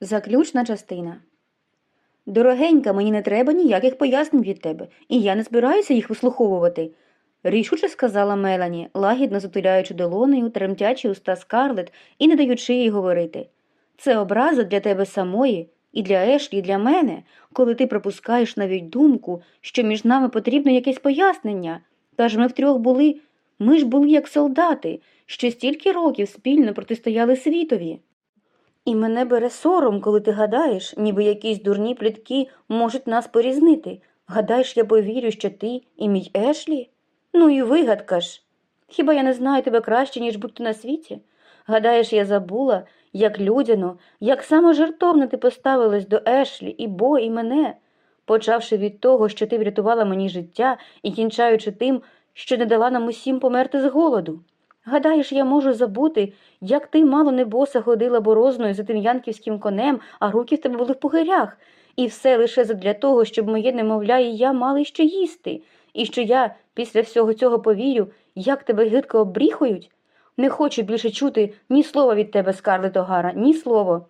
Заключна частина. Дорогенька, мені не треба ніяких пояснень від тебе, і я не збираюся їх вислуховувати, рішуче сказала Мелані, лагідно затуляючи долонею тремтячі уста Скарлет і не даючи їй говорити. Це образа для тебе самої і для Ешлі, і для мене, коли ти припускаєш навіть думку, що між нами потрібно якесь пояснення. Та ж ми втрьох були, ми ж були як солдати, що стільки років спільно протистояли світові. І мене бере сором, коли ти гадаєш, ніби якісь дурні плітки можуть нас порізнити. Гадаєш, я повірю, що ти і мій Ешлі? Ну і вигадка ж. Хіба я не знаю тебе краще, ніж будь-то на світі? Гадаєш, я забула, як людяно, як саможертовно ти поставилась до Ешлі, і Бо, і мене, почавши від того, що ти врятувала мені життя, і кінчаючи тим, що не дала нам усім померти з голоду. Гадаєш, я можу забути, як ти мало не боса ходила борозною за тим янківським конем, а руки в тебе були в пугирях, і все лише задля того, щоб моє немовля і я мали що їсти, і що я після всього цього повірю, як тебе гидко обріхують? Не хочу більше чути ні слова від тебе, Скарлет Огара, ні слово.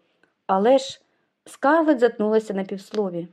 Але ж Скарлет затнулася на півслові.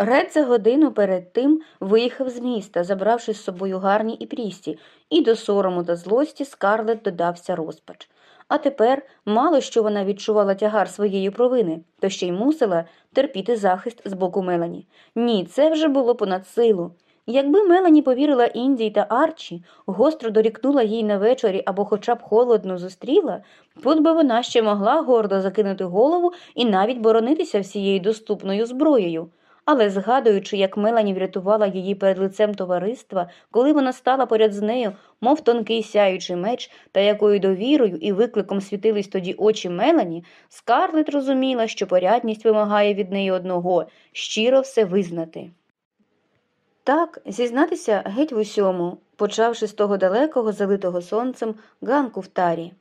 Ред за годину перед тим виїхав з міста, забравши з собою гарні і прісті, і до сорому та злості Скарлет додався розпач. А тепер мало що вона відчувала тягар своєї провини, то ще й мусила терпіти захист з боку Мелані. Ні, це вже було понад силу. Якби Мелані повірила Індії та Арчі, гостро дорікнула їй на вечорі або хоча б холодно зустріла, тут би вона ще могла гордо закинути голову і навіть боронитися всією доступною зброєю. Але згадуючи, як Мелані врятувала її перед лицем товариства, коли вона стала поряд з нею, мов тонкий сяючий меч, та якою довірою і викликом світились тоді очі Мелані, Скарлет розуміла, що порядність вимагає від неї одного щиро все визнати. Так, зізнатися геть в усьому, почавши з того далекого, залитого сонцем ганку в тарі.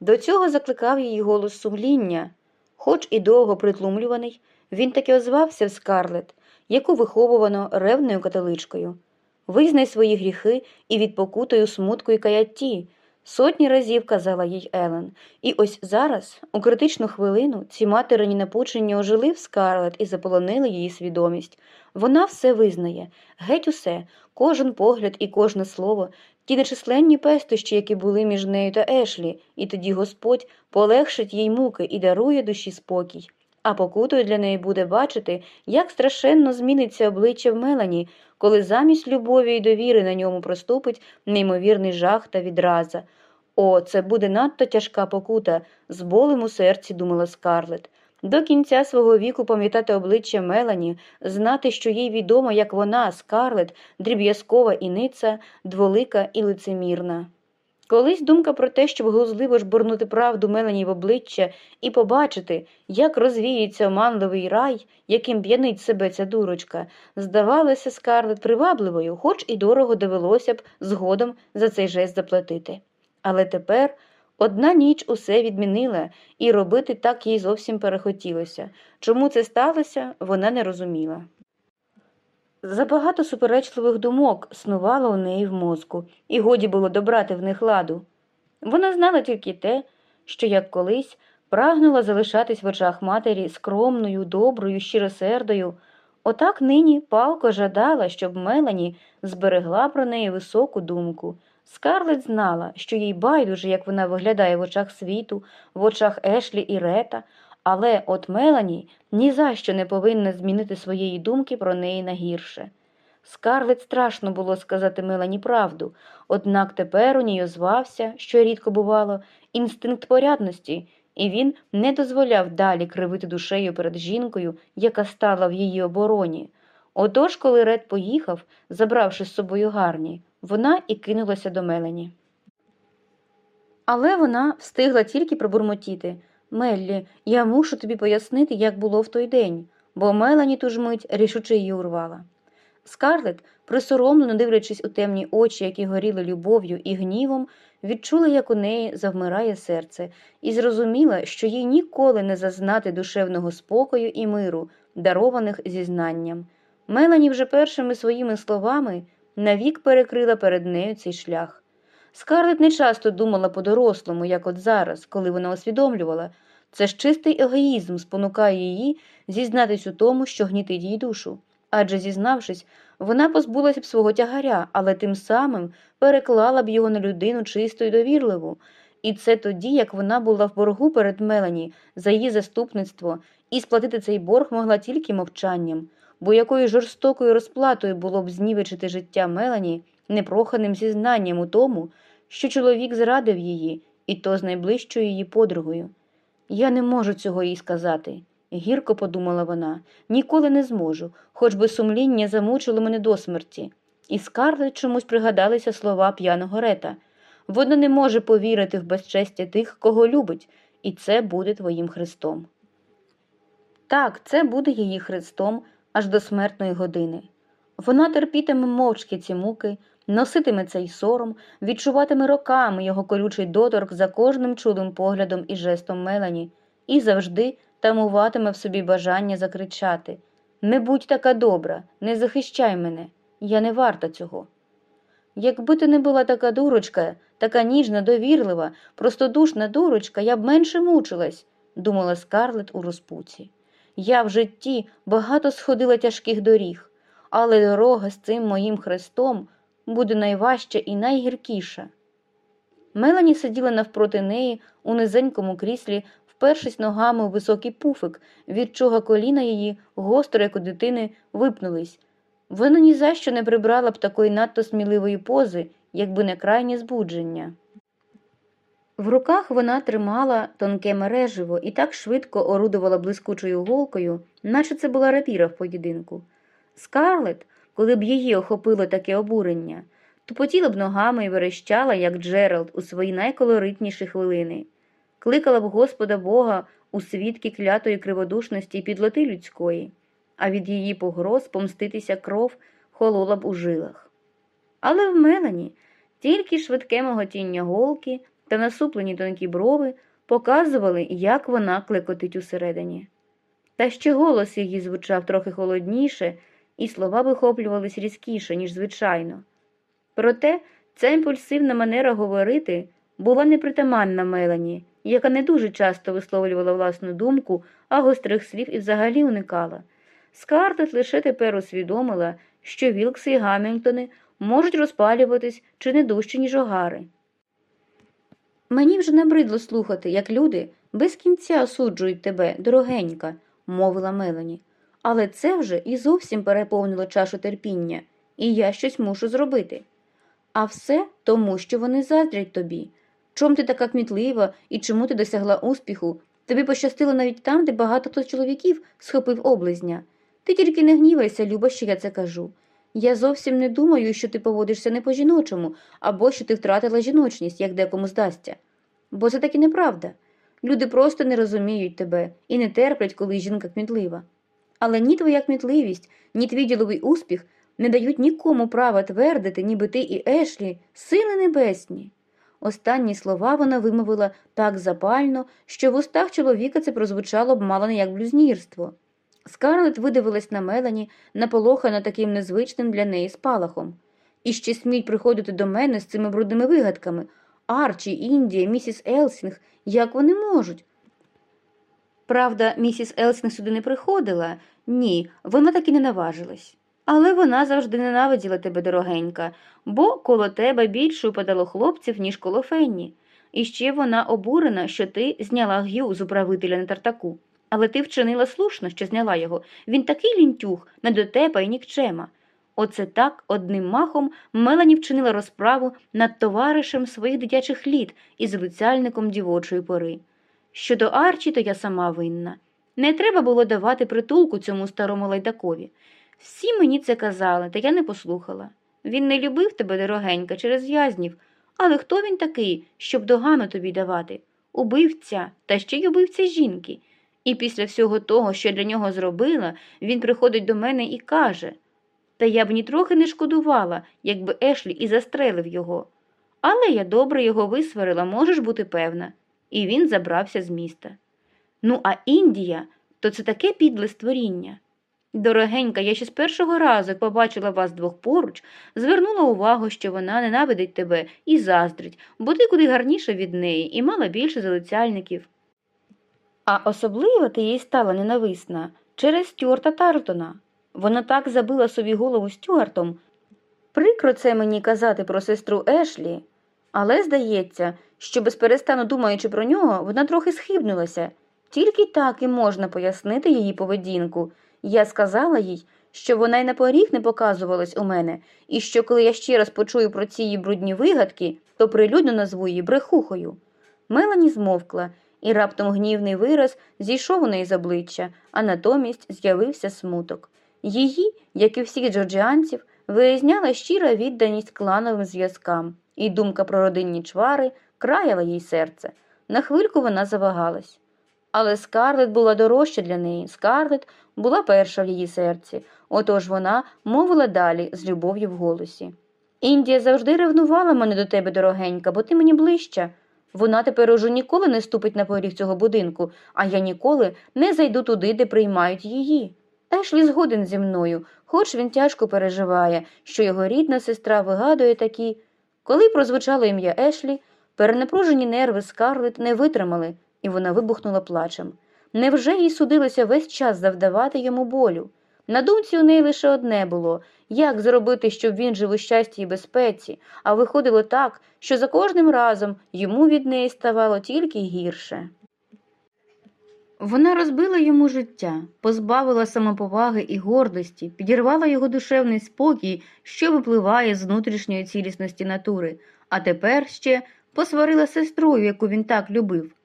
До цього закликав її голос сумління, хоч і довго притлумлюваний, він таки озвався в скарлет, яку виховувано ревною католичкою. Визнай свої гріхи і від покутою смутку і каятті, сотні разів казала їй Елен. І ось зараз, у критичну хвилину, ці материні напучення ожили в скарлет і заполонили її свідомість. Вона все визнає, геть усе, кожен погляд і кожне слово, ті нечисленні пестощі, які були між нею та Ешлі, і тоді Господь полегшить їй муки і дарує душі спокій. А покутою для неї буде бачити, як страшенно зміниться обличчя в Мелані, коли замість любові й довіри на ньому проступить неймовірний жах та відраза. О, це буде надто тяжка покута, з болем у серці думала Скарлет. До кінця свого віку пам'ятати обличчя Мелані, знати, що їй відомо, як вона, Скарлет, дріб'язкова і ниця, дволика і лицемірна. Колись думка про те, щоб глузливо жбурнути правду Мелані в обличчя і побачити, як розвіється оманливий рай, яким п'янить себе ця дурочка, здавалася Скарлет привабливою, хоч і дорого довелося б згодом за цей жест заплатити. Але тепер одна ніч усе відмінила, і робити так їй зовсім перехотілося. Чому це сталося, вона не розуміла. Забагато суперечливих думок снувало у неї в мозку, і годі було добрати в них ладу. Вона знала тільки те, що, як колись, прагнула залишатись в очах матері скромною, доброю, щиросердою. Отак нині палко жадала, щоб Мелані зберегла про неї високу думку. Скарлет знала, що їй байдуже, як вона виглядає в очах світу, в очах Ешлі і Рета, але от Мелані ні за що не повинна змінити своєї думки про неї на гірше. Скарлет страшно було сказати Мелані правду, однак тепер у ній озвався, що рідко бувало, інстинкт порядності, і він не дозволяв далі кривити душею перед жінкою, яка стала в її обороні. Отож, коли Ред поїхав, забравши з собою гарні, вона і кинулася до Мелані. Але вона встигла тільки пробурмотіти. Меллі, я мушу тобі пояснити, як було в той день, бо Мелані ту ж мить рішуче її урвала. Скарлет, присоромлено дивлячись у темні очі, які горіли любов'ю і гнівом, відчула, як у неї завмирає серце, і зрозуміла, що їй ніколи не зазнати душевного спокою і миру, дарованих зізнанням. Мелані вже першими своїми словами навік перекрила перед нею цей шлях. Скарлет не часто думала по-дорослому, як от зараз, коли вона усвідомлювала. Це ж чистий егоїзм спонукає її зізнатись у тому, що гнітить її душу. Адже, зізнавшись, вона позбулася б свого тягаря, але тим самим переклала б його на людину чисту і довірливу. І це тоді, як вона була в боргу перед Мелані за її заступництво, і сплатити цей борг могла тільки мовчанням, бо якою жорстокою розплатою було б знівечити життя Мелані непроханим зізнанням у тому, що чоловік зрадив її, і то з найближчою її подругою. Я не можу цього їй сказати. Гірко подумала вона, ніколи не зможу, хоч би сумління замучило мене до смерті. І Скарлет чомусь пригадалися слова п'яного рета. Вона не може повірити в безчестя тих, кого любить, і це буде твоїм хрестом. Так, це буде її хрестом аж до смертної години. Вона терпітиме мовчки ці муки, носитиме цей сором, відчуватиме роками його колючий доторк за кожним чудом поглядом і жестом Мелані, і завжди тамуватиме в собі бажання закричати Не будь така добра, не захищай мене, я не варта цього. Якби ти не була така дурочка, така ніжна, довірлива, простодушна дурочка, я б менше мучилась, думала Скарлет у розпуці. Я в житті багато сходила тяжких доріг, але дорога з цим моїм хрестом буде найважча і найгіркіша. Мелані сиділа навпроти неї у низенькому кріслі, впершись ногами у високий пуфик, від чого коліна її, гостро, як у дитини, випнулись. Вона ні за що не прибрала б такої надто сміливої пози, якби не крайнє збудження. В руках вона тримала тонке мереживо і так швидко орудувала блискучою голкою, наче це була рапіра в поєдинку. Скарлет, коли б її охопило таке обурення, тупотіла б ногами і верещала, як Джеральд у свої найколоритніші хвилини, кликала б Господа Бога у свідки клятої криводушності і підлоти людської, а від її погроз помститися кров холола б у жилах. Але в Мелані тільки швидке миготіння голки та насуплені тонкі брови показували, як вона клекотить усередині. Та ще голос її звучав трохи холодніше, і слова вихоплювались різкіше, ніж звичайно. Проте ця імпульсивна манера говорити була непритаманна Мелані, яка не дуже часто висловлювала власну думку, а гострих слів і взагалі уникала. Скарлет лише тепер усвідомила, що Вілкси і Гамільтони можуть розпалюватись чи не дужче, ніж огари. Мені вже набридло слухати, як люди без кінця осуджують тебе, дорогенька, мовила Мелані. Але це вже і зовсім переповнило чашу терпіння, і я щось мушу зробити. А все тому, що вони заздрять тобі. Чом ти така кмітлива і чому ти досягла успіху? Тобі пощастило навіть там, де багато хто з чоловіків схопив облизня. Ти тільки не гнівайся, Люба, що я це кажу. Я зовсім не думаю, що ти поводишся не по-жіночому, або що ти втратила жіночність, як декому здасться. Бо це таки неправда. Люди просто не розуміють тебе і не терплять, коли жінка кмітлива. Але ні твоя кмітливість, ні твій діловий успіх не дають нікому права твердити, ніби ти і Ешлі сили небесні. Останні слова вона вимовила так запально, що в устах чоловіка це прозвучало б мало не як блюзнірство. Скарлет видивилась на Мелані, наполохана таким незвичним для неї спалахом. І ще сміють приходити до мене з цими брудними вигадками. Арчі, Індія, місіс Елсінг, як вони можуть? Правда, місіс Елсінг сюди не приходила, ні, вона таки не наважилась. Але вона завжди ненавиділа тебе, дорогенька, бо коло тебе більше упадало хлопців, ніж коло Фенні. І ще вона обурена, що ти зняла Г'ю з управителя на тартаку. Але ти вчинила слушно, що зняла його. Він такий лінтюх, недотепа і нікчема. Оце так одним махом Мелані вчинила розправу над товаришем своїх дитячих літ і залицяльником дівочої пори. Щодо Арчі, то я сама винна. Не треба було давати притулку цьому старому лайдакові. Всі мені це казали, та я не послухала. Він не любив тебе, дорогенька, через в'язнів, але хто він такий, щоб догану тобі давати? Убивця, та ще й убивця жінки. І після всього того, що для нього зробила, він приходить до мене і каже Та я б нітрохи не шкодувала, якби Ешлі і застрелив його. Але я добре його висварила, можеш бути певна. І він забрався з міста. Ну, а Індія то це таке підле створіння. Дорогенька, я ще з першого разу, як побачила вас двох поруч, звернула увагу, що вона ненавидить тебе і заздрить, бо ти куди гарніша від неї і мала більше залицяльників. А особливо ти їй стала ненависна через Стюарта Тартона. Вона так забила собі голову Стюартом. Прикро це мені казати про сестру Ешлі, але здається, що безперестану думаючи про нього, вона трохи схибнулася. Тільки так і можна пояснити її поведінку. Я сказала їй, що вона й на поріг не показувалась у мене, і що коли я ще раз почую про ці її брудні вигадки, то прилюдно назву її брехухою. Мелані змовкла, і раптом гнівний вираз зійшов у неї з обличчя, а натомість з'явився смуток. Її, як і всіх джорджіанців, вирізняла щира відданість клановим зв'язкам, і думка про родинні чвари краяла їй серце. На хвильку вона завагалась. Але Скарлет була дорожча для неї. Скарлет була перша в її серці, отож вона мовила далі з любов'ю в голосі. Індія завжди ревнувала мене до тебе, дорогенька, бо ти мені ближча. Вона тепер уже ніколи не ступить на поріг цього будинку, а я ніколи не зайду туди, де приймають її. Ешлі згоден зі мною, хоч він тяжко переживає, що його рідна сестра вигадує такі. Коли прозвучало ім'я Ешлі, перенапружені нерви Скарлет не витримали, і вона вибухнула плачем. Невже їй судилося весь час завдавати йому болю? На думці у неї лише одне було як зробити, щоб він жив у щасті і безпеці, а виходило так, що за кожним разом йому від неї ставало тільки гірше. Вона розбила йому життя, позбавила самоповаги і гордості, підірвала його душевний спокій, що випливає з внутрішньої цілісності натури, а тепер ще посварила сестру, яку він так любив.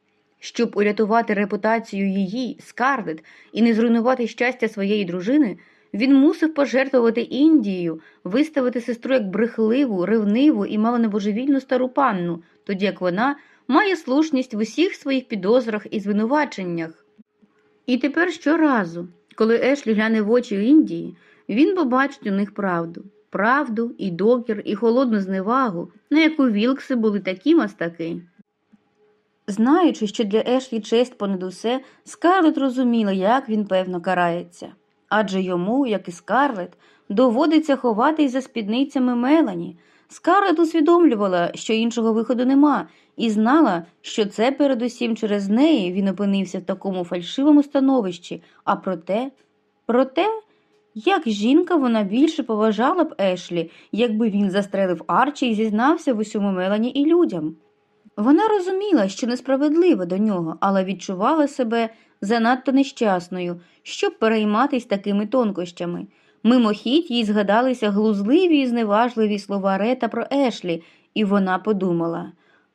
Щоб урятувати репутацію її, Скарлет, і не зруйнувати щастя своєї дружини, він мусив пожертвувати Індією, виставити сестру як брехливу, ревниву і мало небожевільну стару панну, тоді як вона має слушність в усіх своїх підозрах і звинуваченнях. І тепер щоразу, коли Ешлі гляне в очі Індії, він побачить у них правду. Правду, і докір, і холодну зневагу, на яку Вілкси були такі мастаки. Знаючи, що для Ешлі честь понад усе, Скарлет розуміла, як він певно карається. Адже йому, як і Скарлет, доводиться ховатись за спідницями Мелані. Скарлет усвідомлювала, що іншого виходу нема, і знала, що це передусім через неї він опинився в такому фальшивому становищі, а проте, проте, як жінка вона більше поважала б Ешлі, якби він застрелив Арчі і зізнався в усьому Мелані і людям. Вона розуміла, що несправедлива до нього, але відчувала себе занадто нещасною, щоб перейматись такими тонкощами. Мимохідь їй згадалися глузливі і зневажливі слова Рета про Ешлі, і вона подумала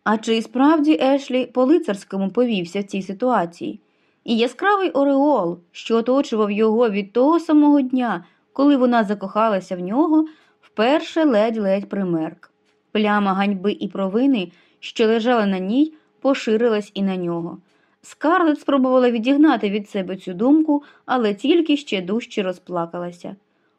а чи справді Ешлі по лицарському повівся в цій ситуації? І яскравий Ореол, що оточував його від того самого дня, коли вона закохалася в нього, вперше ледь-ледь примерк. Пляма ганьби і провини, що лежала на ній, поширилась і на нього. Скарлет спробувала відігнати від себе цю думку, але тільки ще дужче розплакалася.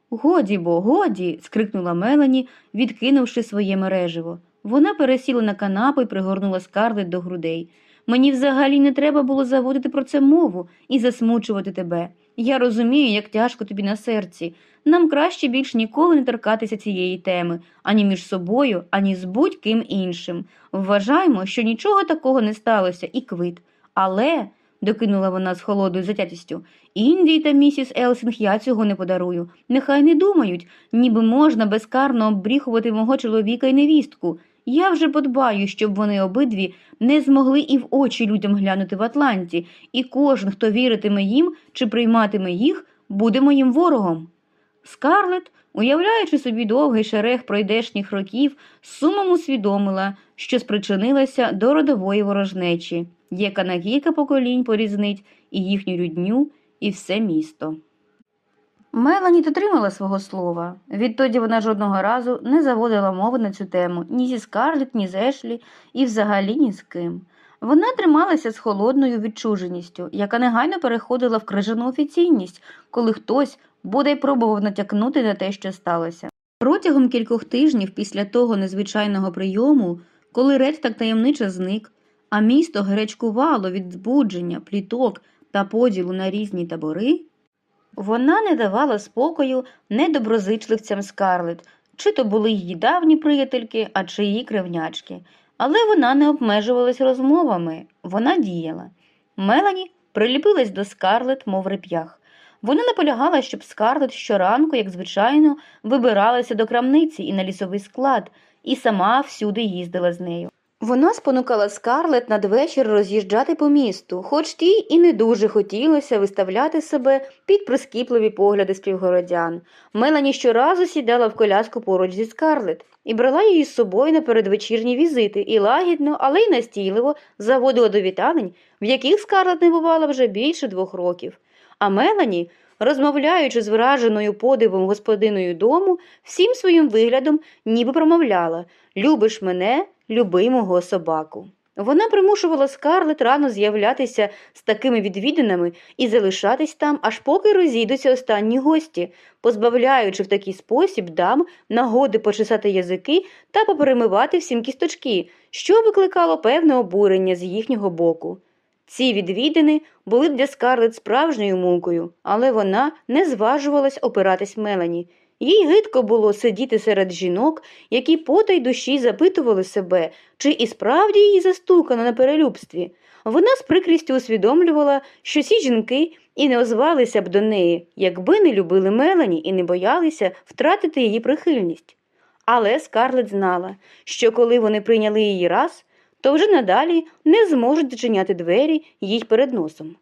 Годі бо, годі. скрикнула Мелані, відкинувши своє мереживо. Вона пересіла на канапу і пригорнула скарлет до грудей. Мені взагалі не треба було заводити про це мову і засмучувати тебе. Я розумію, як тяжко тобі на серці. Нам краще більш ніколи не торкатися цієї теми, ані між собою, ані з будь-ким іншим. Вважаймо, що нічого такого не сталося, і квит. Але, докинула вона з холодною затятістю, Індії та місіс Елсінг я цього не подарую. Нехай не думають, ніби можна безкарно обріхувати мого чоловіка і невістку. Я вже подбаю, щоб вони обидві не змогли і в очі людям глянути в Атланті, і кожен, хто віритиме їм чи прийматиме їх, буде моїм ворогом. Скарлет, уявляючи собі довгий шерех пройдешніх років, сумом усвідомила, що спричинилася до родової ворожнечі, яка на кілька поколінь порізнить і їхню рідню, і все місто. Мелані дотримала свого слова. Відтоді вона жодного разу не заводила мови на цю тему ні зі Скарлетт, ні з Ешлі і взагалі ні з ким. Вона трималася з холодною відчуженістю, яка негайно переходила в крижану офіційність, коли хтось бодай пробував натякнути на те, що сталося. Протягом кількох тижнів після того незвичайного прийому, коли Ред так таємниче зник, а місто гречкувало від збудження, пліток та поділу на різні табори, вона не давала спокою недоброзичливцям Скарлет, чи то були її давні приятельки, а чи її кривнячки. Але вона не обмежувалась розмовами, вона діяла. Мелані приліпилась до скарлет, мов реп'ях. Вона наполягала, щоб скарлет щоранку, як звичайно, вибиралася до крамниці і на лісовий склад, і сама всюди їздила з нею. Вона спонукала скарлет надвечір роз'їжджати по місту, хоч тій і не дуже хотілося виставляти себе під прискіпливі погляди співгородян. Мелані щоразу сідала в коляску поруч зі скарлет і брала її з собою на передвечірні візити і лагідно, але й настійливо заводила до віталень, в яких скарлет не бувала вже більше двох років. А Мелані, розмовляючи з враженою подивом господиною дому, всім своїм виглядом ніби промовляла Любиш мене, люби мого собаку. Вона примушувала скарлет рано з'являтися з такими відвідинами і залишатись там, аж поки розійдуться останні гості, позбавляючи в такий спосіб дам нагоди почесати язики та поперемивати всім кісточки, що викликало певне обурення з їхнього боку. Ці відвідини були для скарлет справжньою мукою, але вона не зважувалась опиратись Мелані. Їй гидко було сидіти серед жінок, які потай душі запитували себе, чи і справді її застукано на перелюбстві. Вона з прикрістю усвідомлювала, що ці жінки і не озвалися б до неї, якби не любили Мелані і не боялися втратити її прихильність. Але Скарлет знала, що коли вони прийняли її раз, то вже надалі не зможуть зачиняти двері їй перед носом.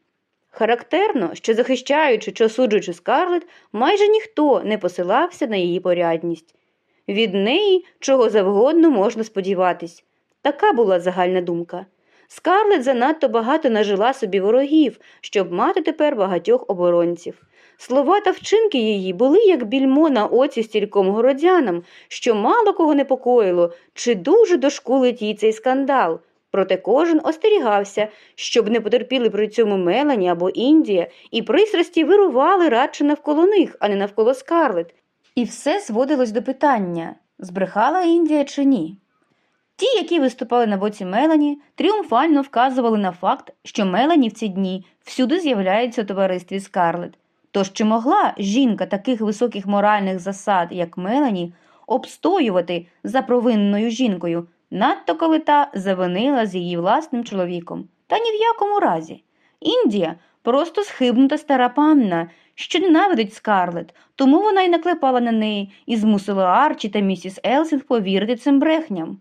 Характерно, що захищаючи чи осуджуючи скарлет, майже ніхто не посилався на її порядність. Від неї чого завгодно можна сподіватись. Така була загальна думка. Скарлет занадто багато нажила собі ворогів, щоб мати тепер багатьох оборонців. Слова та вчинки її були як більмо на оці стільком городянам, що мало кого непокоїло, чи дуже дошкулить їй цей скандал. Проте кожен остерігався, щоб не потерпіли при цьому Мелані або Індія, і пристрасті вирували радше навколо них, а не навколо скарлет. І все зводилось до питання збрехала Індія чи ні. Ті, які виступали на боці Мелані, тріумфально вказували на факт, що Мелані в ці дні всюди з'являється у товаристві Скарлет. Тож чи могла жінка таких високих моральних засад, як Мелані, обстоювати за провинною жінкою, надто коли та завинила з її власним чоловіком? Та ні в якому разі. Індія просто схибнута стара панна, що ненавидить Скарлет, тому вона й наклепала на неї і змусила Арчі та місіс Елсінг повірити цим брехням.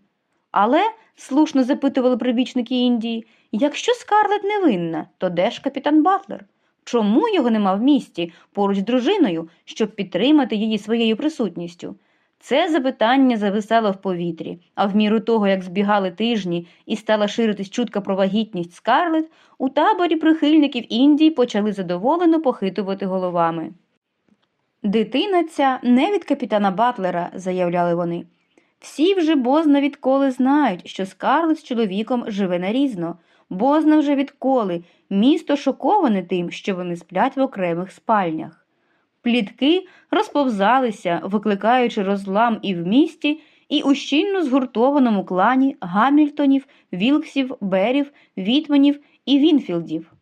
Але, слушно запитували прибічники Індії, якщо Скарлет невинна, то де ж капітан Батлер? Чому його нема в місті поруч з дружиною, щоб підтримати її своєю присутністю? Це запитання зависало в повітрі, а в міру того, як збігали тижні і стала ширитись чутка про вагітність Скарлет, у таборі прихильників Індії почали задоволено похитувати головами. Дитина ця не від капітана Батлера, заявляли вони. Всі вже бозна відколи знають, що Скарлет з чоловіком живе нарізно, бозна вже відколи місто шоковане тим, що вони сплять в окремих спальнях. Плітки розповзалися, викликаючи розлам і в місті, і у щільно згуртованому клані Гамільтонів, Вілксів, Берів, Вітманів і Вінфілдів.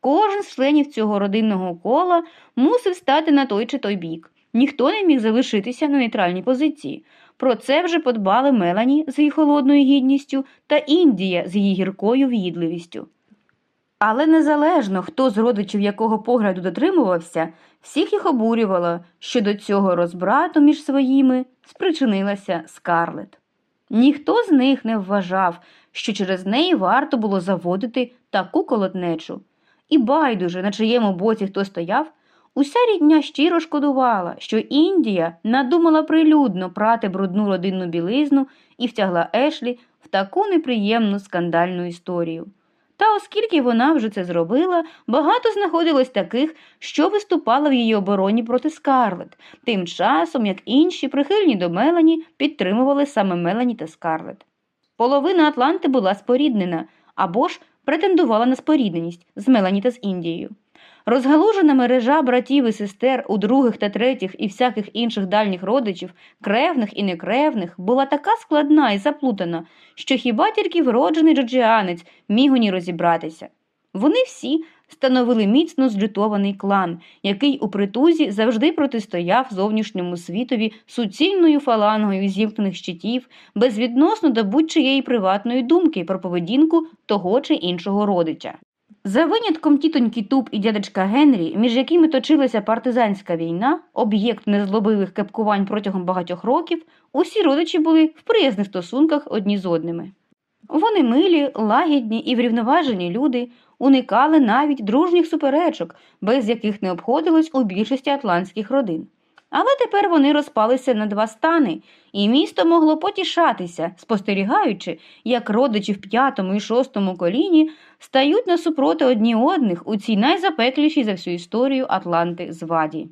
Кожен з членів цього родинного кола мусив стати на той чи той бік. Ніхто не міг залишитися на нейтральній позиції. Про це вже подбали Мелані з її холодною гідністю та Індія з її гіркою в'їдливістю. Але незалежно, хто з родичів якого погляду дотримувався, всіх їх обурювало, що до цього розбрату між своїми спричинилася скарлет. Ніхто з них не вважав, що через неї варто було заводити таку колотнечу. І байдуже, на чиєму боці хто стояв, уся рідня щиро шкодувала, що Індія надумала прилюдно прати брудну родинну білизну і втягла Ешлі в таку неприємну скандальну історію. Та оскільки вона вже це зробила, багато знаходилось таких, що виступали в її обороні проти Скарлет, тим часом як інші, прихильні до Мелані, підтримували саме Мелані та Скарлет. Половина Атланти була споріднена або ж претендувала на спорідненість з Мелані та з Індією. Розгалужена мережа братів і сестер у других та третіх і всяких інших дальніх родичів, кревних і некревних, була така складна і заплутана, що хіба тільки вроджений джорджіанець міг у ній розібратися. Вони всі становили міцно злютований клан, який у притузі завжди протистояв зовнішньому світові суцільною фалангою зімкнених щитів, безвідносно до будь-чиєї приватної думки про поведінку того чи іншого родича. За винятком тітоньки Туп і дядечка Генрі, між якими точилася партизанська війна, об'єкт незлобивих кепкувань протягом багатьох років, усі родичі були в приязних стосунках одні з одними. Вони милі, лагідні і врівноважені люди, уникали навіть дружніх суперечок, без яких не обходилось у більшості атлантських родин. Але тепер вони розпалися на два стани, і місто могло потішатися, спостерігаючи, як родичі в п'ятому і шостому коліні стають насупроти одні одних у цій найзапеклішій за всю історію Атланти зваді.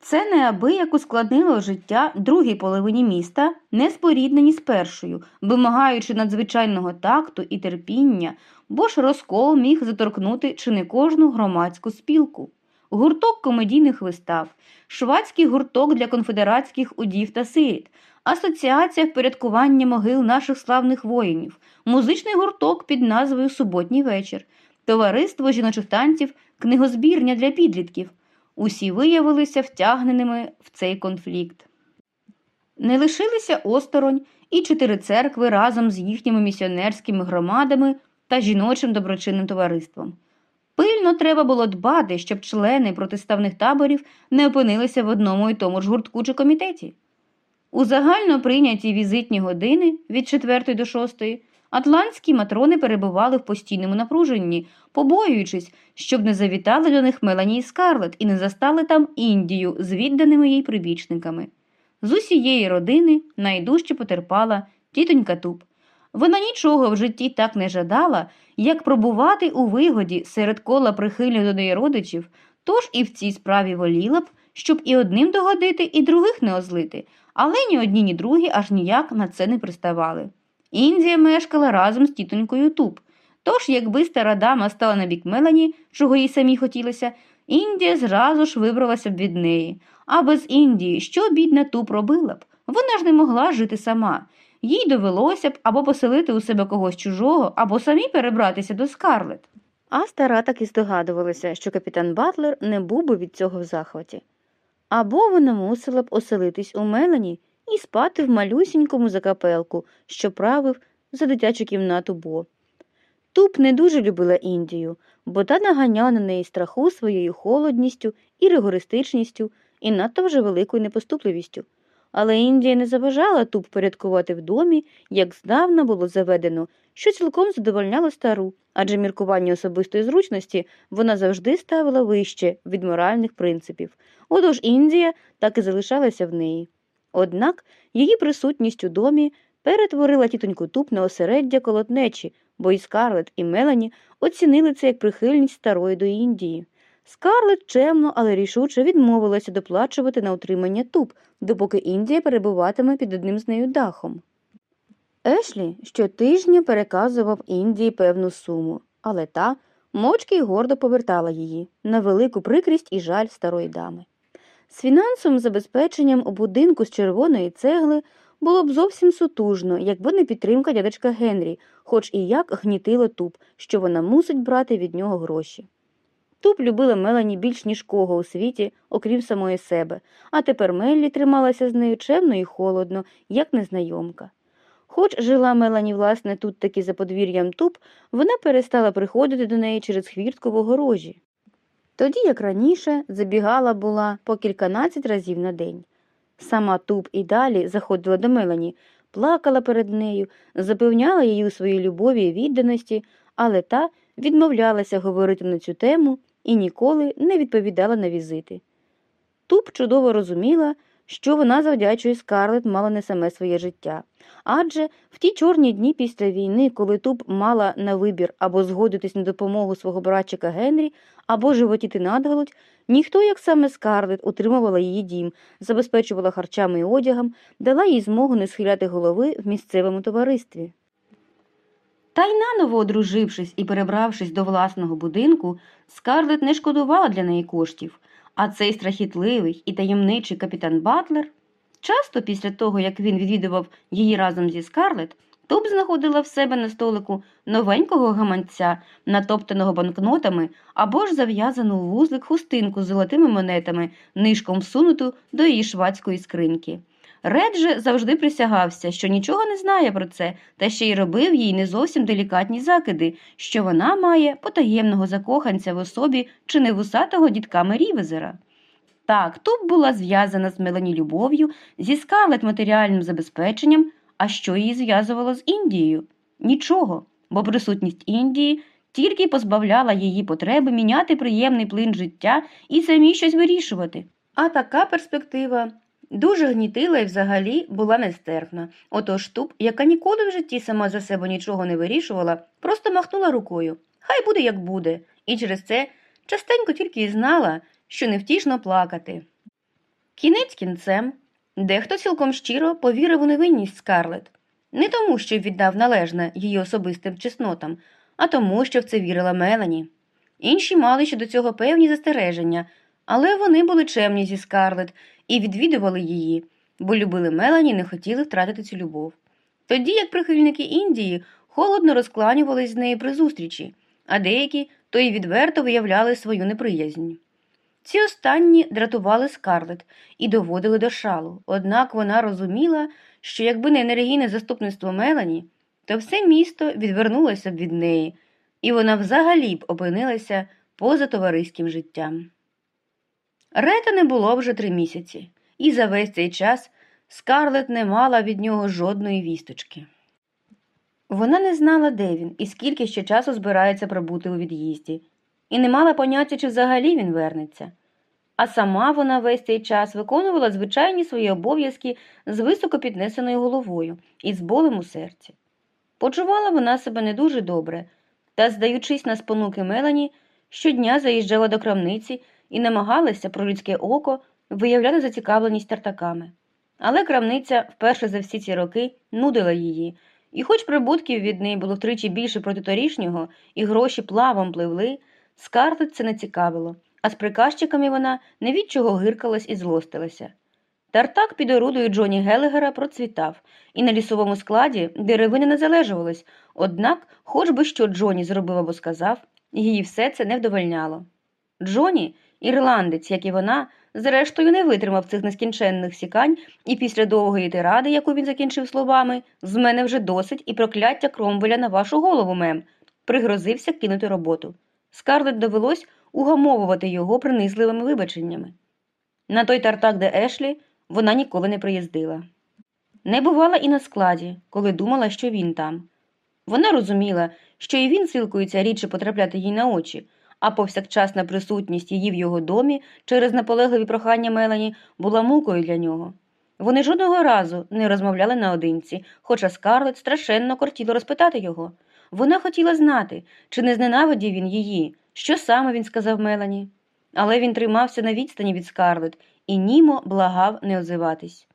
Це неабияк ускладнило життя другій половині міста, не споріднені з першою, вимагаючи надзвичайного такту і терпіння, бо ж розкол міг заторкнути чи не кожну громадську спілку. Гурток комедійних вистав, швадський гурток для конфедератських удів та сиріт, асоціація впорядкування могил наших славних воїнів, музичний гурток під назвою Суботній вечір, товариство жіночих танців, книгозбірня для підлітків. Усі виявилися втягненими в цей конфлікт. Не лишилися осторонь і чотири церкви разом з їхніми місіонерськими громадами та жіночим доброчинним товариством. Пильно треба було дбати, щоб члени протиставних таборів не опинилися в одному і тому ж гуртку чи комітеті. У загально прийняті візитні години від 4 до 6 атлантські матрони перебували в постійному напруженні, побоюючись, щоб не завітали до них Мелані і Скарлет і не застали там Індію з відданими їй прибічниками. З усієї родини найдужче потерпала тітонька Туб. Вона нічого в житті так не жадала, як пробувати у вигоді серед кола прихильних до неї родичів, тож і в цій справі воліла б, щоб і одним догодити, і других не озлити, але ні одні, ні другі аж ніяк на це не приставали. Індія мешкала разом з тітонькою Туб. Тож, якби стара дама стала на бік Мелані, чого їй самі хотілося, Індія зразу ж вибралася б від неї. А без Індії що бідна Туб робила б? Вона ж не могла жити сама. Їй довелося б або поселити у себе когось чужого, або самі перебратися до Скарлет. А стара так і здогадувалася, що капітан Батлер не був би від цього в захваті. Або вона мусила б оселитись у Мелані і спати в малюсінькому закапелку, що правив за дитячу кімнату Бо. Туп не дуже любила Індію, бо та наганяла на неї страху своєю холодністю і ригористичністю і надто вже великою непоступливістю. Але Індія не заважала туп порядкувати в домі, як здавна було заведено, що цілком задовольняло стару, адже міркування особистої зручності вона завжди ставила вище від моральних принципів. Отож Індія так і залишалася в неї. Однак її присутність у домі перетворила тітоньку туп на осереддя колотнечі, бо і Скарлет, і Мелані оцінили це як прихильність старої до Індії. Скарлет чемно, але рішуче відмовилася доплачувати на утримання туп, допоки Індія перебуватиме під одним з нею дахом. Ешлі щотижня переказував Індії певну суму, але та мовчки й гордо повертала її на велику прикрість і жаль старої дами. З фінансовим забезпеченням у будинку з червоної цегли було б зовсім сутужно, якби не підтримка дядечка Генрі, хоч і як гнітило туп, що вона мусить брати від нього гроші. Туп любила Мелані більш ніж кого у світі, окрім самої себе, а тепер Меллі трималася з нею чемно і холодно, як незнайомка. Хоч жила Мелані, власне, тут таки за подвір'ям туп, вона перестала приходити до неї через хвіртку в огорожі. Тоді, як раніше, забігала була по кільканадцять разів на день. Сама туп і далі заходила до Мелані, плакала перед нею, запевняла її у своїй любові і відданості, але та відмовлялася говорити на цю тему і ніколи не відповідала на візити. Туп чудово розуміла, що вона завдячує Скарлет мало не саме своє життя. Адже в ті чорні дні після війни, коли Туп мала на вибір або згодитись на допомогу свого братчика Генрі, або животіти надголодь, ніхто, як саме Скарлет, утримувала її дім, забезпечувала харчами і одягом, дала їй змогу не схиляти голови в місцевому товаристві. Та й наново одружившись і перебравшись до власного будинку, Скарлет не шкодувала для неї коштів, а цей страхітливий і таємничий капітан Батлер часто після того, як він відвідував її разом зі Скарлет, Туб знаходила в себе на столику новенького гаманця, натоптаного банкнотами або ж зав'язану у вузлик хустинку з золотими монетами, нишком всунуту до її швадської скриньки. Ред же завжди присягався, що нічого не знає про це, та ще й робив їй не зовсім делікатні закиди, що вона має потаємного закоханця в особі чи не вусатого дідка Мерівезера. Так, Туб була зв'язана з Мелані любов'ю, зі Скарлет матеріальним забезпеченням, а що її зв'язувало з Індією? Нічого, бо присутність Індії тільки позбавляла її потреби міняти приємний плин життя і самі щось вирішувати. А така перспектива дуже гнітила і взагалі була нестерпна. Отож Туб, яка ніколи в житті сама за себе нічого не вирішувала, просто махнула рукою. Хай буде, як буде, і через це частенько тільки й знала, що невтішно плакати. Кінець кінцем, дехто цілком щиро повірив у невинність Скарлет. Не тому, що віддав належне її особистим чеснотам, а тому, що в це вірила Мелані. Інші мали щодо цього певні застереження, але вони були чемні зі Скарлет і відвідували її, бо любили Мелані і не хотіли втратити цю любов. Тоді, як прихильники Індії, холодно розкланювались з нею при зустрічі, а деякі то й відверто виявляли свою неприязнь. Ці останні дратували Скарлет і доводили до шалу, однак вона розуміла, що якби не енергійне заступництво Мелані, то все місто відвернулося б від неї, і вона взагалі б опинилася поза товариським життям. Рета не було вже три місяці, і за весь цей час Скарлет не мала від нього жодної вісточки. Вона не знала, де він і скільки ще часу збирається пробути у від'їзді, і не мала поняття, чи взагалі він вернеться. А сама вона весь цей час виконувала звичайні свої обов'язки з високо піднесеною головою і з болем у серці. Почувала вона себе не дуже добре, та, здаючись на спонуки Мелані, щодня заїжджала до крамниці і намагалася про людське око виявляти зацікавленість тартаками. Але крамниця вперше за всі ці роки нудила її, і хоч прибутків від неї було втричі більше проти торішнього, і гроші плавом пливли, Скарлет це не цікавило, а з приказчиками вона не від чого гиркалась і злостилася. Тартак під орудою Джоні Гелегера процвітав, і на лісовому складі деревини не залежувались, однак, хоч би що Джоні зробив або сказав, її все це не вдовольняло. Джоні, ірландець, як і вона, зрештою не витримав цих нескінченних сікань, і після довгої тиради, яку він закінчив словами, з мене вже досить і прокляття кромвеля на вашу голову, мем, пригрозився кинути роботу. Скарлет довелось угамовувати його принизливими вибаченнями. На той тартак, де Ешлі, вона ніколи не приїздила. Не бувала і на складі, коли думала, що він там. Вона розуміла, що і він силкується рідше потрапляти їй на очі, а повсякчасна присутність її в його домі через наполегливі прохання Мелані була мукою для нього. Вони жодного разу не розмовляли наодинці, хоча Скарлет страшенно кортіло розпитати його. Вона хотіла знати, чи не зненавидів він її, що саме він сказав Мелані. Але він тримався на відстані від Скарлет і німо благав не озиватись.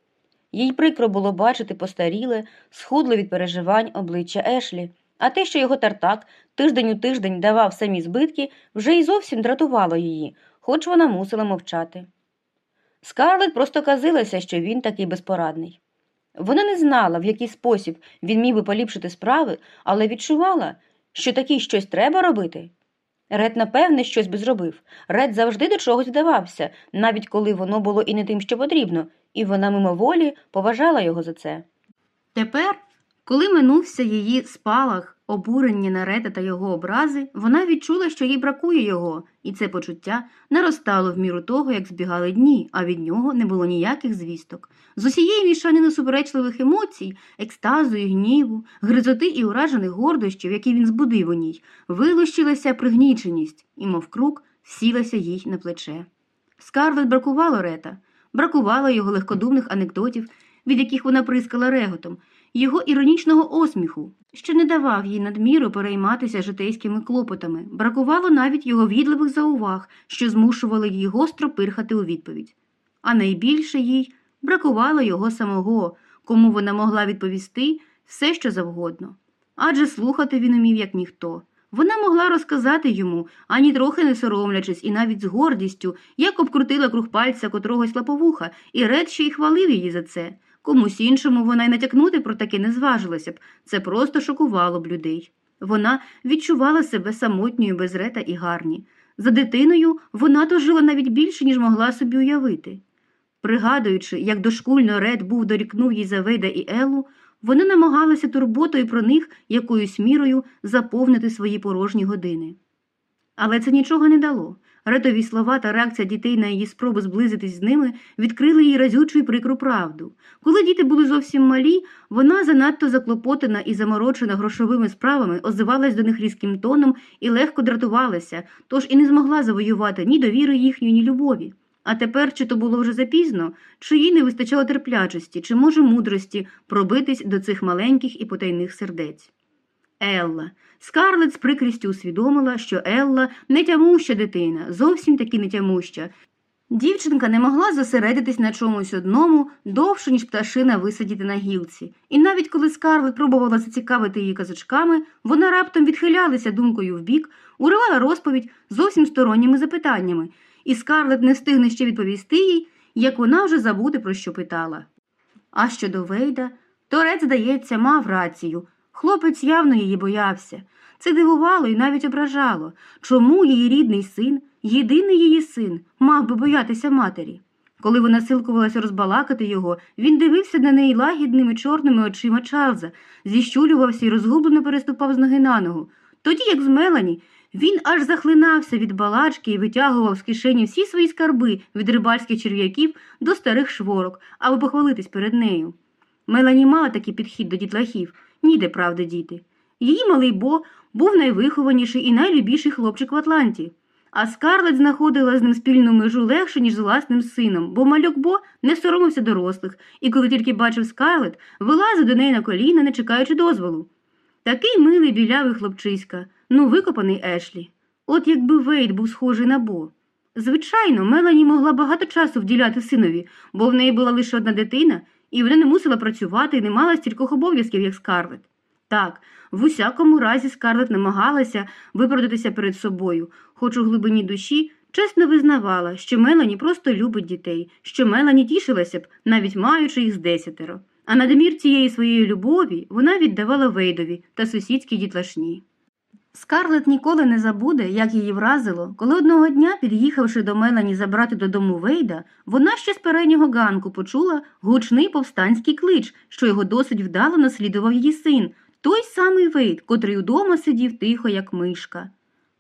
Їй прикро було бачити постаріле, схудле від переживань обличчя Ешлі, а те, що його тартак тиждень у тиждень давав самі збитки, вже й зовсім дратувало її, хоч вона мусила мовчати. Скарлет просто казилася, що він такий безпорадний. Вона не знала, в який спосіб він міг би поліпшити справи, але відчувала, що таки щось треба робити. Ред, напевне, щось би зробив. Ред завжди до чогось вдавався, навіть коли воно було і не тим, що потрібно, і вона мимоволі поважала його за це. Тепер, коли минувся її спалах, обурення на Реда та його образи, вона відчула, що їй бракує його, і це почуття наростало в міру того, як збігали дні, а від нього не було ніяких звісток. З усієї мішанини суперечливих емоцій, екстазу і гніву, гризоти і уражених гордощів, які він збудив у ній, вилущилася пригніченість, і, мов круг, сілася їй на плече. Скарлет бракувало Рета, бракувало його легкодумних анекдотів, від яких вона прискала реготом, його іронічного осміху, що не давав їй надміру перейматися житейськими клопотами, бракувало навіть його відливих зауваг, що змушували її гостро пирхати у відповідь. А найбільше їй бракувало його самого, кому вона могла відповісти все, що завгодно. Адже слухати він умів, як ніхто. Вона могла розказати йому, ані трохи не соромлячись, і навіть з гордістю, як обкрутила круг пальця котрогось лаповуха, і Ред й хвалив її за це. Комусь іншому вона й натякнути про таке не зважилася б, це просто шокувало б людей. Вона відчувала себе самотньою без Рета і гарні. За дитиною вона то жила навіть більше, ніж могла собі уявити. Пригадуючи, як дошкульно Ред був дорікнув їй за Вейда і Еллу, вони намагалися турботою про них якоюсь мірою заповнити свої порожні години. Але це нічого не дало. Ретові слова та реакція дітей на її спроби зблизитись з ними відкрили їй разючу і прикру правду. Коли діти були зовсім малі, вона занадто заклопотана і заморочена грошовими справами, озивалась до них різким тоном і легко дратувалася, тож і не змогла завоювати ні довіри їхньої, ні любові. А тепер чи то було вже запізно, чи їй не вистачало терплячості, чи, може, мудрості пробитись до цих маленьких і потайних сердець. Елла. Скарлет з прикрістю усвідомила, що Елла не тямуща дитина, зовсім таки не тямуща. Дівчинка не могла зосередитись на чомусь одному довше, ніж пташина висидіти на гілці. І навіть коли Скарлет пробувала зацікавити її казочками, вона раптом відхилялася думкою вбік, уривала розповідь зовсім сторонніми запитаннями, і Скарлет не встигне ще відповісти їй, як вона вже забуде, про що питала. А щодо Вейда, Торець, здається, мав рацію. Хлопець явно її боявся. Це дивувало і навіть ображало, чому її рідний син, єдиний її син, мав би боятися матері. Коли вона силкувалася розбалакати його, він дивився на неї лагідними чорними очима Чарльза, зіщулювався і розгублено переступав з ноги на ногу. Тоді, як з Мелані, він аж захлинався від балачки і витягував з кишені всі свої скарби від рибальських черв'яків до старих шворок, аби похвалитись перед нею. Мелані мала такий підхід до дітлахів, ніде правди діти. Її малий Бо був найвихованіший і найлюбіший хлопчик в Атланті. А Скарлет знаходила з ним спільну межу легше, ніж з власним сином, бо малюк Бо не соромився дорослих, і коли тільки бачив Скарлет, вилазив до неї на коліна, не чекаючи дозволу. Такий милий білявий хлопчиська, ну викопаний Ешлі. От якби Вейд був схожий на Бо. Звичайно, Мелані могла багато часу вділяти синові, бо в неї була лише одна дитина, і вона не мусила працювати і не мала стількох обов'язків, як Скарлет. Так, в усякому разі Скарлет намагалася виправдатися перед собою, хоч у глибині душі чесно визнавала, що Мелані просто любить дітей, що Мелані тішилася б, навіть маючи їх з десятеро. А надмір цієї своєї любові вона віддавала Вейдові та сусідській дітлашні. Скарлет ніколи не забуде, як її вразило, коли одного дня, під'їхавши до Мелані забрати додому Вейда, вона ще з переднього ганку почула гучний повстанський клич, що його досить вдало наслідував її син, той самий Вейд, котрий удома сидів тихо, як мишка.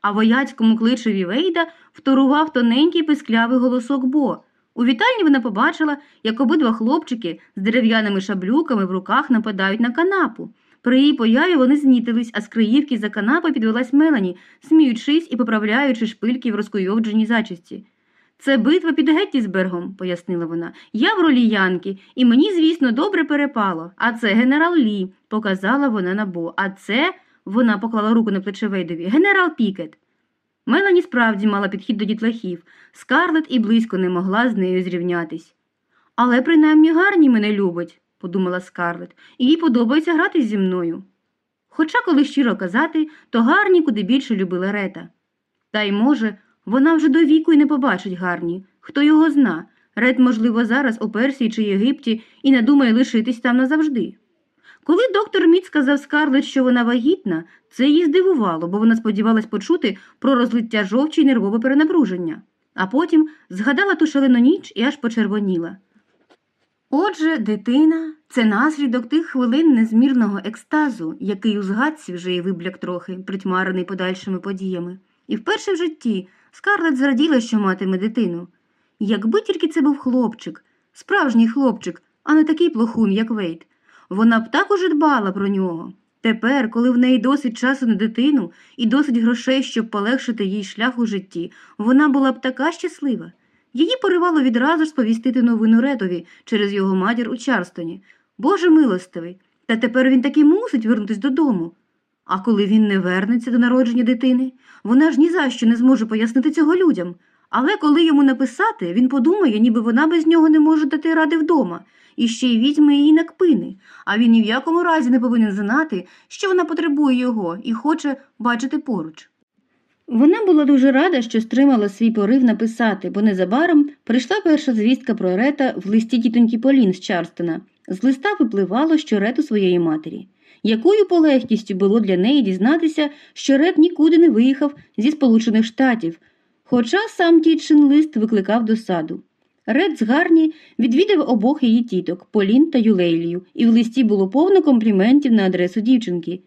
А вояцькому кличеві Вейда вторував тоненький писклявий голосок Бо. У вітальні вона побачила, як обидва хлопчики з дерев'яними шаблюками в руках нападають на канапу. При її появі вони знітились, а з криївки за канапи підвелась Мелані, сміючись і поправляючи шпильки в розкуйовдженій зачісті. Це битва під Геттісбергом, пояснила вона. Я в ролі Янки, і мені, звісно, добре перепало. А це генерал Лі, показала вона на Бо. А це, вона поклала руку на плече Вейдові, генерал Пікет. Мелані справді мала підхід до дітлахів. Скарлет і близько не могла з нею зрівнятись. Але принаймні гарні мене любить, подумала Скарлет, і їй подобається грати зі мною. Хоча, коли щиро казати, то гарні куди більше любила Рета. Та й може, вона вже до віку й не побачить гарні. Хто його зна? Ред, можливо, зараз у Персії чи Єгипті і не думає лишитись там назавжди. Коли доктор Міт сказав Скарлет, що вона вагітна, це її здивувало, бо вона сподівалась почути про розлиття жовчі й нервове перенапруження. А потім згадала ту шалену ніч і аж почервоніла. Отже, дитина це наслідок тих хвилин незмірного екстазу, який у згадці вже й вибляк трохи, притьмарений подальшими подіями. І вперше в житті Скарлет зраділа, що матиме дитину. Якби тільки це був хлопчик, справжній хлопчик, а не такий плохун, як Вейт, вона б також дбала про нього. Тепер, коли в неї досить часу на дитину і досить грошей, щоб полегшити їй шлях у житті, вона була б така щаслива. Її поривало відразу ж сповістити новину Ретові через його матір у Чарстоні. Боже милостивий, та тепер він таки мусить вернутись додому. А коли він не вернеться до народження дитини, вона ж ні за що не зможе пояснити цього людям. Але коли йому написати, він подумає, ніби вона без нього не може дати ради вдома, і ще й візьме її на кпини, а він ні в якому разі не повинен знати, що вона потребує його і хоче бачити поруч. Вона була дуже рада, що стримала свій порив написати, бо незабаром прийшла перша звістка про Рета в листі тітоньки Полін з Чарстона. З листа випливало, що Рет у своєї матері. Якою полегкістю було для неї дізнатися, що Рет нікуди не виїхав зі Сполучених Штатів, хоча сам тітчин лист викликав досаду. Ред з Гарні відвідав обох її тіток Полін та Юлейлію, і в листі було повно компліментів на адресу дівчинки.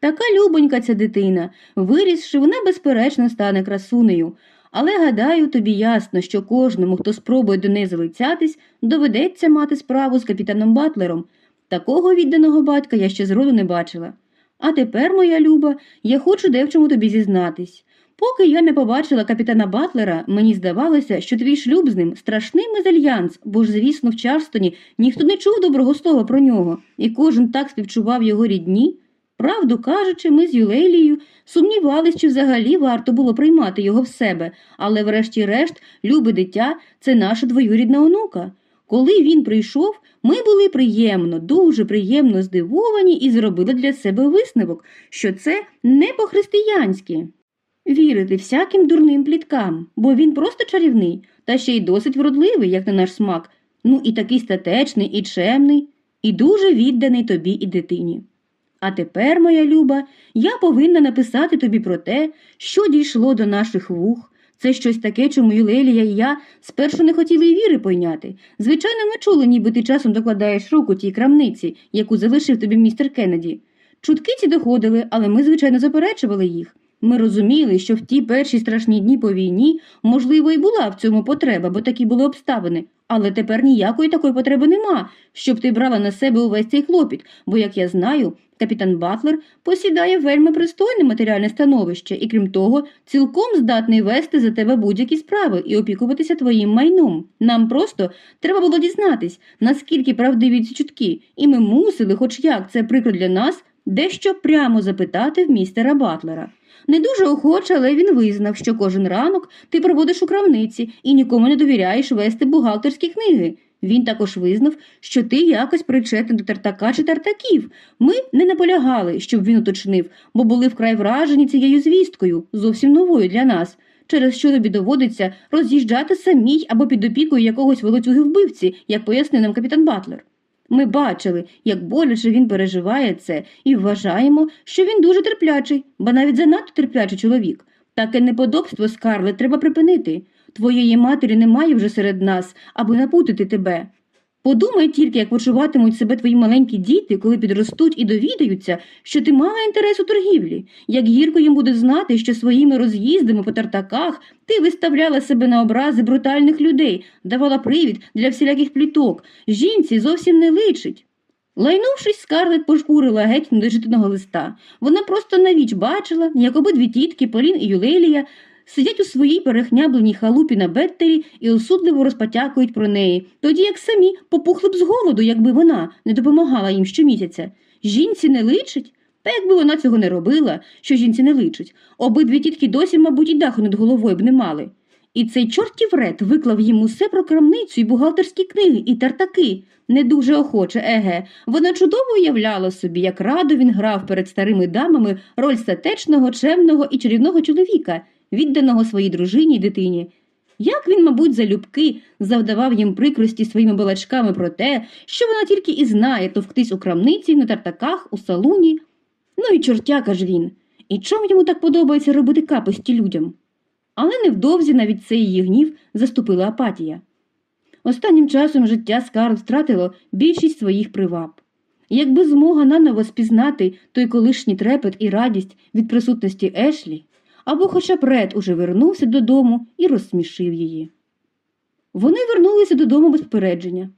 Така любонька ця дитина, вирісши, вона безперечно стане красунею. Але гадаю, тобі ясно, що кожному, хто спробує до неї залицятись, доведеться мати справу з капітаном Батлером. Такого відданого батька я ще зроду не бачила. А тепер, моя люба, я хочу де в чому тобі зізнатись. Поки я не побачила капітана Батлера, мені здавалося, що твій шлюб з ним страшний мезальянс, бо ж, звісно, в Чарстоні ніхто не чув доброго слова про нього, і кожен так співчував його рідні. Правду кажучи, ми з Юлейлією сумнівались, чи взагалі варто було приймати його в себе, але врешті-решт, любе дитя, це наша двоюрідна онука. Коли він прийшов, ми були приємно, дуже приємно здивовані і зробили для себе висновок, що це не по-християнськи. Вірити всяким дурним пліткам, бо він просто чарівний, та ще й досить вродливий, як на наш смак, ну і такий статечний, і чемний, і дуже відданий тобі і дитині. А тепер, моя люба, я повинна написати тобі про те, що дійшло до наших вух. Це щось таке, чому Юлелія і я спершу не хотіли й віри пойняти. Звичайно, ми чули, ніби ти часом докладаєш руку тій крамниці, яку залишив тобі містер Кеннеді. Чутки ці доходили, але ми, звичайно, заперечували їх. Ми розуміли, що в ті перші страшні дні по війні, можливо, і була в цьому потреба, бо такі були обставини. Але тепер ніякої такої потреби нема, щоб ти брала на себе увесь цей хлопіт, бо, як я знаю, капітан Батлер посідає вельми пристойне матеріальне становище і, крім того, цілком здатний вести за тебе будь-які справи і опікуватися твоїм майном. Нам просто треба було дізнатись, наскільки правдиві ці чутки, і ми мусили, хоч як це прикро для нас, дещо прямо запитати в містера Батлера. Не дуже охоче, але він визнав, що кожен ранок ти проводиш у крамниці і нікому не довіряєш вести бухгалтерські книги. Він також визнав, що ти якось причетний до тартака чи тартаків. Ми не наполягали, щоб він уточнив, бо були вкрай вражені цією звісткою, зовсім новою для нас, через що тобі доводиться роз'їжджати самій або під опікою якогось волоцюги вбивці, як пояснив нам капітан Батлер. Ми бачили, як боляче він переживає це, і вважаємо, що він дуже терплячий, бо навіть занадто терплячий чоловік. Таке неподобство, Скарлет, треба припинити. Твоєї матері немає вже серед нас, аби напутити тебе. Подумай тільки, як почуватимуть себе твої маленькі діти, коли підростуть і довідаються, що ти мала інтерес у торгівлі, як гірко їм буде знати, що своїми роз'їздами по тартаках ти виставляла себе на образи брутальних людей, давала привід для всіляких пліток. Жінці зовсім не личить. Лайнувшись, скарлет пошкурила геть недожитаного листа. Вона просто навіч бачила, як обидві тітки Полін і Юлелія сидять у своїй перехнябленій халупі на Беттері і осудливо розпотякують про неї, тоді як самі попухли б з голоду, якби вона не допомагала їм щомісяця. Жінці не личить? Та якби вона цього не робила, що жінці не личить, обидві тітки досі, мабуть, і даху над головою б не мали. І цей чортів ред виклав їм усе про крамницю і бухгалтерські книги, і тартаки. Не дуже охоче, еге. Вона чудово уявляла собі, як радо він грав перед старими дамами роль статечного, чемного і чарівного чоловіка, відданого своїй дружині й дитині. Як він, мабуть, залюбки завдавав їм прикрості своїми балачками про те, що вона тільки і знає товктись у крамниці, на тартаках, у салуні. Ну і чортяка ж він. І чому йому так подобається робити капості людям? Але невдовзі навіть цей її гнів заступила апатія. Останнім часом життя Скарлет втратило більшість своїх приваб. Якби змога наново спізнати той колишній трепет і радість від присутності Ешлі, або хоча б Ред уже вернувся додому і розсмішив її. Вони вернулися додому без попередження.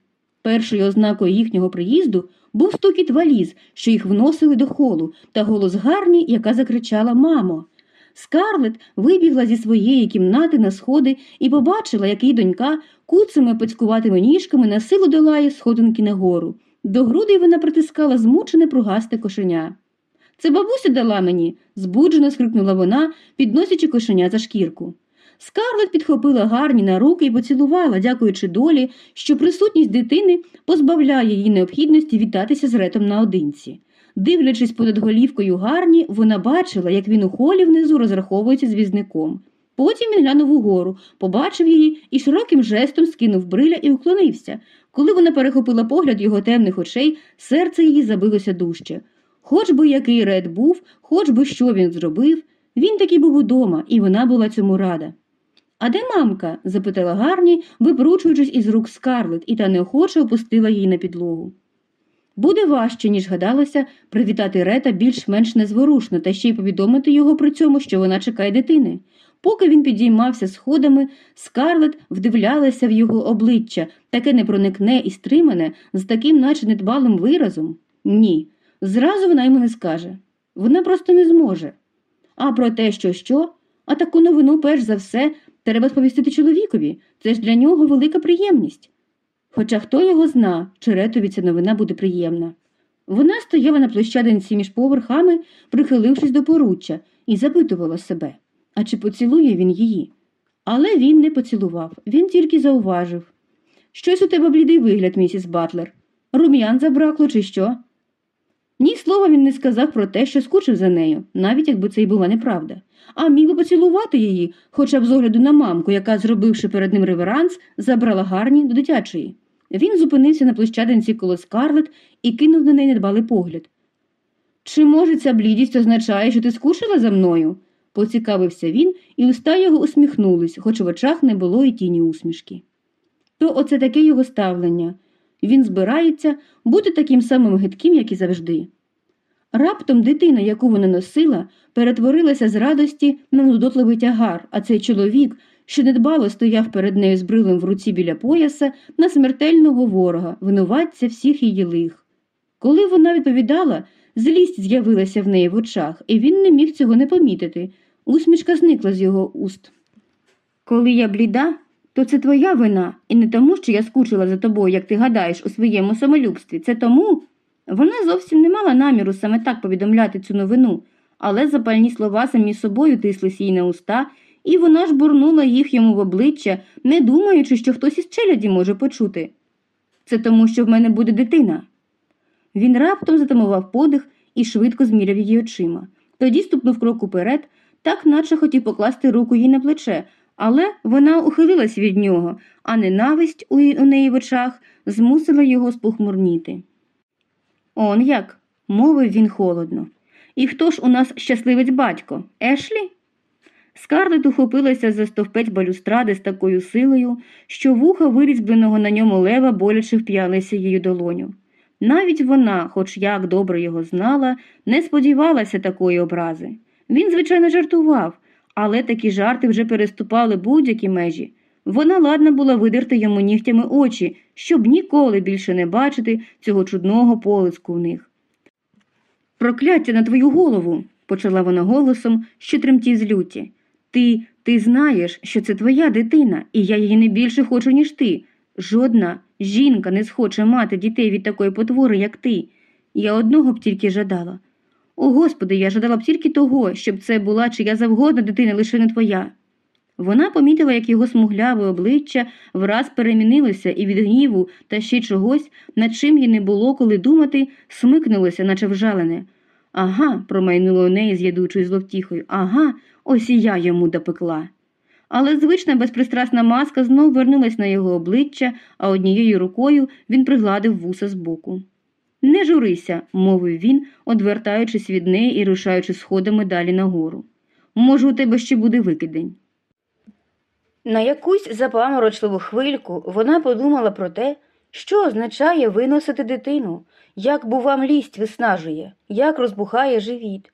Першою ознакою їхнього приїзду був стукіт валіз, що їх вносили до холу, та голос Гарні, яка закричала Мамо. Скарлет вибігла зі своєї кімнати на сходи і побачила, як її донька куцими пацькуватими ніжками на силу долає сходинки нагору. До грудей вона притискала змучене пругасте кошеня. Це бабуся дала мені, збуджено скрикнула вона, підносячи кошеня за шкірку. Скарлет підхопила гарні на руки і поцілувала, дякуючи долі, що присутність дитини позбавляє її необхідності вітатися з ретом наодинці. Дивлячись понад голівкою гарні, вона бачила, як він у холі внизу розраховується з візником. Потім він глянув угору, побачив її і широким жестом скинув бриля і уклонився. Коли вона перехопила погляд його темних очей, серце її забилося дужче. Хоч би який ред був, хоч би що він зробив, він таки був удома, і вона була цьому рада. А де мамка? запитала Гарні, випручуючись із рук скарлет, і та неохоче опустила її на підлогу. Буде важче, ніж гадалося, привітати Рета більш-менш незворушно та ще й повідомити його при цьому, що вона чекає дитини. Поки він підіймався сходами, скарлет вдивлялася в його обличчя, таке непроникне і стримане, з таким, наче недбалим виразом. Ні, зразу вона йому не скаже. Вона просто не зможе. А про те, що що, а таку новину, перш за все, треба сповістити чоловікові. Це ж для нього велика приємність. Хоча хто його зна, чи Ретові ця новина буде приємна. Вона стояла на площадинці між поверхами, прихилившись до поруччя, і запитувала себе, а чи поцілує він її. Але він не поцілував, він тільки зауважив. Щось у тебе блідий вигляд, місіс Батлер. Рум'ян забракло, чи що? Ні слова він не сказав про те, що скучив за нею, навіть якби це й була неправда, а міг би поцілувати її, хоча б з огляду на мамку, яка, зробивши перед ним реверанс, забрала гарні до дитячої. Він зупинився на площадинці коло скарлет і кинув на неї недбалий погляд. Чи, може, ця блідість означає, що ти скучила за мною? поцікавився він, і уста його усміхнулись, хоч в очах не було й тіні усмішки. То оце таке його ставлення. Він збирається бути таким самим гидким, як і завжди. Раптом дитина, яку вона носила, перетворилася з радості на нудотливий тягар, а цей чоловік, що недбало стояв перед нею з брилем в руці біля пояса, на смертельного ворога, винуватця всіх її лих. Коли вона відповідала, злість з'явилася в неї в очах, і він не міг цього не помітити. Усмішка зникла з його уст. Коли я бліда, то це твоя вина, і не тому, що я скучила за тобою, як ти гадаєш, у своєму самолюбстві. Це тому. Вона зовсім не мала наміру саме так повідомляти цю новину, але запальні слова самі собою тислись їй на уста, і вона ж бурнула їх йому в обличчя, не думаючи, що хтось із челяді може почути. Це тому, що в мене буде дитина. Він раптом затамував подих і швидко зміряв її очима. Тоді ступнув крок уперед, так наче хотів покласти руку їй на плече, але вона ухилилась від нього, а ненависть у неї в очах змусила його спохмурніти. Он як, мовив він холодно. І хто ж у нас щасливець батько? Ешлі? Скарлет ухопилася за стовпець балюстради з такою силою, що вуха вирізбленого на ньому лева боляче вп'ялися її долоню. Навіть вона, хоч як добре його знала, не сподівалася такої образи. Він, звичайно, жартував, але такі жарти вже переступали будь-які межі. Вона ладна була видерти йому нігтями очі, щоб ніколи більше не бачити цього чудного полиску в них. Прокляття на твою голову, почала вона голосом, що тремтів з люті. Ти, ти знаєш, що це твоя дитина, і я її не більше хочу, ніж ти. Жодна жінка не схоче мати дітей від такої потвори, як ти. Я одного б тільки жадала. О, Господи, я жадала б тільки того, щоб це була чия завгодна дитина, лише не твоя. Вона помітила, як його смугляве обличчя враз перемінилося і від гніву та ще чогось, над чим їй не було коли думати, смикнулося, наче вжалене. Ага, промайнуло у неї з ядучою зловтіхою. Ага, ось і я йому допекла. Але звична безпристрасна маска знов вернулась на його обличчя, а однією рукою він пригладив вуса збоку. Не журися, мовив він, одвертаючись від неї і рушаючи сходами далі нагору. Може, у тебе ще буде викидень. На якусь запаморочливу хвильку вона подумала про те, що означає виносити дитину, як, бува, млість виснажує, як розбухає живіт,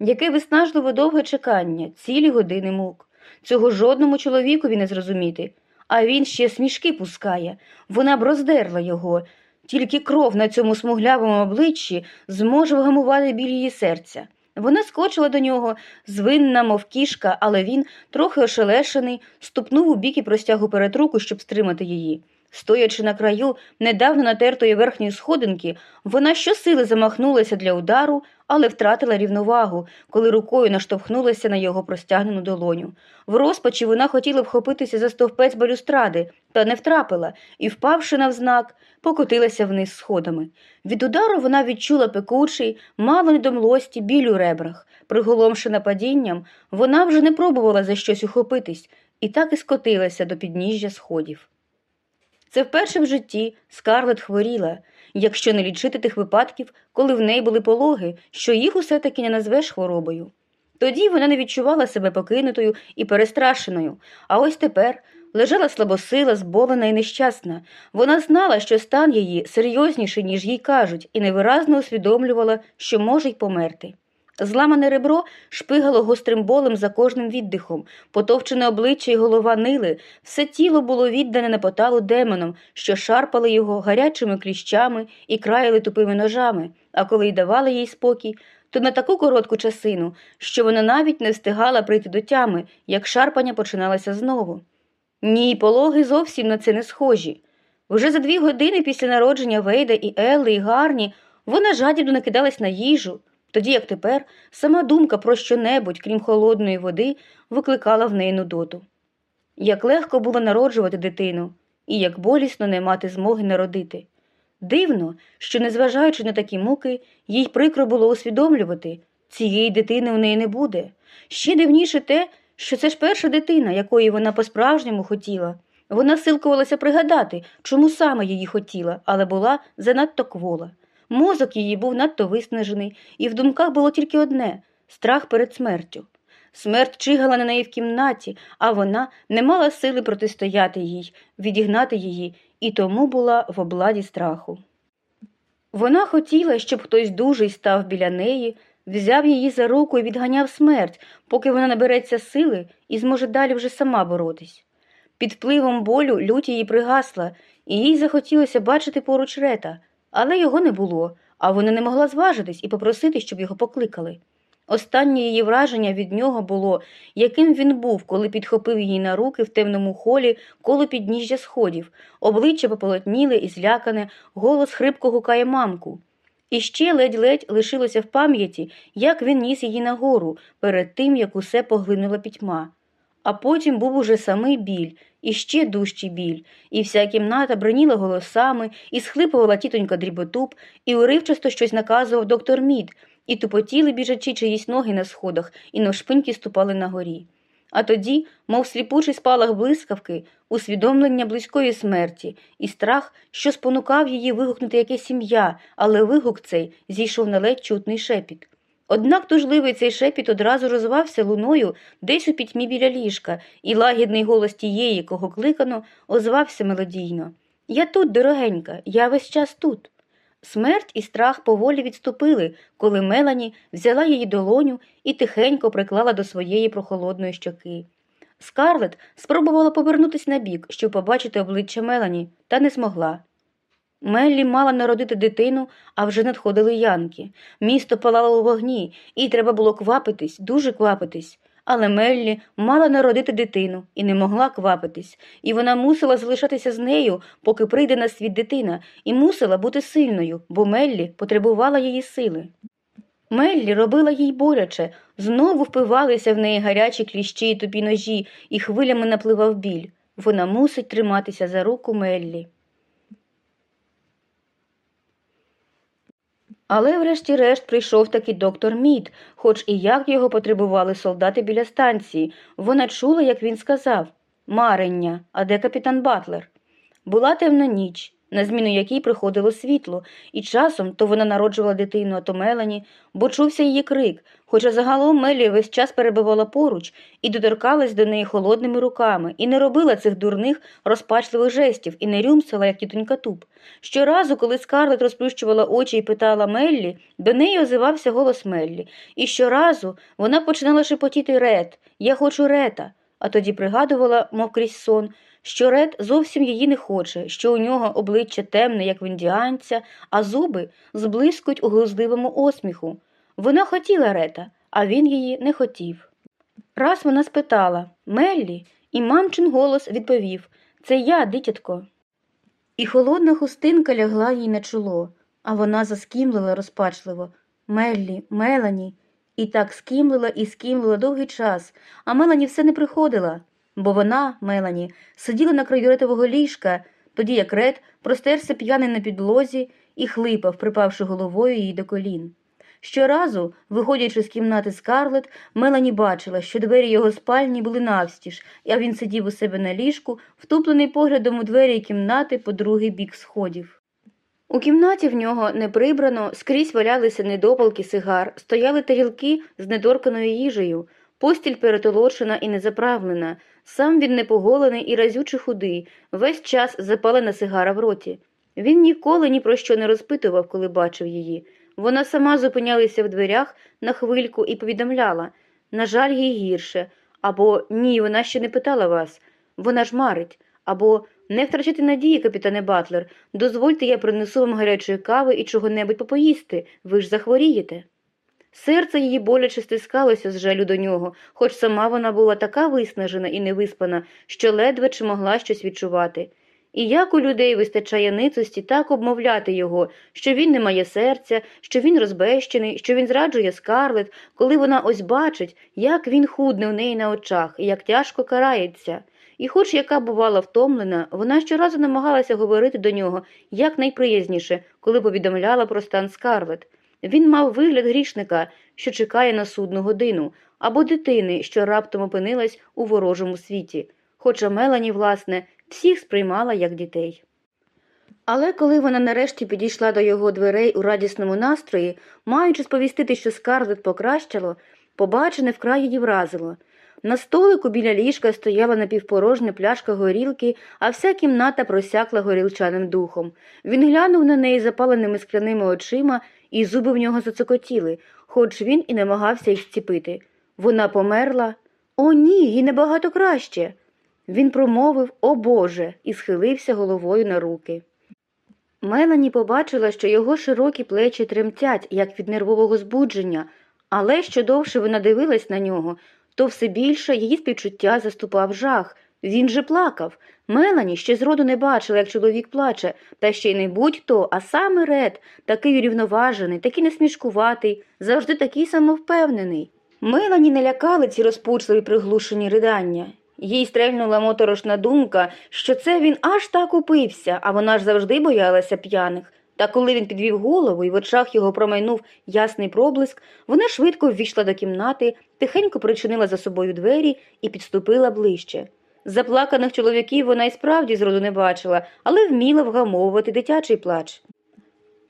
яке виснажливо довге чекання, цілі години мук. Цього жодному чоловікові не зрозуміти, а він ще смішки пускає, вона б роздерла його, тільки кров на цьому смуглявому обличчі зможе вгамувати біль її серця. Вона скочила до нього, звинна, мов кішка, але він, трохи ошелешений, ступнув у бік і простяг уперед руку, щоб стримати її. Стоячи на краю недавно натертої верхньої сходинки, вона щосили замахнулася для удару, але втратила рівновагу, коли рукою наштовхнулася на його простягнену долоню. В розпачі вона хотіла вхопитися за стовпець балюстради, та не втрапила і, впавши навзнак, покотилася вниз сходами. Від удару вона відчула пекучий, мало не до млості, біль у ребрах. Приголомшена падінням, вона вже не пробувала за щось ухопитись і так і скотилася до підніжжя сходів. Це вперше в житті скарлет хворіла, якщо не лічити тих випадків, коли в неї були пологи, що їх усе таки не назвеш хворобою. Тоді вона не відчувала себе покинутою і перестрашеною, а ось тепер лежала слабосила, зболена і нещасна. Вона знала, що стан її серйозніший, ніж їй кажуть, і невиразно усвідомлювала, що може й померти. Зламане ребро шпигало гострим болем за кожним віддихом, потовчене обличчя й голова нили, все тіло було віддане на поталу демонам, що шарпали його гарячими кліщами і краяли тупими ножами, а коли й давали їй спокій, то на таку коротку часину, що вона навіть не встигала прийти до тями, як шарпання починалося знову. Ні, пологи зовсім на це не схожі. Вже за дві години після народження Вейда і Елли, і Гарні вона жадібно накидалась на їжу, тоді як тепер сама думка про що-небудь, крім холодної води, викликала в неї нудоту. Як легко було народжувати дитину, і як болісно не мати змоги народити. Дивно, що, незважаючи на такі муки, їй прикро було усвідомлювати цієї дитини у неї не буде. Ще дивніше те, що це ж перша дитина, якої вона по-справжньому хотіла. Вона силкувалася пригадати, чому саме її хотіла, але була занадто квола. Мозок її був надто виснажений, і в думках було тільки одне страх перед смертю. Смерть чигала на неї в кімнаті, а вона не мала сили протистояти їй, відігнати її, і тому була в обладі страху. Вона хотіла, щоб хтось дужий став біля неї, взяв її за руку і відганяв смерть, поки вона набереться сили і зможе далі вже сама боротись. Під впливом болю лють її пригасла, і їй захотілося бачити поруч рета, але його не було, а вона не могла зважитись і попросити, щоб його покликали. Останнє її враження від нього було, яким він був, коли підхопив її на руки в темному холі коло підніжжя сходів, обличчя пополотніле і злякане, голос хрипко гукає мамку. І ще ледь-ледь лишилося в пам'яті, як він ніс її нагору перед тим, як усе поглинула пітьма. А потім був уже самий біль, і ще дужчий біль, і вся кімната броніла голосами, і схлипувала тітонька дріботуб, і уривчасто щось наказував доктор Мід, і тупотіли біжачи чиїсь ноги на сходах, і навшпиньки ступали на горі. А тоді, мов сліпучий спалах блискавки, усвідомлення близької смерті, і страх, що спонукав її вигукнути якесь ім'я, але вигук цей зійшов на ледь чутний шепіт. Однак тужливий цей шепіт одразу розвався луною десь у пітьмі біля ліжка, і лагідний голос тієї, кого кликано, озвався мелодійно. Я тут, дорогенька, я весь час тут. Смерть і страх поволі відступили, коли Мелані взяла її долоню і тихенько приклала до своєї прохолодної щоки. Скарлет спробувала повернутися на бік, щоб побачити обличчя Мелані, та не змогла. Меллі мала народити дитину, а вже надходили янки. Місто палало у вогні, і треба було квапитись, дуже квапитись. Але Меллі мала народити дитину і не могла квапитись, і вона мусила залишатися з нею, поки прийде на світ дитина, і мусила бути сильною, бо Меллі потребувала її сили. Меллі робила їй боляче, знову впивалися в неї гарячі кліщі й тупі ножі, і хвилями напливав біль. Вона мусить триматися за руку Меллі. Але врешті-решт прийшов таки доктор Мід, хоч і як його потребували солдати біля станції. Вона чула, як він сказав Марення, а де капітан Батлер? Була темна ніч, на зміну якій приходило світло, і часом то вона народжувала дитину, а то Мелані, бо чувся її крик, хоча загалом Мелі весь час перебувала поруч і доторкалась до неї холодними руками, і не робила цих дурних розпачливих жестів, і не рюмсила, як тітонька Туб. Щоразу, коли Скарлет розплющувала очі і питала Меллі, до неї озивався голос Меллі, і щоразу вона починала шепотіти Рет, я хочу Рета, а тоді пригадувала, мов крізь сон, що Ред зовсім її не хоче, що у нього обличчя темне, як в індіанця, а зуби зблискують у глузливому осміху. Вона хотіла Рета, а він її не хотів. Раз вона спитала Меллі, і мамчин голос відповів Це я, дитятко. І холодна хустинка лягла їй на чоло, а вона заскімлила розпачливо Меллі, Мелані. І так скімлила і скімлила довгий час, а Мелані все не приходила, бо вона, Мелані, сиділа на краю ретового ліжка, тоді як Ред простерся п'яний на підлозі і хлипав, припавши головою їй до колін. Щоразу, виходячи з кімнати Скарлет, Мелані бачила, що двері його спальні були навстіж, а він сидів у себе на ліжку, втуплений поглядом у двері кімнати по другий бік сходів. У кімнаті в нього не прибрано, скрізь валялися недопалки сигар, стояли тарілки з недорканою їжею, постіль перетолочена і незаправлена, сам він непоголений і разюче худий, весь час запалена сигара в роті. Він ніколи ні про що не розпитував, коли бачив її. Вона сама зупинялася в дверях на хвильку і повідомляла на жаль, їй гірше, або ні, вона ще не питала вас, вона ж марить, або не втрачайте надії, капітане Батлер, дозвольте, я принесу вам гарячої кави і чого-небудь попоїсти, ви ж захворієте. Серце її боляче стискалося з жалю до нього, хоч сама вона була така виснажена і невиспана, що ледве чи могла щось відчувати. І як у людей вистачає ницості так обмовляти його, що він не має серця, що він розбещений, що він зраджує скарлет, коли вона ось бачить, як він худне в неї на очах і як тяжко карається. І, хоч яка бувала втомлена, вона щоразу намагалася говорити до нього якнайприязніше, коли повідомляла про стан скарлет. Він мав вигляд грішника, що чекає на судну годину, або дитини, що раптом опинилась у ворожому світі. Хоча Мелані, власне, всіх сприймала як дітей. Але коли вона нарешті підійшла до його дверей у радісному настрої, маючи сповістити, що скарлет покращало, побачене вкрай її вразило. На столику біля ліжка стояла напівпорожня пляшка горілки, а вся кімната просякла горілчаним духом. Він глянув на неї запаленими скляними очима, і зуби в нього зацокотіли, хоч він і намагався їх зціпити. Вона померла? О, ні, їй набагато краще. Він промовив О Боже, і схилився головою на руки. Мелані побачила, що його широкі плечі тремтять, як від нервового збудження, але що довше вона дивилась на нього, то все більше її співчуття заступав жах. Він же плакав. Мелані ще зроду не бачила, як чоловік плаче, та ще й не будь-хто, а саме Ред, такий урівноважений, такий несмішкуватий, завжди такий самовпевнений. Мелані не лякали ці розпучливі приглушені ридання. Їй стрельнула моторошна думка, що це він аж так упився, а вона ж завжди боялася п'яних. Та коли він підвів голову і в очах його промайнув ясний проблиск, вона швидко ввійшла до кімнати, тихенько причинила за собою двері і підступила ближче. Заплаканих чоловіків вона й справді зроду не бачила, але вміла вгамовувати дитячий плач.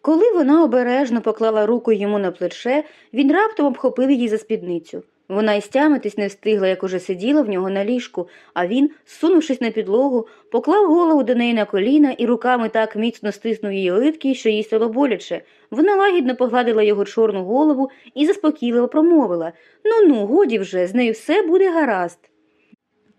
Коли вона обережно поклала руку йому на плече, він раптом обхопив її за спідницю. Вона й стямитись не встигла, як уже сиділа в нього на ліжку, а він, сунувшись на підлогу, поклав голову до неї на коліна і руками так міцно стиснув її литки, що їй стало боляче. Вона лагідно погладила його чорну голову і заспокійливо промовила Ну ну, годі вже, з нею все буде гаразд.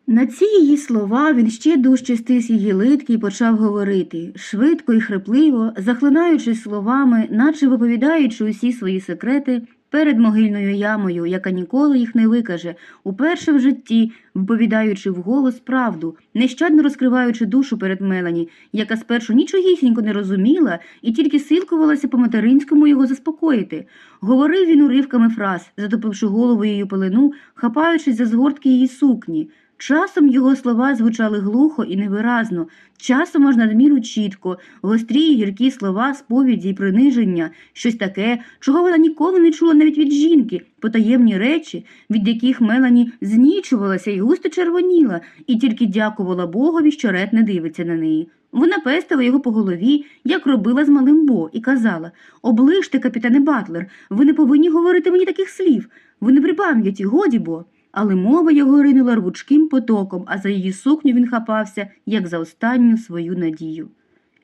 На ці її слова він ще дужче стис її литки і почав говорити, швидко і хрипливо, захлинаючись словами, наче виповідаючи усі свої секрети перед могильною ямою, яка ніколи їх не викаже, уперше в житті, виповідаючи вголос правду, нещадно розкриваючи душу перед Мелані, яка спершу нічогісінько не розуміла і тільки силкувалася по материнському його заспокоїти. Говорив він уривками фраз, затопивши голову її пелену, хапаючись за згортки її сукні. Часом його слова звучали глухо і невиразно, часом аж надміру чітко, гострі й гіркі слова, сповіді й приниження, щось таке, чого вона ніколи не чула навіть від жінки, потаємні речі, від яких Мелані знічувалася і густо червоніла, і тільки дякувала Богові, що Ред не дивиться на неї. Вона пестила його по голові, як робила з малим Бо, і казала Оближте, капітане Батлер, ви не повинні говорити мені таких слів. Ви не при годі бо. Але мова його ринула рвучким потоком, а за її сукню він хапався, як за останню свою надію.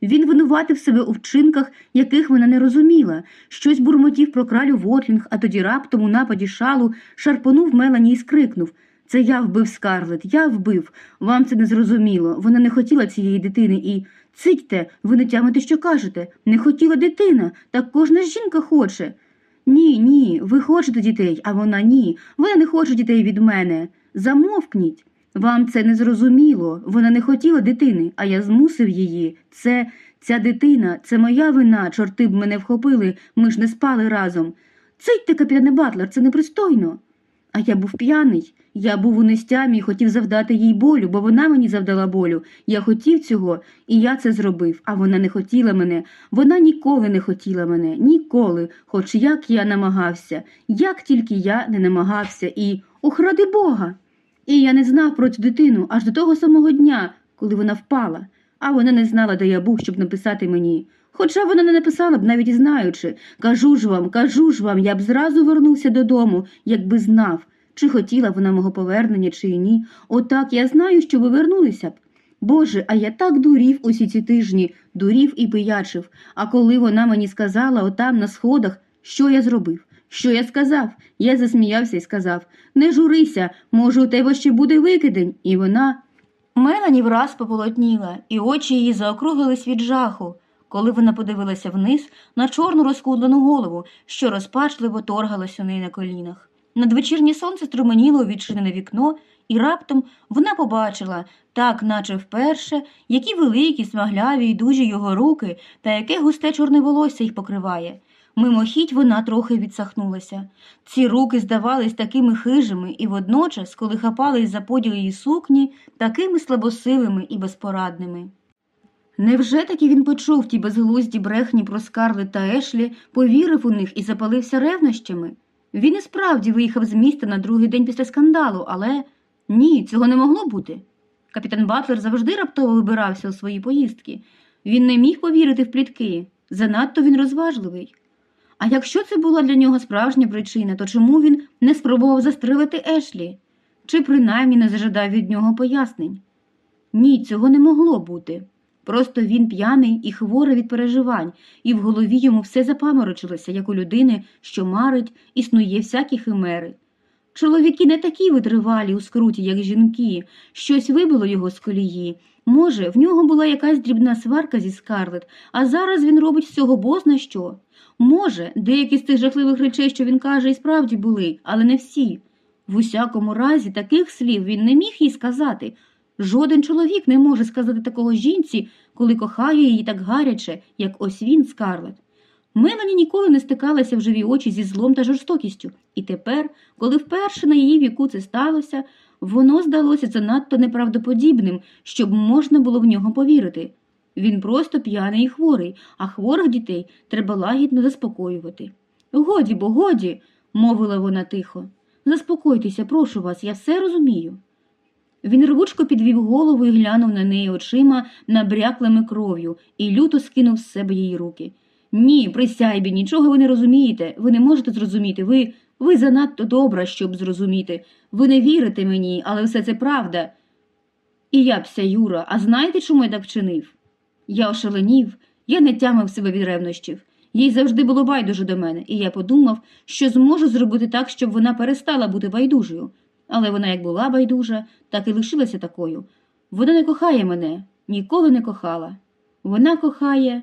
Він винуватив себе у вчинках, яких вона не розуміла, щось бурмотів про кралю Вотлінг, а тоді раптом у нападі шалу шарпонув Мелані і скрикнув Це я вбив скарлет, я вбив. Вам це не зрозуміло. Вона не хотіла цієї дитини і. Цитьте, ви не тямите, що кажете. Не хотіла дитина, так кожна жінка хоче. Ні, ні, ви хочете дітей, а вона ні. Вона не хоче дітей від мене. Замовкніть. Вам це не зрозуміло. Вона не хотіла дитини, а я змусив її. Це ця дитина, це моя вина, чорти б мене вхопили, ми ж не спали разом. Цитьте, капітане Батлер, це непристойно. А я був п'яний. Я був у нестямі і хотів завдати їй болю, бо вона мені завдала болю. Я хотів цього, і я це зробив, а вона не хотіла мене. Вона ніколи не хотіла мене, ніколи, хоч як я намагався, як тільки я не намагався, і ох, ради Бога. І я не знав про цю дитину аж до того самого дня, коли вона впала, а вона не знала, де я був, щоб написати мені Хоча вона не написала б, навіть знаючи. Кажу ж вам, кажу ж вам, я б зразу вернувся додому, якби знав, чи хотіла вона мого повернення, чи ні. Отак я знаю, що ви вернулися б. Боже, а я так дурів усі ці тижні, дурів і пиячив. А коли вона мені сказала отам на сходах, що я зробив? Що я сказав? Я засміявся і сказав Не журися, може, у тебе ще буде викидень. І вона. Мелані враз пополотніла, і очі її заокруглились від жаху, коли вона подивилася вниз на чорну розкудлену голову, що розпачливо торгалась у неї на колінах. Надвечірнє сонце струменіло у відчинене вікно, і раптом вона побачила, так наче вперше, які великі, смагляві й дужі його руки та яке густе чорне волосся їх покриває. Мимохідь вона трохи відсахнулася. Ці руки здавались такими хижими і водночас, коли хапались за поділ її сукні, такими слабосилими і безпорадними. Невже таки він почув ті безглузді брехні про Скарлет та Ешлі, повірив у них і запалився ревнощами? Він і справді виїхав з міста на другий день після скандалу, але ні, цього не могло бути. Капітан Батлер завжди раптово вибирався у свої поїздки. Він не міг повірити в плітки. Занадто він розважливий. А якщо це була для нього справжня причина, то чому він не спробував застрелити Ешлі? Чи принаймні не зажадав від нього пояснень? Ні, цього не могло бути. Просто він п'яний і хворий від переживань, і в голові йому все запаморочилося, як у людини, що марить, існує всякі химери. Чоловіки не такі витривалі у скруті, як жінки, щось вибило його з колії. Може, в нього була якась дрібна сварка зі скарлет, а зараз він робить всього бозна що. Може, деякі з тих жахливих речей, що він каже, і справді були, але не всі. В усякому разі, таких слів він не міг їй сказати. Жоден чоловік не може сказати такого жінці, коли кохає її так гаряче, як ось він, Скарлет. Мелані ніколи не стикалася в живі очі зі злом та жорстокістю, і тепер, коли вперше на її віку це сталося, воно здалося занадто неправдоподібним, щоб можна було в нього повірити. Він просто п'яний і хворий, а хворих дітей треба лагідно заспокоювати. Годі, бо годі, мовила вона тихо. Заспокойтеся, прошу вас, я все розумію. Він рвучко підвів голову і глянув на неї очима, набряклими кров'ю, і люто скинув з себе її руки. Ні, присяйбі, нічого ви не розумієте, ви не можете зрозуміти, ви, ви занадто добра, щоб зрозуміти. Ви не вірите мені, але все це правда. І я бся, Юра, а знаєте, чому я так вчинив? Я ошаленів, я не тямив себе від ревнощів. Їй завжди було байдуже до мене, і я подумав, що зможу зробити так, щоб вона перестала бути байдужою. Але вона як була байдужа, так і лишилася такою. Вона не кохає мене, ніколи не кохала. Вона кохає.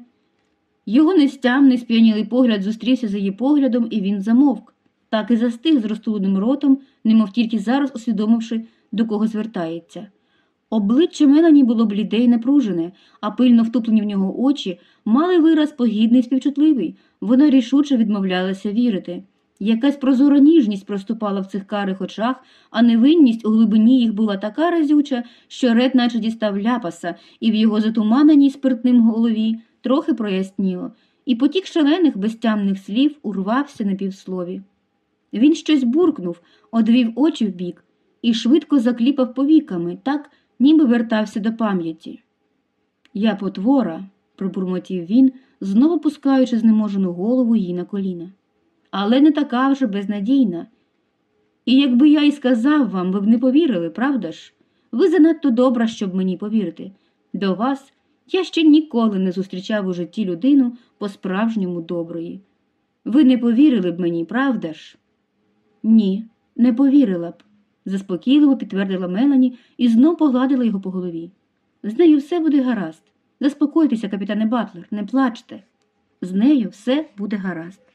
Його нестямний сп'янілий погляд зустрівся з її поглядом, і він замовк, так і застиг з розтуленим ротом, немов тільки зараз усвідомивши, до кого звертається. Обличчя Мелані було бліде й напружене, а пильно втуплені в нього очі мали вираз погідний і співчутливий. Вона рішуче відмовлялася вірити. Якась прозора ніжність проступала в цих карих очах, а невинність у глибині їх була така разюча, що ред наче дістав ляпаса, і в його затуманеній спиртним голові трохи проясніло, і потік шалених безтямних слів урвався на півслові. Він щось буркнув, одвів очі вбік і швидко закліпав повіками, так, ніби вертався до пам'яті. Я потвора, пробурмотів він, знову пускаючи знеможену голову їй на коліна. Але не така вже безнадійна. І якби я й сказав вам, ви б не повірили, правда ж? Ви занадто добра, щоб мені повірити. До вас я ще ніколи не зустрічав у житті людину по-справжньому доброї. Ви не повірили б мені, правда ж? Ні, не повірила б, заспокійливо підтвердила Мелані і знов погладила його по голові. З нею все буде гаразд. Заспокойтеся, капітане Батлер, не плачте. З нею все буде гаразд.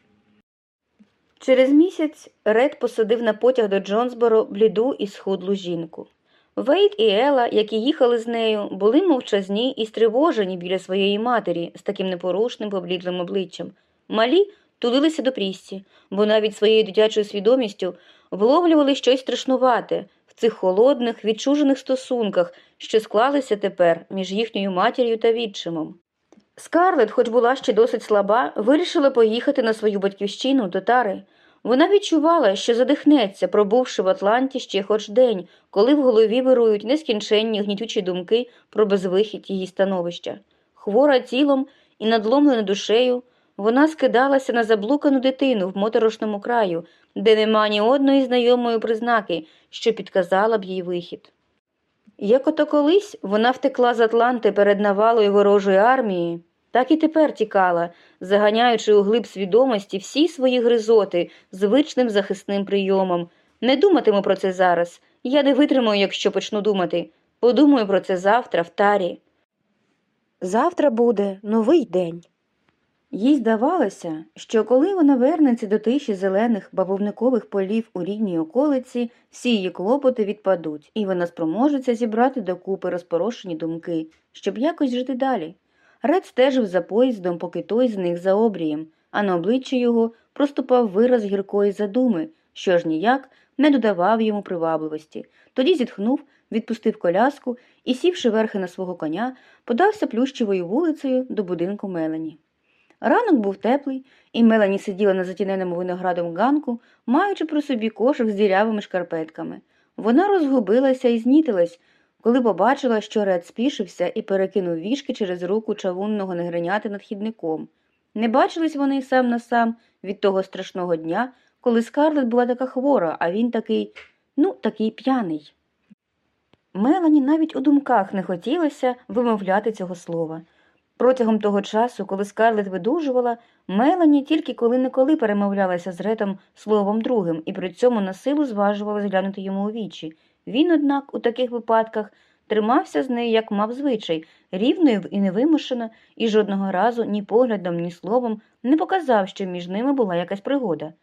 Через місяць Ред посадив на потяг до Джонсборо бліду і схудлу жінку. Вейт і Ела, які їхали з нею, були мовчазні і стривожені біля своєї матері з таким непорушним поблідлим обличчям. Малі тулилися до прісті, бо навіть своєю дитячою свідомістю вловлювали щось страшнувате в цих холодних, відчужених стосунках, що склалися тепер між їхньою матір'ю та відчимом. Скарлет, хоч була ще досить слаба, вирішила поїхати на свою батьківщину до Тари. Вона відчувала, що задихнеться, пробувши в Атланті ще хоч день, коли в голові вирують нескінченні гнітючі думки про безвихідь її становища. Хвора тілом і надломлена душею, вона скидалася на заблукану дитину в моторошному краю, де нема ні одної знайомої признаки, що підказала б їй вихід. Як ото колись вона втекла з Атланти перед навалою ворожої армії, так і тепер тікала, заганяючи у глиб свідомості всі свої гризоти звичним захисним прийомом. Не думатиму про це зараз. Я не витримаю, якщо почну думати. Подумаю про це завтра в тарі. Завтра буде новий день. Їй здавалося, що коли вона вернеться до тиші зелених бавовникових полів у рідній околиці, всі її клопоти відпадуть, і вона спроможеться зібрати докупи розпорошені думки, щоб якось жити далі. Ред стежив за поїздом, поки той зник за обрієм, а на обличчі його проступав вираз гіркої задуми, що ж ніяк не додавав йому привабливості. Тоді зітхнув, відпустив коляску і, сівши верхи на свого коня, подався плющевою вулицею до будинку Мелані. Ранок був теплий, і Мелані сиділа на затіненому виноградом ганку, маючи при собі кошик з дірявими шкарпетками. Вона розгубилася і знітилась, коли побачила, що Ред спішився і перекинув вішки через руку чавунного негриняти над хідником. Не бачились вони сам на сам від того страшного дня, коли Скарлет була така хвора, а він такий, ну, такий п'яний. Мелані навіть у думках не хотілося вимовляти цього слова. Протягом того часу, коли Скарлет видужувала, Мелані тільки коли-неколи перемовлялася з Ретом словом другим і при цьому на силу зважувала зглянути йому у вічі. Він, однак, у таких випадках тримався з нею, як мав звичай, рівно і невимушено, і жодного разу ні поглядом, ні словом не показав, що між ними була якась пригода.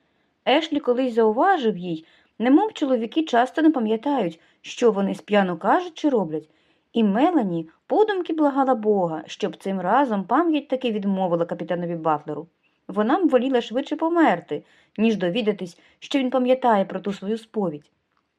Ешлі колись зауважив їй, немов чоловіки часто не пам'ятають, що вони сп'яно кажуть чи роблять. І Мелані подумки благала Бога, щоб цим разом пам'ять таки відмовила капітанові Батлеру. Вона б воліла швидше померти, ніж довідатись, що він пам'ятає про ту свою сповідь.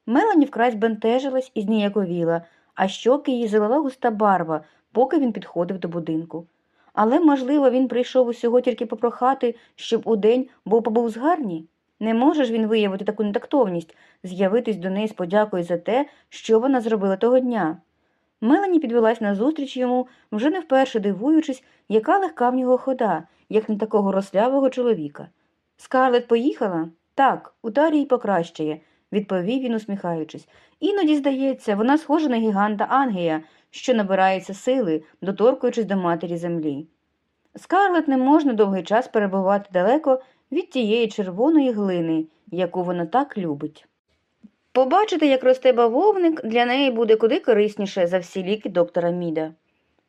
Мелані вкрай збентежилась і зніяковіла, а щоки її залила густа барва, поки він підходив до будинку. Але, можливо, він прийшов усього тільки попрохати, щоб удень був побув згарні. Не може ж він виявити таку нетактовність, з'явитись до неї з подякою за те, що вона зробила того дня. Мелані підвелась назустріч йому, вже не вперше дивуючись, яка легка в нього хода, як не такого рослявого чоловіка. Скарлет поїхала? Так, у Тарії покращає, відповів він, усміхаючись. Іноді, здається, вона схожа на гіганта Ангія, що набирається сили, доторкуючись до матері землі. Скарлет не можна довгий час перебувати далеко від тієї червоної глини, яку вона так любить. Побачити, як росте бавовник, для неї буде куди корисніше за всі ліки доктора Міда.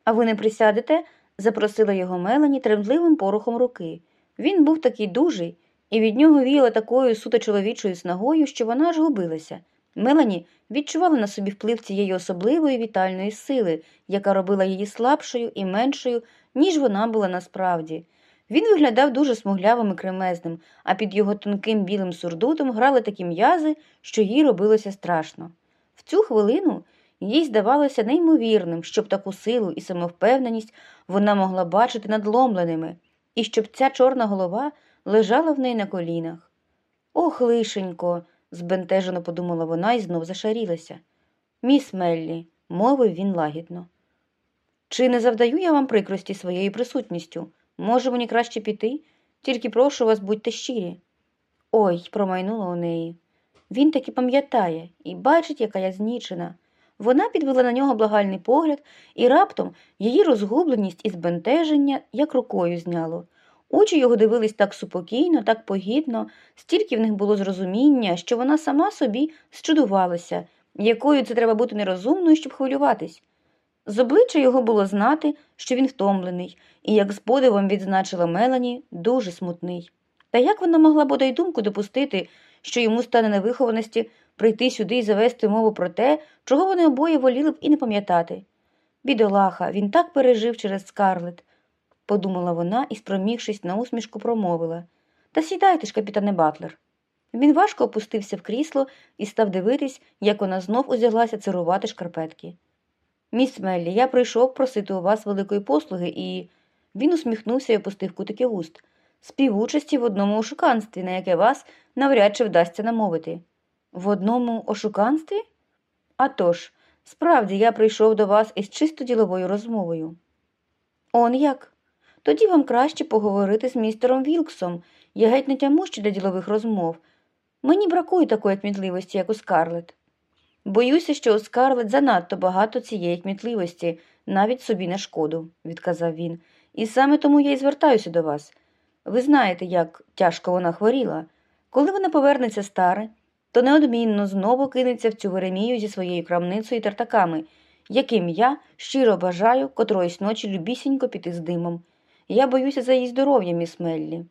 А ви не присядете? запросила його Мелані тремтливим порухом руки. Він був такий дужий, і від нього віяло такою суто чоловічою снагою, що вона аж губилася. Мелані відчувала на собі вплив цієї особливої вітальної сили, яка робила її слабшою і меншою, ніж вона була насправді. Він виглядав дуже смуглявим і кремезним, а під його тонким білим сурдутом грали такі м'язи, що їй робилося страшно. В цю хвилину їй здавалося неймовірним, щоб таку силу і самовпевненість вона могла бачити надломленими, і щоб ця чорна голова лежала в неї на колінах. Ох, лишенько, збентежено подумала вона і знов зашарілася. Міс Меллі, мовив він лагідно. Чи не завдаю я вам прикрості своєю присутністю? Може, мені краще піти? Тільки прошу вас, будьте щирі. Ой, промайнула у неї. Він таки пам'ятає і бачить, яка я знічена. Вона підвела на нього благальний погляд, і раптом її розгубленість і збентеження як рукою зняло. Очі його дивились так супокійно, так погідно, стільки в них було зрозуміння, що вона сама собі зчудувалася, якою це треба бути нерозумною, щоб хвилюватись. З обличчя його було знати, що він втомлений, і, як з подивом відзначила Мелані, дуже смутний. Та як вона могла бодай думку допустити, що йому стане невихованості прийти сюди і завести мову про те, чого вони обоє воліли б і не пам'ятати? Бідолаха, він так пережив через скарлет, подумала вона і, спромігшись на усмішку, промовила. Та сідайте ж, капітане Батлер. Він важко опустився в крісло і став дивитись, як вона знов узяглася цирувати шкарпетки. Міс Меллі, я прийшов просити у вас великої послуги, і. Він усміхнувся і опустив кутики вуст. Співучасті в одному ошуканстві, на яке вас навряд чи вдасться намовити. В одному ошуканстві? «А тож, справді, я прийшов до вас із чисто діловою розмовою. Он як? Тоді вам краще поговорити з містером Вілксом. Я геть не тямуща для ділових розмов. Мені бракує такої кмітливості, як у Скарлет. Боюся, що у Скарлет занадто багато цієї кмітливості, навіть собі на шкоду, відказав він. І саме тому я й звертаюся до вас. Ви знаєте, як тяжко вона хворіла. Коли вона повернеться старе, то неодмінно знову кинеться в цю Веремію зі своєю крамницею і тартаками, яким я щиро бажаю котроїсь ночі любісінько піти з димом. Я боюся за її здоров'я, міс Меллі.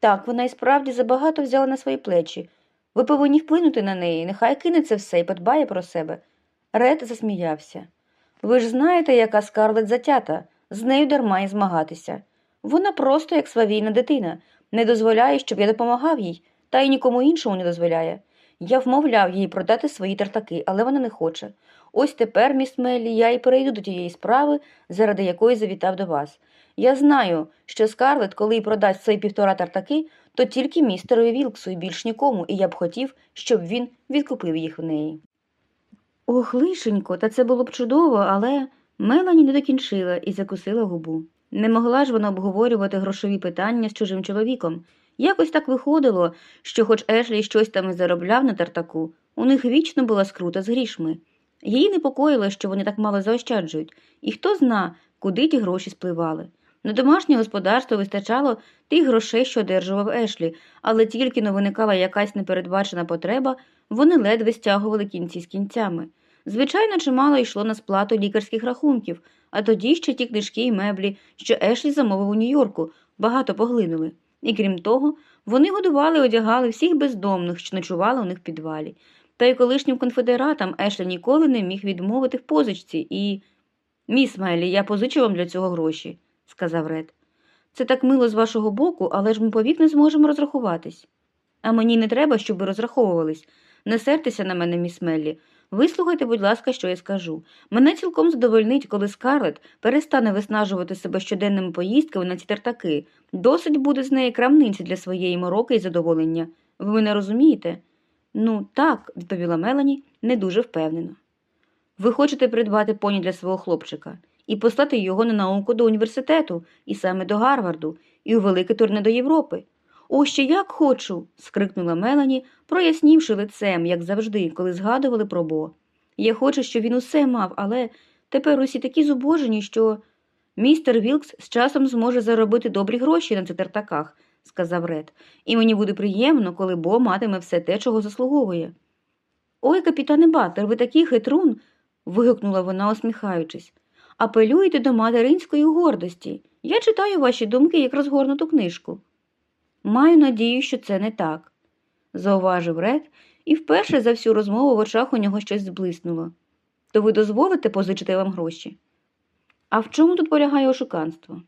Так, вона і справді забагато взяла на свої плечі. Ви повинні вплинути на неї, нехай кине це все і подбає про себе. Ред засміявся. Ви ж знаєте, яка скарлет затята, з нею дарма й змагатися. Вона просто як свавільна дитина, не дозволяє, щоб я допомагав їй, та й нікому іншому не дозволяє. Я вмовляв її продати свої тартаки, але вона не хоче. Ось тепер, міс Меллі, я і перейду до тієї справи, заради якої завітав до вас. Я знаю, що Скарлет, коли й продасть свої півтора тартаки, то тільки містерові Вілксу і більш нікому, і я б хотів, щоб він відкупив їх в неї. Ох, лишенько, та це було б чудово, але Мелані не докінчила і закусила губу. Не могла ж вона обговорювати грошові питання з чужим чоловіком. Якось так виходило, що, хоч Ешлі щось там і заробляв на тартаку, у них вічно була скрута з грішми. Її непокоїло, що вони так мало заощаджують, і хто зна, куди ті гроші спливали. На домашнє господарство вистачало тих грошей, що одержував Ешлі, але тільки но виникала якась непередбачена потреба, вони ледве стягували кінці з кінцями. Звичайно, чимало йшло на сплату лікарських рахунків, а тоді ще ті книжки й меблі, що Ешлі замовив у Нью-Йорку, багато поглинули. І крім того, вони годували і одягали всіх бездомних, що ночували у них в підвалі. Та й колишнім конфедератам Ешлі ніколи не міг відмовити в позичці і. Міс Майлі, я позичу вам для цього гроші, сказав Ред. Це так мило з вашого боку, але ж ми повік не зможемо розрахуватись. А мені не треба, щоб ви розраховувались. Не сертеся на мене, міс Меллі. Вислухайте, будь ласка, що я скажу. Мене цілком задовольнить, коли Скарлет перестане виснажувати себе щоденними поїздками на ці тартаки. Досить буде з неї крамниці для своєї мороки і задоволення. Ви мене розумієте? Ну, так, відповіла Мелані, не дуже впевнено. Ви хочете придбати поні для свого хлопчика і послати його на науку до університету, і саме до Гарварду, і у велике турне до Європи. О, ще як хочу. скрикнула Мелані, прояснівши лицем, як завжди, коли згадували про Бо. Я хочу, щоб він усе мав, але тепер усі такі зубожені, що. Містер Вілкс з часом зможе заробити добрі гроші на цих тартаках, сказав Ред, і мені буде приємно, коли Бо матиме все те, чого заслуговує. Ой, капітане Батлер, ви такий хитрун. вигукнула вона, усміхаючись. Апелюєте до материнської гордості. Я читаю ваші думки як розгорнуту книжку. Маю надію, що це не так, зауважив Ред, і вперше за всю розмову в очах у нього щось зблиснуло. То ви дозволите позичити вам гроші? А в чому тут полягає ошуканство?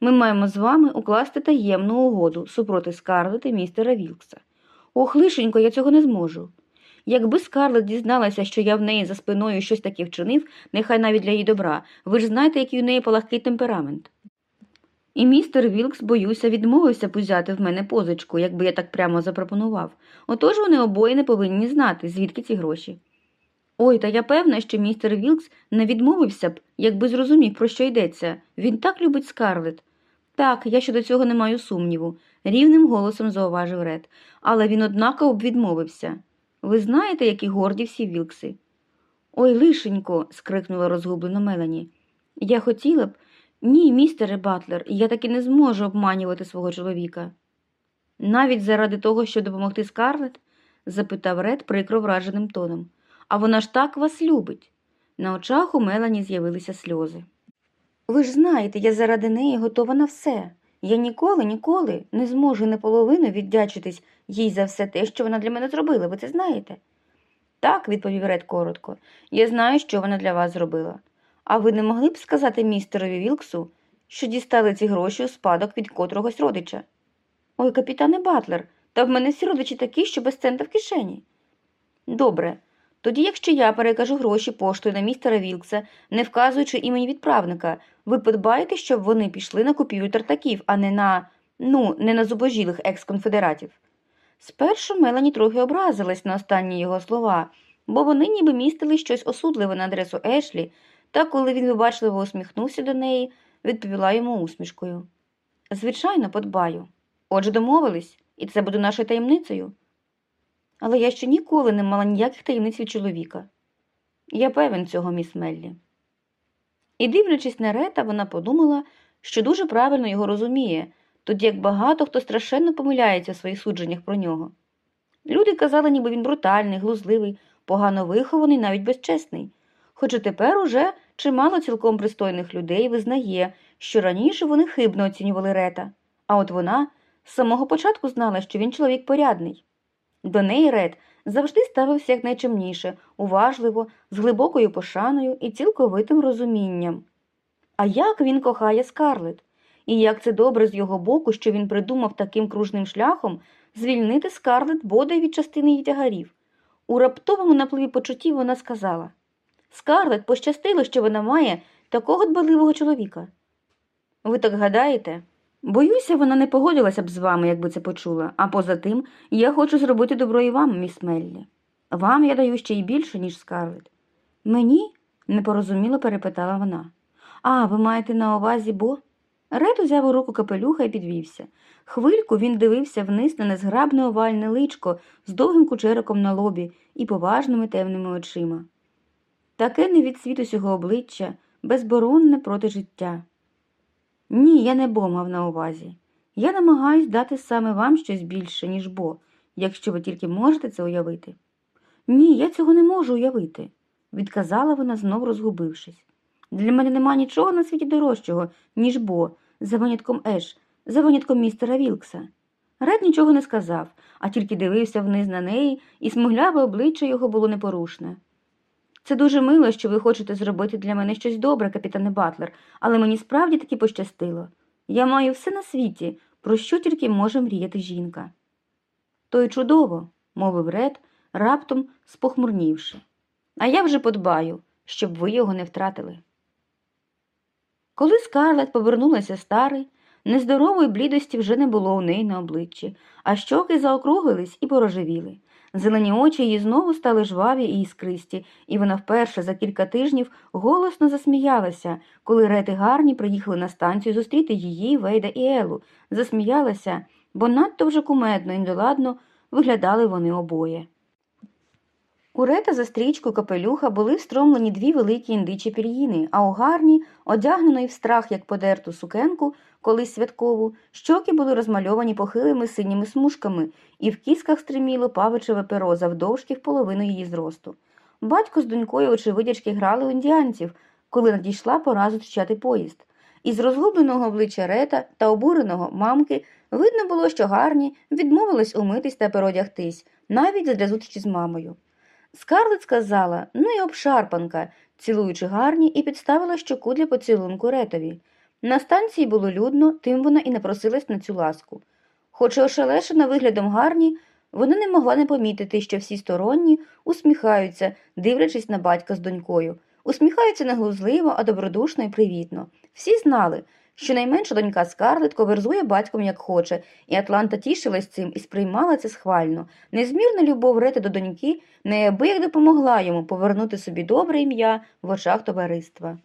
Ми маємо з вами укласти таємну угоду супроти Скарлет і містера Вілкса. Ох, лишенько, я цього не зможу. Якби Скарлет дізналася, що я в неї за спиною щось таке вчинив, нехай навіть для її добра, ви ж знаєте, який у неї палахкий темперамент. І містер Вілкс, боюся, відмовився б узяти в мене позичку, якби я так прямо запропонував. Отож вони обоє не повинні знати, звідки ці гроші. Ой, та я певна, що містер Вілкс не відмовився б, якби зрозумів, про що йдеться. Він так любить скарлет. Так, я щодо цього не маю сумніву, рівним голосом зауважив Ред, але він однаково б відмовився. Ви знаєте, які горді всі Вілкси? Ой, лишенько. скрикнула розгублено Мелані. Я хотіла б. Ні, містере Батлер, я таки не зможу обманювати свого чоловіка. Навіть заради того, щоб допомогти Скарлет? запитав Ред прикро враженим тоном. А вона ж так вас любить. На очах у Мелані з'явилися сльози. Ви ж знаєте, я заради неї готова на все. Я ніколи, ніколи не зможу наполовину віддячитись їй за все те, що вона для мене зробила, ви це знаєте? Так, відповів Ред коротко, я знаю, що вона для вас зробила. А ви не могли б сказати містерові Вілксу, що дістали ці гроші у спадок від котрогось родича? Ой, капітане Батлер, та в мене всі родичі такі, що без цента в кишені. Добре. Тоді, якщо я перекажу гроші поштою на містера Вілкса, не вказуючи імені відправника, ви подбаєте, щоб вони пішли на купівлю тартаків, а не на ну, не на зубожілих екс-конфедератів. Спершу Мелані трохи образилась на останні його слова, бо вони ніби містили щось осудливе на адресу Ешлі, та коли він вибачливо усміхнувся до неї, відповіла йому усмішкою. Звичайно, подбаю. Отже, домовились, і це буде нашою таємницею. Але я ще ніколи не мала ніяких таємниць від чоловіка. Я певен цього, міс Меллі. І, дивлячись на Рета, вона подумала, що дуже правильно його розуміє, тоді як багато хто страшенно помиляється в своїх судженнях про нього. Люди казали, ніби він брутальний, глузливий, погано вихований, навіть безчесний. Хоча тепер уже чимало цілком пристойних людей визнає, що раніше вони хибно оцінювали Рета, а от вона з самого початку знала, що він чоловік порядний. До неї Ред завжди ставився якнайчемніше, уважливо, з глибокою пошаною і цілковитим розумінням. А як він кохає Скарлет? І як це добре з його боку, що він придумав таким кружним шляхом звільнити Скарлет бодай від частини її тягарів. У раптовому напливі почуттів вона сказала Скарлет пощастило, що вона має такого дбаливого чоловіка. Ви так гадаєте? Боюся, вона не погодилася б з вами, якби це почула, а поза тим я хочу зробити добро і вам, міс Меллі. Вам я даю ще й більше, ніж Скарлет. Мені? непорозуміло перепитала вона. А, ви маєте на увазі, бо. Ред узяв у руку капелюха і підвівся. Хвильку він дивився вниз на незграбне овальне личко з довгим кучериком на лобі і поважними темними очима. Таке не від світу сього обличчя, безборонне проти життя. Ні, я не бо мав на увазі. Я намагаюсь дати саме вам щось більше, ніж бо, якщо ви тільки можете це уявити. Ні, я цього не можу уявити, відказала вона, знов розгубившись. Для мене нема нічого на світі дорожчого, ніж бо, за винятком Еш, за винятком містера Вілкса. Ред нічого не сказав, а тільки дивився вниз на неї, і смугляве обличчя його було непорушне. Це дуже мило, що ви хочете зробити для мене щось добре, капітане Батлер, але мені справді таки пощастило. Я маю все на світі, про що тільки може мріяти жінка. То й чудово, мовив Ред, раптом спохмурнівши. А я вже подбаю, щоб ви його не втратили. Коли Скарлет повернулася старий, нездорової блідості вже не було у неї на обличчі, а щоки заокруглились і порожевіли. Зелені очі її знову стали жваві і іскристі, і вона вперше за кілька тижнів голосно засміялася, коли Рети Гарні приїхали на станцію зустріти її, Вейда і Елу. Засміялася, бо надто вже кумедно і недоладно виглядали вони обоє. У Рета за стрічку капелюха були встромлені дві великі індичі пір'їни, а у гарні, одягненої в страх як подерту сукенку, колись святкову, щоки були розмальовані похилими синіми смужками, і в кісках стриміло павичеве перо завдовжки в половину її зросту. Батько з донькою очевидячки грали у індіанців, коли надійшла пора зустрічати поїзд. Із розгубленого обличчя Рета та обуреного мамки видно було, що гарні відмовились умитись та переодягтись, навіть для зустрічі з мамою. Скарлет сказала ну і обшарпанка, цілуючи гарні, і підставила щоку для поцілунку ретові. На станції було людно, тим вона і напросилась на цю ласку. Хоч і ошелешена виглядом гарні, вона не могла не помітити, що всі сторонні усміхаються, дивлячись на батька з донькою. Усміхаються не глузливо, а добродушно і привітно. Всі знали, що найменша донька Скарлет коверзує батьком як хоче, і Атланта тішилась цим і сприймала це схвально. Незмірна любов Рети до доньки неабияк допомогла йому повернути собі добре ім'я в очах товариства.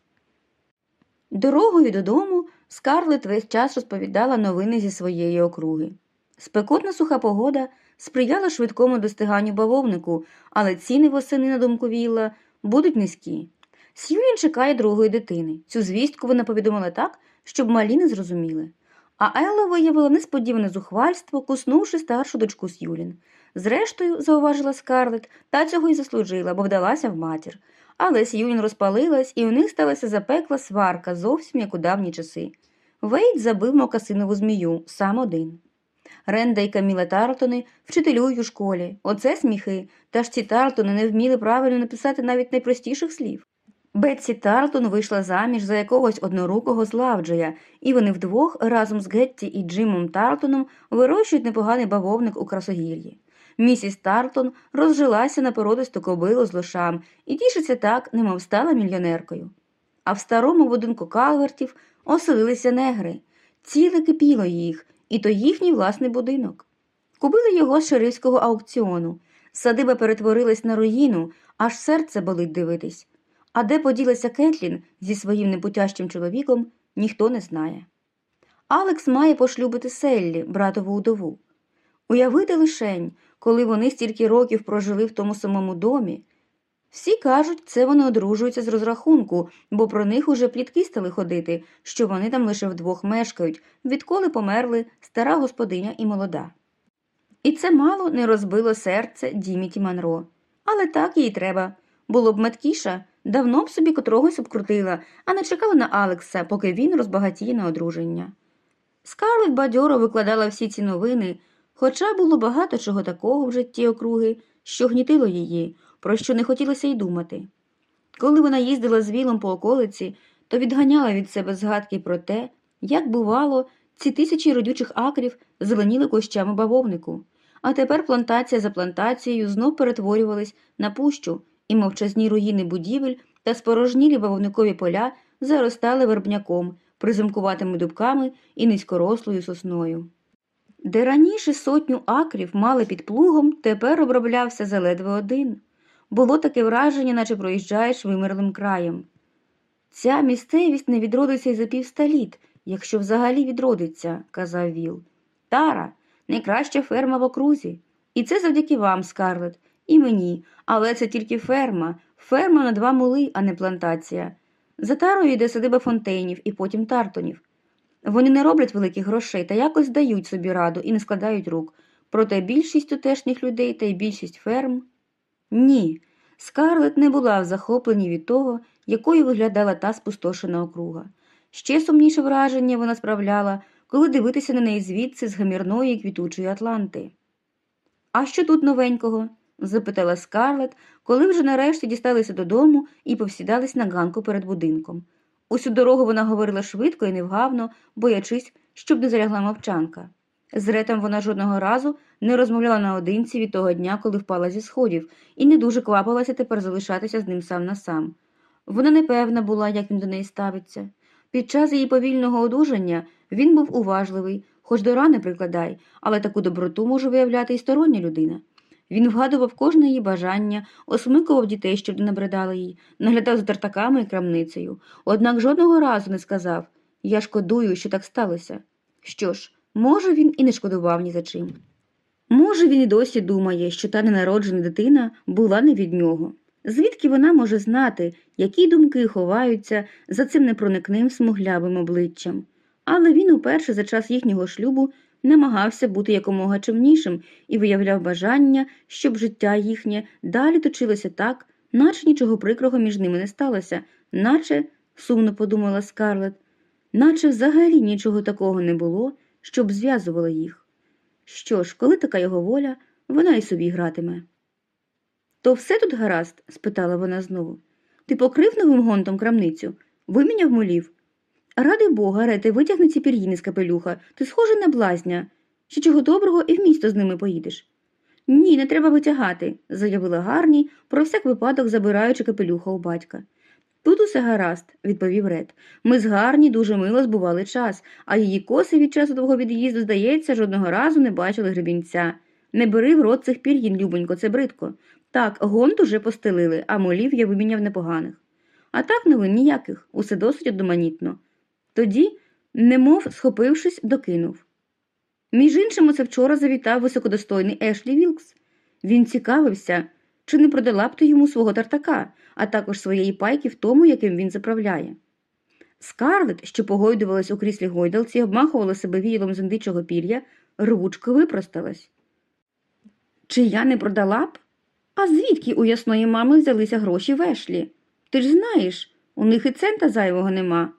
Дорогою додому Скарлет весь час розповідала новини зі своєї округи. Спекотна суха погода сприяла швидкому достиганню бавовнику, але ціни восени, на думку Вілла, будуть низькі. Сьюлін чекає другої дитини. Цю звістку вона повідомила так, щоб малі не зрозуміли. А Елла виявила несподіване зухвальство, куснувши старшу дочку Сюлін. Зрештою, зауважила Скарлет, та цього й заслужила, бо вдалася в матір. Але Сьюлін розпалилась, і у них сталася запекла сварка зовсім як у давні часи. Вейд забив мокасинову змію, сам один. Ренда і Каміла Тартони вчителюють у школі. Оце сміхи, та ж ці Тартони не вміли правильно написати навіть найпростіших слів. Бетсі Тартон вийшла заміж за якогось однорукого з Лавджея, і вони вдвох разом з Гетті і Джимом Тартоном вирощують непоганий бавовник у красогір'ї. Місіс Тартон розжилася на породисту кобилу з лошам і тішиться так, немов стала мільйонеркою. А в старому будинку Калвертів оселилися негри. Ціле кипіло їх, і то їхній власний будинок. Купили його з шерифського аукціону. Садиба перетворилась на руїну, аж серце болить дивитись. А де поділася Кетлін зі своїм непутящим чоловіком, ніхто не знає. Алекс має пошлюбити Селлі, братову удову. Уявити лишень, коли вони стільки років прожили в тому самому домі. Всі кажуть, це вони одружуються з розрахунку, бо про них уже плітки стали ходити, що вони там лише вдвох мешкають, відколи померли стара господиня і молода. І це мало не розбило серце Діміті Манро. Але так їй треба. Було б меткіша, давно б собі котрогось обкрутила, а не чекала на Алекса, поки він розбагатіє на одруження. Скарлет бадьоро викладала всі ці новини, хоча було багато чого такого в житті округи, що гнітило її, про що не хотілося й думати. Коли вона їздила з вілом по околиці, то відганяла від себе згадки про те, як бувало, ці тисячі родючих акрів зеленіли кущами бавовнику, а тепер плантація за плантацією знов перетворювались на пущу, і мовчазні руїни будівель та спорожнілі бавовникові поля заростали вербняком, приземкуватими дубками і низькорослою сосною. Де раніше сотню акрів мали під плугом, тепер оброблявся заледве один. Було таке враження, наче проїжджаєш вимерлим краєм. Ця місцевість не відродиться й за півста літ, якщо взагалі відродиться, казав Віл. Тара найкраща ферма в окрузі. І це завдяки вам, Скарлет, і мені, але це тільки ферма, ферма на два мули, а не плантація. За тарою йде садиба фонтейнів і потім тартонів. Вони не роблять великих грошей та якось дають собі раду і не складають рук. Проте більшість тутешніх людей та й більшість ферм. Ні. Скарлет не була в захопленні від того, якою виглядала та спустошена округа. Ще сумніше враження вона справляла, коли дивитися на неї звідси з гамірної квітучої Атланти. А що тут новенького? Запитала Скарлет, коли вже нарешті дісталися додому і повсідались на ганку перед будинком. Усю дорогу вона говорила швидко і невгавно, боячись, щоб не залягла мовчанка. З Ретом вона жодного разу не розмовляла наодинці від того дня, коли впала зі сходів, і не дуже квапилася тепер залишатися з ним сам на сам. Вона непевна була, як він до неї ставиться. Під час її повільного одужання він був уважливий, хоч до рани прикладай, але таку доброту може виявляти і стороння людина. Він вгадував кожне її бажання, осмикував дітей, щоб не набридали їй, наглядав за тартаками і крамницею, однак жодного разу не сказав Я шкодую, що так сталося. Що ж, може, він і не шкодував ні за чим. Може, він і досі думає, що та ненароджена дитина була не від нього. Звідки вона може знати, які думки ховаються за цим непроникним смуглявим обличчям? Але він уперше за час їхнього шлюбу намагався бути якомога чимнішим і виявляв бажання, щоб життя їхнє далі точилося так, наче нічого прикрого між ними не сталося, наче, сумно подумала Скарлет, наче взагалі нічого такого не було, щоб зв'язувало їх. Що ж, коли така його воля, вона й собі гратиме. То все тут гаразд? спитала вона знову. Ти покрив новим гонтом крамницю, виміняв молів. Ради Бога, Рете, витягни ці пір'їни з капелюха. Ти схожий на блазня. Ще чого доброго і в місто з ними поїдеш. Ні, не треба витягати, заявила Гарні, про всяк випадок забираючи капелюха у батька. Тут усе гаразд, відповів Ред. Ми з Гарні дуже мило збували час, а її коси від часу твого від'їзду, здається, жодного разу не бачили гребінця. Не бери в рот цих пір'їн, любонько, це бридко. Так, гонт уже постелили, а молів я виміняв непоганих. А так новин ніяких, усе досить одноманітно. Тоді, немов схопившись, докинув. Між іншим, оце вчора завітав високодостойний Ешлі Вілкс. Він цікавився, чи не продала б ти йому свого тартака, а також своєї пайки в тому, яким він заправляє. Скарлет, що погойдувалась у кріслі гойдалці, обмахувала себе віялом з індичого пір'я, рвучко випросталась. Чи я не продала б? А звідки у ясної мами взялися гроші в Ешлі? Ти ж знаєш, у них і цента зайвого нема.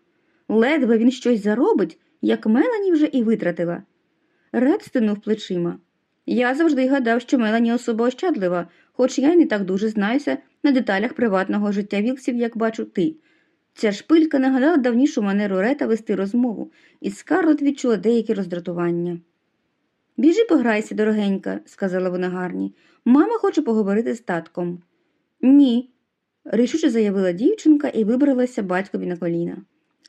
Ледве він щось заробить, як Мелані вже і витратила. Ред стинув плечима. Я завжди гадав, що Мелані особа ощадлива, хоч я й не так дуже знаюся на деталях приватного життя Вілксів, як бачу ти. Ця шпилька нагадала давнішу манеру Рета вести розмову, і Скарлет відчула деякі роздратування. Біжи пограйся, дорогенька, сказала вона гарні. Мама хоче поговорити з татком. Ні, рішуче заявила дівчинка і вибралася батькові на коліна.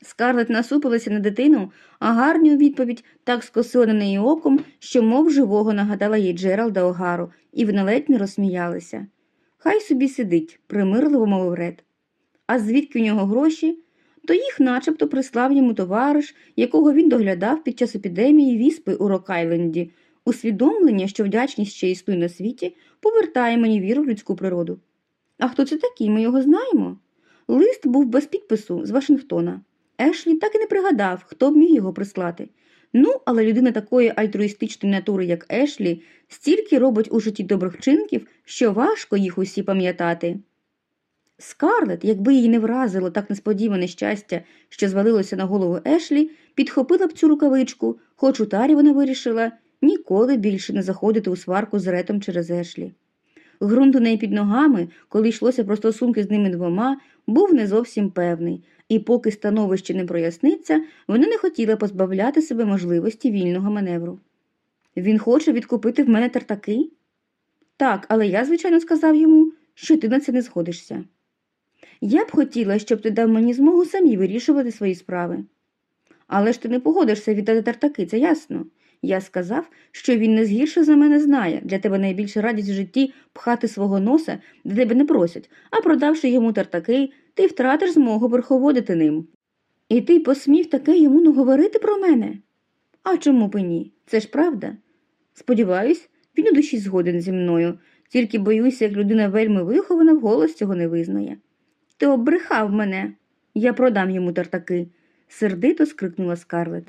Скарлет насупилася на дитину, а гарні у відповідь так скосила на неї оком, що мов живого нагадала їй Джералда Огару, і вони ледь не розсміялися. Хай собі сидить, примирливо мовив Ред. А звідки у нього гроші? то їх начебто прислав йому товариш, якого він доглядав під час епідемії віспи у Рок-Айленді. Усвідомлення, що вдячність ще існує на світі, повертає мені віру в людську природу. А хто це такий? Ми його знаємо? Лист був без підпису з Вашингтона. Ешлі так і не пригадав, хто б міг його прислати. Ну, але людина такої альтруїстичної натури, як Ешлі, стільки робить у житті добрих вчинків, що важко їх усі пам'ятати. Скарлет, якби її не вразило так несподіване щастя, що звалилося на голову Ешлі, підхопила б цю рукавичку, хоч у тарі вона вирішила ніколи більше не заходити у сварку з ретом через Ешлі. Грунт у неї під ногами, коли йшлося про стосунки з ними двома, був не зовсім певний, і поки становище не проясниться, вона не хотіла позбавляти себе можливості вільного маневру. Він хоче відкупити в мене тартаки? Так, але я, звичайно, сказав йому, що ти на це не згодишся. Я б хотіла, щоб ти дав мені змогу самі вирішувати свої справи. Але ж ти не погодишся віддати тартаки, це ясно. Я сказав, що він не згірше за мене знає. Для тебе найбільша радість в житті пхати свого носа, де тебе не просять, а продавши йому тартаки, ти втратиш змогу верховодити ним. І ти посмів таке йому наговорити про мене? А чому б і ні? Це ж правда. Сподіваюсь, він у душі згоден зі мною, тільки боюся, як людина вельми вихована, вголос цього не визнає. Ти обрехав мене. Я продам йому тартаки, сердито скрикнула Скарлет.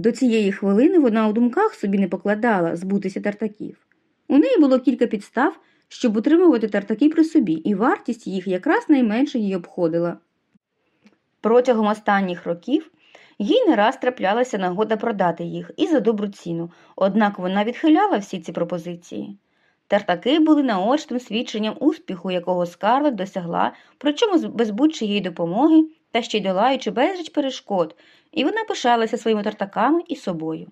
До цієї хвилини вона у думках собі не покладала збутися тартаків. У неї було кілька підстав, щоб утримувати тартаки при собі, і вартість їх якраз найменше її обходила. Протягом останніх років їй не раз траплялася нагода продати їх і за добру ціну, однак вона відхиляла всі ці пропозиції. Тартаки були наочним свідченням успіху, якого Скарлет досягла, причому без будь-чиєї допомоги та ще й долаючи безліч перешкод, і вона пишалася своїми тартаками і собою.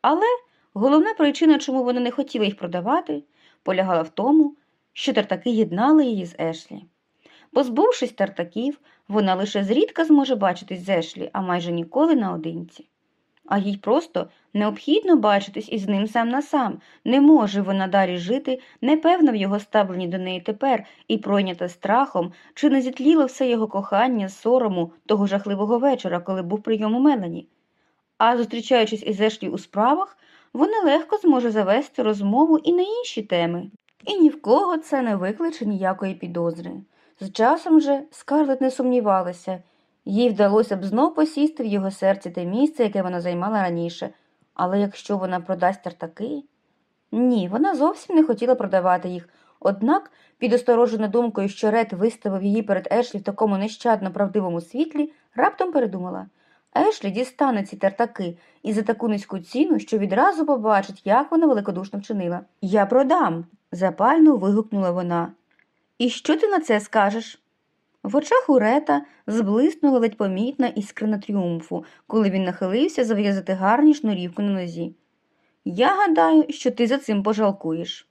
Але головна причина, чому вона не хотіла їх продавати, полягала в тому, що тартаки єднали її з Ешлі. Позбувшись тартаків, вона лише зрідка зможе бачитись з Ешлі, а майже ніколи наодинці. А їй просто необхідно бачитись із ним сам на сам. Не може вона далі жити, непевна в його ставленні до неї тепер і пройнята страхом, чи не зітліло все його кохання з сорому того жахливого вечора, коли був прийом у Мелані. А зустрічаючись із Ешлі у справах, вона легко зможе завести розмову і на інші теми. І ні в кого це не викличе ніякої підозри. З часом же Скарлет не сумнівалася. Їй вдалося б знов посісти в його серці те місце, яке вона займала раніше, але якщо вона продасть тартаки. Ні, вона зовсім не хотіла продавати їх, однак, під осторожною думкою, що Ред виставив її перед Ешлі в такому нещадно правдивому світлі, раптом передумала. Ешлі дістане ці тартаки і за таку низьку ціну, що відразу побачить, як вона великодушно вчинила. Я продам, запально вигукнула вона. І що ти на це скажеш? В очах у Рета зблиснула ледь помітна іскрина тріумфу, коли він нахилився зав'язати гарні шнурівку на нозі. Я гадаю, що ти за цим пожалкуєш.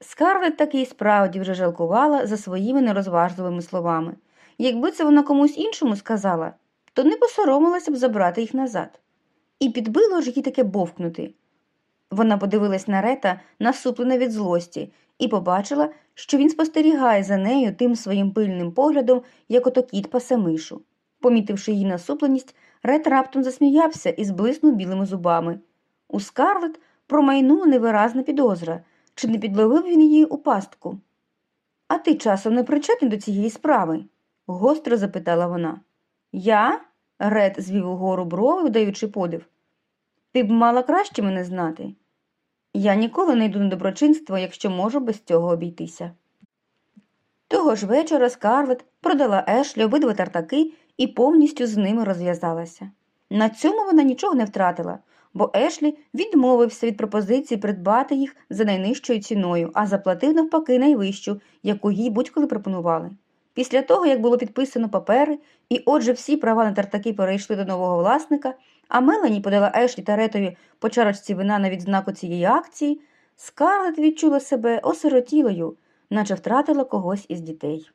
Скарлет таки справді вже жалкувала за своїми нерозважливими словами. Якби це вона комусь іншому сказала, то не посоромилася б забрати їх назад. І підбило ж їй таке бовкнути. Вона подивилась на Рета, насуплена від злості, і побачила, що він спостерігає за нею тим своїм пильним поглядом, як ото кіт пасе мишу. Помітивши її насупленість, Рет раптом засміявся і зблиснув білими зубами. У Скарлет промайнула невиразна підозра, чи не підловив він її у пастку. А ти часом не причетний до цієї справи? гостро запитала вона. Я? Ред звів угору брови, вдаючи подив. Ти б мала краще мене знати. Я ніколи не йду на доброчинство, якщо можу без цього обійтися. Того ж вечора Скарлет продала Ешлі обидва тартаки і повністю з ними розв'язалася. На цьому вона нічого не втратила, бо Ешлі відмовився від пропозиції придбати їх за найнижчою ціною, а заплатив навпаки найвищу, яку їй будь-коли пропонували. Після того, як було підписано папери, і отже всі права на тартаки перейшли до нового власника, а Мелані подала Ешлі та Ретові по чарочці вина на відзнаку цієї акції, Скарлет відчула себе осиротілою, наче втратила когось із дітей.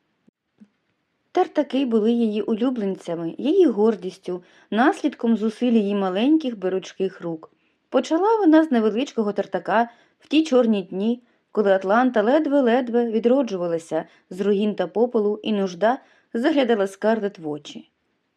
Тартаки були її улюбленцями, її гордістю, наслідком зусиль її маленьких беручких рук. Почала вона з невеличкого тартака в ті чорні дні, коли Атланта ледве-ледве відроджувалася з руїн та попелу, і нужда заглядала скарлет в очі.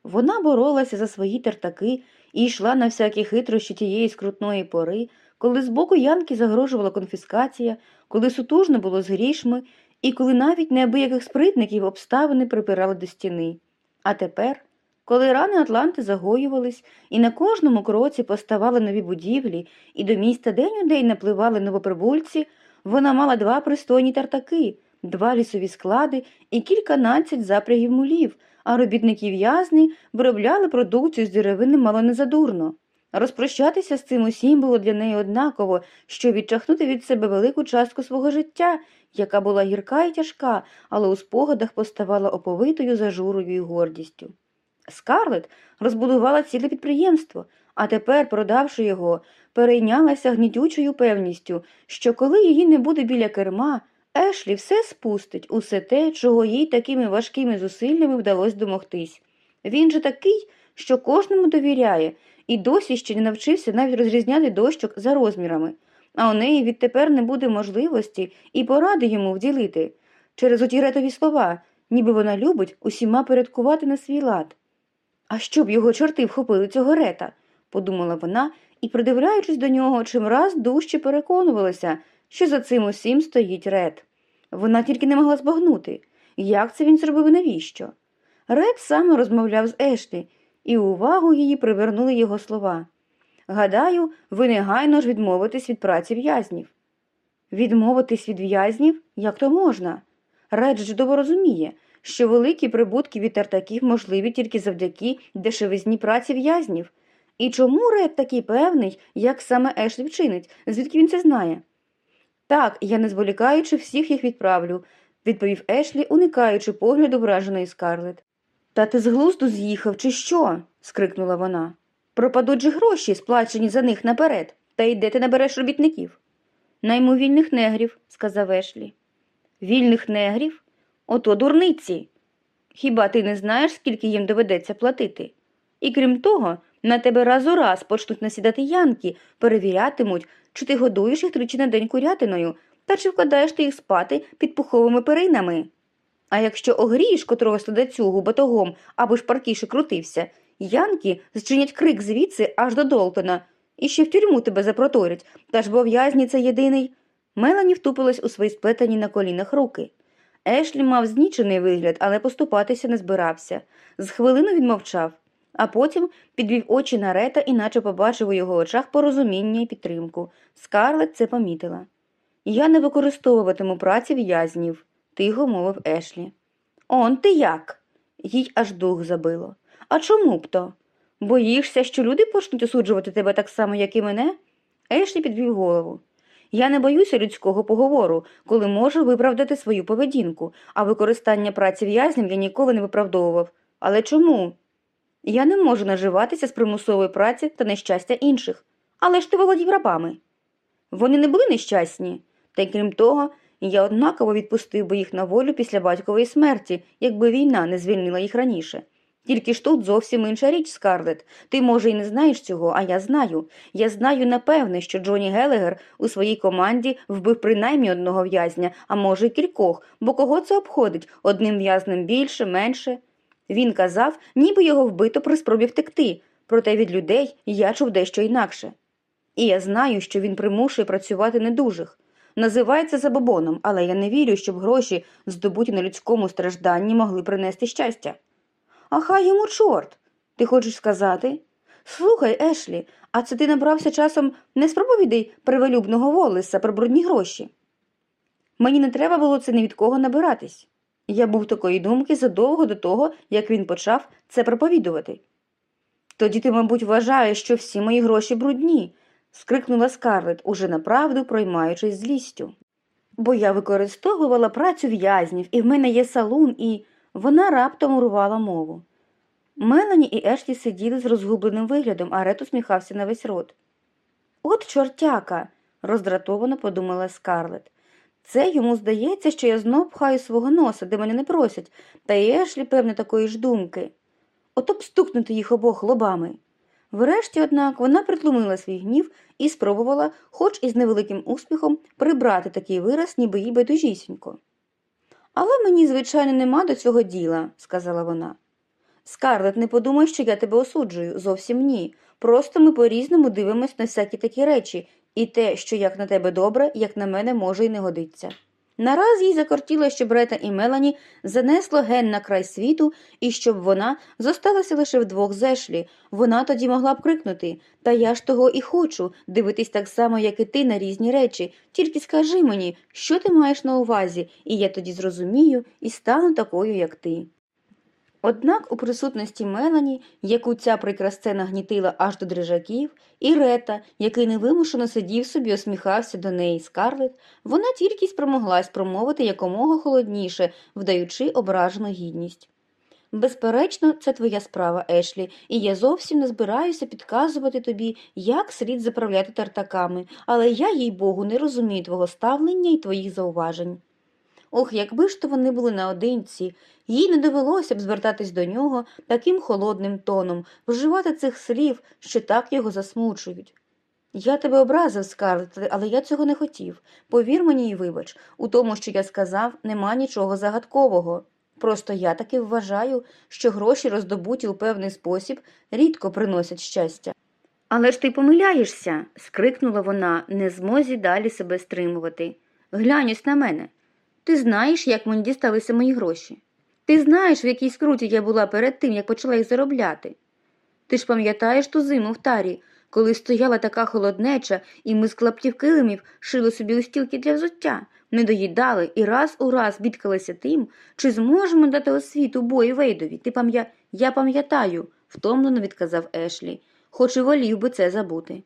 Вона боролася за свої тертаки і йшла на всякі хитрощі тієї скрутної пори, коли з боку Янки загрожувала конфіскація, коли сутужно було з грішми, і коли навіть неабияких спритників обставини припирали до стіни. А тепер, коли рани Атланти загоювались, і на кожному кроці поставали нові будівлі, і до міста день у день напливали новоприбульці, вона мала два пристойні тартаки, два лісові склади і кільканадцять запрягів мулів, а робітники в'язні виробляли продукцію з деревини мало не задурно. Розпрощатися з цим усім було для неї однаково, що відчахнути від себе велику частку свого життя, яка була гірка і тяжка, але у спогадах поставала оповитою зажурою і гордістю. Скарлет розбудувала ціле підприємство, а тепер, продавши його, перейнялася гнітючою певністю, що коли її не буде біля керма, Ешлі все спустить, усе те, чого їй такими важкими зусиллями вдалося домогтись. Він же такий, що кожному довіряє, і досі ще не навчився навіть розрізняти дощок за розмірами, а у неї відтепер не буде можливості і поради йому вділити через оті ретові слова, ніби вона любить усіма порядкувати на свій лад. А щоб його чорти вхопили цього рета, подумала вона і, придивляючись до нього, чимраз дужче переконувалася, що за цим усім стоїть рет. Вона тільки не могла збагнути, як це він зробив і навіщо. Ред саме розмовляв з Ешлі, і увагу її привернули його слова. Гадаю, ви негайно ж відмовитесь від праці в'язнів. Відмовитись від в'язнів? Як то можна? Ред чудово розуміє, що великі прибутки від тартаків можливі тільки завдяки дешевизні праці в'язнів. І чому Ред такий певний, як саме Ешлі вчинить, звідки він це знає? Так, я не зволікаючи всіх їх відправлю, відповів Ешлі, уникаючи погляду враженої скарлет. Та ти з глузду з'їхав, чи що? скрикнула вона. Пропадуть же гроші, сплачені за них наперед, та й де ти набереш робітників? Найму вільних негрів, сказав Ешлі. Вільних негрів? Ото дурниці. Хіба ти не знаєш, скільки їм доведеться платити? І крім того, на тебе раз у раз почнуть насідати янки, перевірятимуть, чи ти годуєш їх тричі на день курятиною, та чи вкладаєш ти їх спати під пуховими перинами. А якщо огрієш котрогось ледацюгу батогом аби шпаркіше крутився, янки зчинять крик звідси аж до Долтона, і ще в тюрму тебе запроторять, та ж бо в'язні це єдиний. Мелані втупилась у свої сплетені на колінах руки. Ешлі мав знічений вигляд, але поступатися не збирався. З хвилину він мовчав, а потім підвів очі на рета і наче побачив у його очах порозуміння і підтримку. Скарлет це помітила. Я не використовуватиму праці в'язнів, тихо мовив Ешлі. Он ти як? Їй аж дух забило. А чому б то? Боїшся, що люди почнуть осуджувати тебе так само, як і мене? Ешлі підвів голову. Я не боюся людського поговору, коли можу виправдати свою поведінку, а використання праці в'язнів я ніколи не виправдовував. Але чому? Я не можу наживатися з примусової праці та нещастя інших. Але ж ти володів рабами. Вони не були нещасні, та й крім того, я однаково відпустив би їх на волю після батькової смерті, якби війна не звільнила їх раніше. Тільки ж тут зовсім інша річ, Скарлет. Ти, може, і не знаєш цього, а я знаю. Я знаю напевне, що Джоні Гелегер у своїй команді вбив принаймні одного в'язня, а може, й кількох, бо кого це обходить одним в'язнем більше, менше. Він казав, ніби його вбито при спробі втекти, проте від людей я чув дещо інакше. І я знаю, що він примушує працювати недужих. Називається забобоном, але я не вірю, щоб гроші, здобуті на людському стражданні, могли принести щастя. А хай йому чорт. Ти хочеш сказати? Слухай, Ешлі, а це ти набрався часом не з проповідей привелюбного волеса про брудні гроші. Мені не треба було це ні від кого набиратись. Я був такої думки задовго до того, як він почав це проповідувати. Тоді ти, мабуть, вважаєш, що всі мої гроші брудні, скрикнула Скарлет, уже направду проймаючись злістю. Бо я використовувала працю в'язнів, і в мене є салун, і вона раптом урвала мову. Мелані і Ешлі сиділи з розгубленим виглядом, а Рет усміхався на весь рот. От чортяка, роздратовано подумала Скарлет. Це йому здається, що я знов пхаю свого носа, де мене не просять, та й Ешлі, певне, такої ж думки. Ото б стукнути їх обох лобами. Врешті, однак, вона притлумила свій гнів і спробувала, хоч і з невеликим успіхом, прибрати такий вираз, ніби їй байдужісінько. Але мені, звичайно, нема до цього діла, сказала вона. Скарлет, не подумай, що я тебе осуджую. Зовсім ні. Просто ми по-різному дивимось на всякі такі речі, і те, що як на тебе добре, як на мене може й не годиться. Нараз їй закортіло, щоб Рета і Мелані занесло ген на край світу, і щоб вона зосталася лише вдвох з Ешлі. Вона тоді могла б крикнути Та я ж того і хочу дивитись так само, як і ти, на різні речі. Тільки скажи мені, що ти маєш на увазі, і я тоді зрозумію і стану такою, як ти. Однак у присутності Мелані, яку ця прикра сцена гнітила аж до дрижаків, і Рета, який невимушено сидів собі, осміхався до неї Скарлет, вона тільки спромоглась промовити якомога холодніше, вдаючи ображену гідність. Безперечно, це твоя справа, Ешлі, і я зовсім не збираюся підказувати тобі, як слід заправляти тартаками, але я, їй богу, не розумію твого ставлення і твоїх зауважень. Ох, якби ж то вони були наодинці, їй не довелося б звертатись до нього таким холодним тоном, вживати цих слів, що так його засмучують. Я тебе образив, Скарлетт, але я цього не хотів. Повір мені і вибач, у тому, що я сказав, нема нічого загадкового. Просто я таки вважаю, що гроші, роздобуті у певний спосіб, рідко приносять щастя. Але ж ти помиляєшся, скрикнула вона, не змозі далі себе стримувати. Глянь на мене. Ти знаєш, як мені дісталися мої гроші. Ти знаєш, в якій скруті я була перед тим, як почала їх заробляти. Ти ж пам'ятаєш ту зиму в тарі, коли стояла така холоднеча, і ми з клаптів килимів шили собі устілки для взуття, не доїдали і раз у раз бідкалися тим, чи зможемо дати освіту бою Вейдові. Ти пам'я... Я пам'ятаю, втомлено відказав Ешлі, хоч і волів би це забути.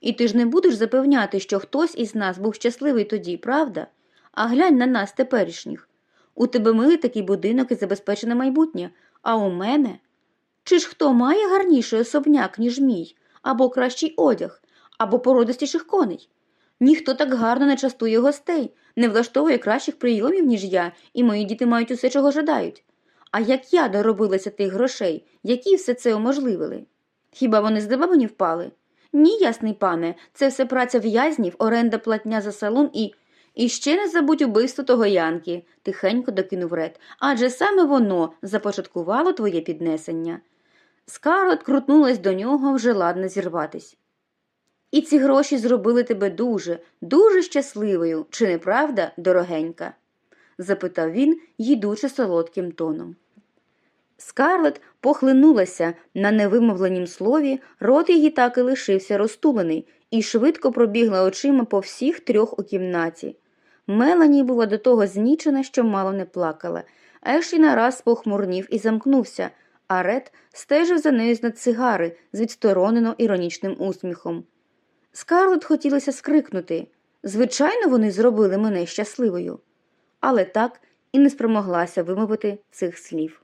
І ти ж не будеш запевняти, що хтось із нас був щасливий тоді, правда? А глянь на нас теперішніх. У тебе милий такий будинок і забезпечене майбутнє, а у мене. Чи ж хто має гарніший особняк, ніж мій, або кращий одяг, або породистіших коней? Ніхто так гарно не частує гостей, не влаштовує кращих прийомів, ніж я, і мої діти мають усе, чого жадають. А як я доробилася тих грошей, які все це уможливили? Хіба вони з неба мені впали? Ні, ясний пане, це все праця в'язнів, оренда платня за салон і. І ще не забудь убивство того Янки, тихенько докинув Ред, адже саме воно започаткувало твоє піднесення. Скарлет крутнулась до нього, вже ладна зірватись. І ці гроші зробили тебе дуже, дуже щасливою, чи не правда, дорогенька? запитав він, їдучи солодким тоном. Скарлет похлинулася на невимовленім слові, рот її так і лишився розтулений, і швидко пробігла очима по всіх трьох у кімнаті. Мелані була до того знічена, що мало не плакала. Ешлі нараз похмурнів і замкнувся, а Ред стежив за нею з над цигари з відсторонено іронічним усміхом. Скарлет хотілося скрикнути звичайно, вони зробили мене щасливою, але так і не спромоглася вимовити цих слів.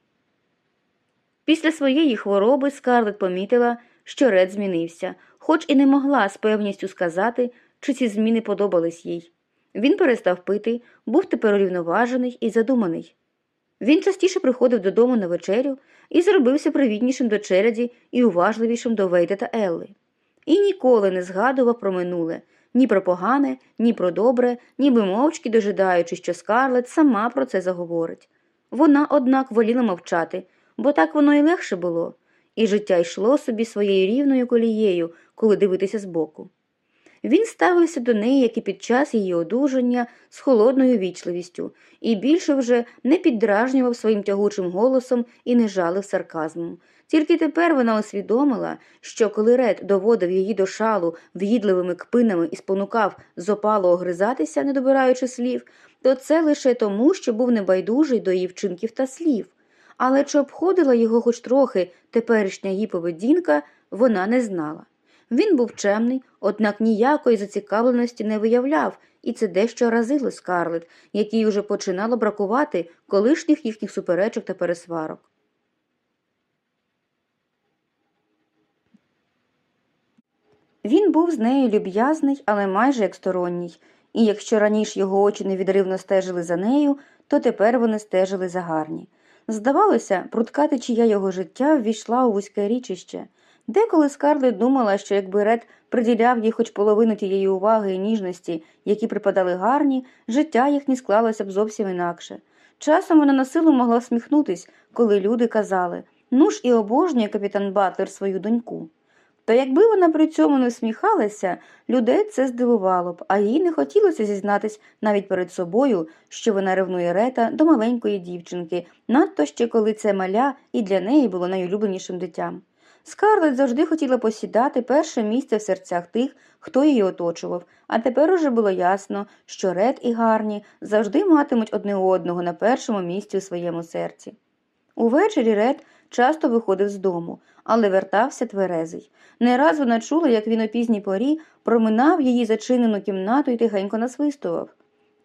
Після своєї хвороби Скарлет помітила, що Ред змінився, хоч і не могла з певністю сказати, чи ці зміни подобались їй. Він перестав пити, був тепер урівноважений і задуманий. Він частіше приходив додому на вечерю і зробився привітнішим до череді і уважливішим до Вейда та Елли. І ніколи не згадував про минуле ні про погане, ні про добре, ніби мовчки дожидаючи, що Скарлет сама про це заговорить. Вона, однак, воліла мовчати, бо так воно і легше було, і життя йшло собі своєю рівною колією, коли дивитися збоку. Він ставився до неї, як і під час її одужання, з холодною вічливістю, і більше вже не піддражнював своїм тягучим голосом і не жалив сарказмом. Тільки тепер вона усвідомила, що коли Ред доводив її до шалу в'їдливими кпинами і спонукав зопало огризатися, не добираючи слів, то це лише тому, що був небайдужий до її вчинків та слів. Але чи обходила його хоч трохи теперішня її поведінка, вона не знала. Він був чемний, однак ніякої зацікавленості не виявляв, і це дещо разило скарлет, якій уже починало бракувати колишніх їхніх суперечок та пересварок. Він був з нею люб'язний, але майже як сторонній, і якщо раніше його очі невідривно стежили за нею, то тепер вони стежили за гарні. Здавалося, прутка течія його життя ввійшла у вузьке річище. Деколи Скарлет думала, що якби Ред приділяв їй хоч половину тієї уваги і ніжності, які припадали гарні, життя їхнє склалося б зовсім інакше. Часом вона на силу могла всміхнутись, коли люди казали Ну ж і обожнює капітан Батлер свою доньку. Та якби вона при цьому не всміхалася, людей це здивувало б, а їй не хотілося зізнатись навіть перед собою, що вона ревнує рета до маленької дівчинки, надто ще коли це маля і для неї було найулюбленішим дитям. Скарлетт завжди хотіла посідати перше місце в серцях тих, хто її оточував, а тепер уже було ясно, що Ред і Гарні завжди матимуть одне одного на першому місці у своєму серці. Увечері Ред часто виходив з дому, але вертався тверезий. Не раз вона чула, як він о пізній порі проминав її зачинену кімнату і тихенько насвистував.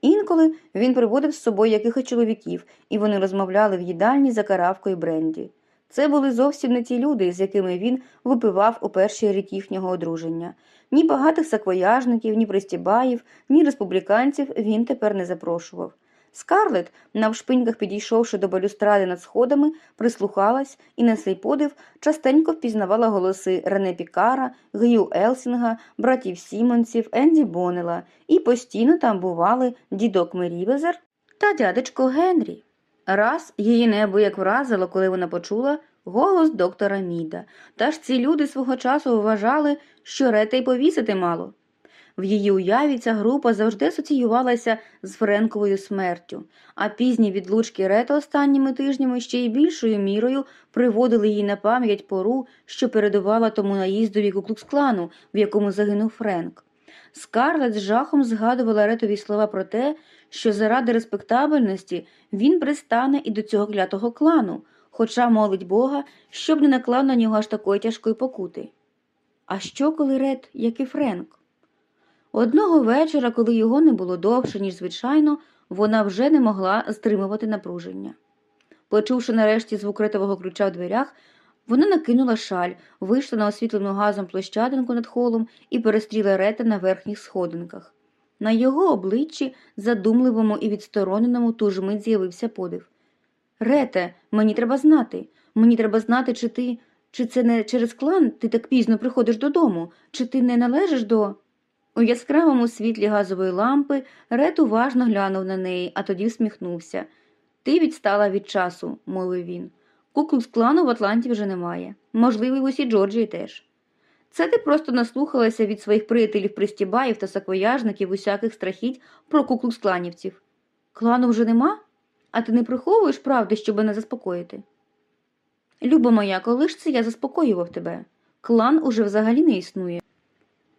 Інколи він приводив з собою якихось чоловіків, і вони розмовляли в їдальні за каравкою Бренді. Це були зовсім не ті люди, з якими він випивав у перший рік їхнього одруження. Ні багатих саквояжників, ні пристібаїв, ні республіканців він тепер не запрошував. Скарлет, навшпиньках підійшовши до балюстради над сходами, прислухалась і на свій подив частенько впізнавала голоси Рене Пікара, Г'ю Елсінга, братів Сімонсів, Енді Бонела, і постійно там бували дідок Мерівезер та дядечко Генрі. Раз її неабияк вразило, коли вона почула голос доктора Міда, та ж ці люди свого часу вважали, що Рета й повісити мало. В її уяві ця група завжди асоціювалася з Френковою смертю, а пізні відлучки Рета останніми тижнями ще й більшою мірою приводили їй на пам'ять пору, що передувала тому наїздові куклукс-клану, в якому загинув Френк. Скарлет з жахом згадувала Ретові слова про те, що заради респектабельності він пристане і до цього клятого клану, хоча молить Бога, щоб не наклав на нього аж такої тяжкої покути. А що, коли Рет, як і Френк? Одного вечора, коли його не було довше, ніж звичайно, вона вже не могла стримувати напруження. Почувши нарешті звук ритового ключа в дверях, вона накинула шаль, вийшла на освітлену газом площадинку над холом і перестріла рета на верхніх сходинках. На його обличчі, задумливому і відстороненому, ту ж мить з'явився подив. Рете, мені треба знати. Мені треба знати, чи ти. Чи це не через клан ти так пізно приходиш додому, чи ти не належиш до. У яскравому світлі газової лампи Рет уважно глянув на неї, а тоді всміхнувся. Ти відстала від часу, мовив він. Куклукс клану в Атланті вже немає. Можливо, й в усій Джорджії теж. Це ти просто наслухалася від своїх приятелів пристібаїв та саквояжників усяких страхіть про куклукс кланівців. Клану вже нема? А ти не приховуєш правди, щоб мене заспокоїти? Люба моя, коли ж це я заспокоював тебе? Клан уже взагалі не існує.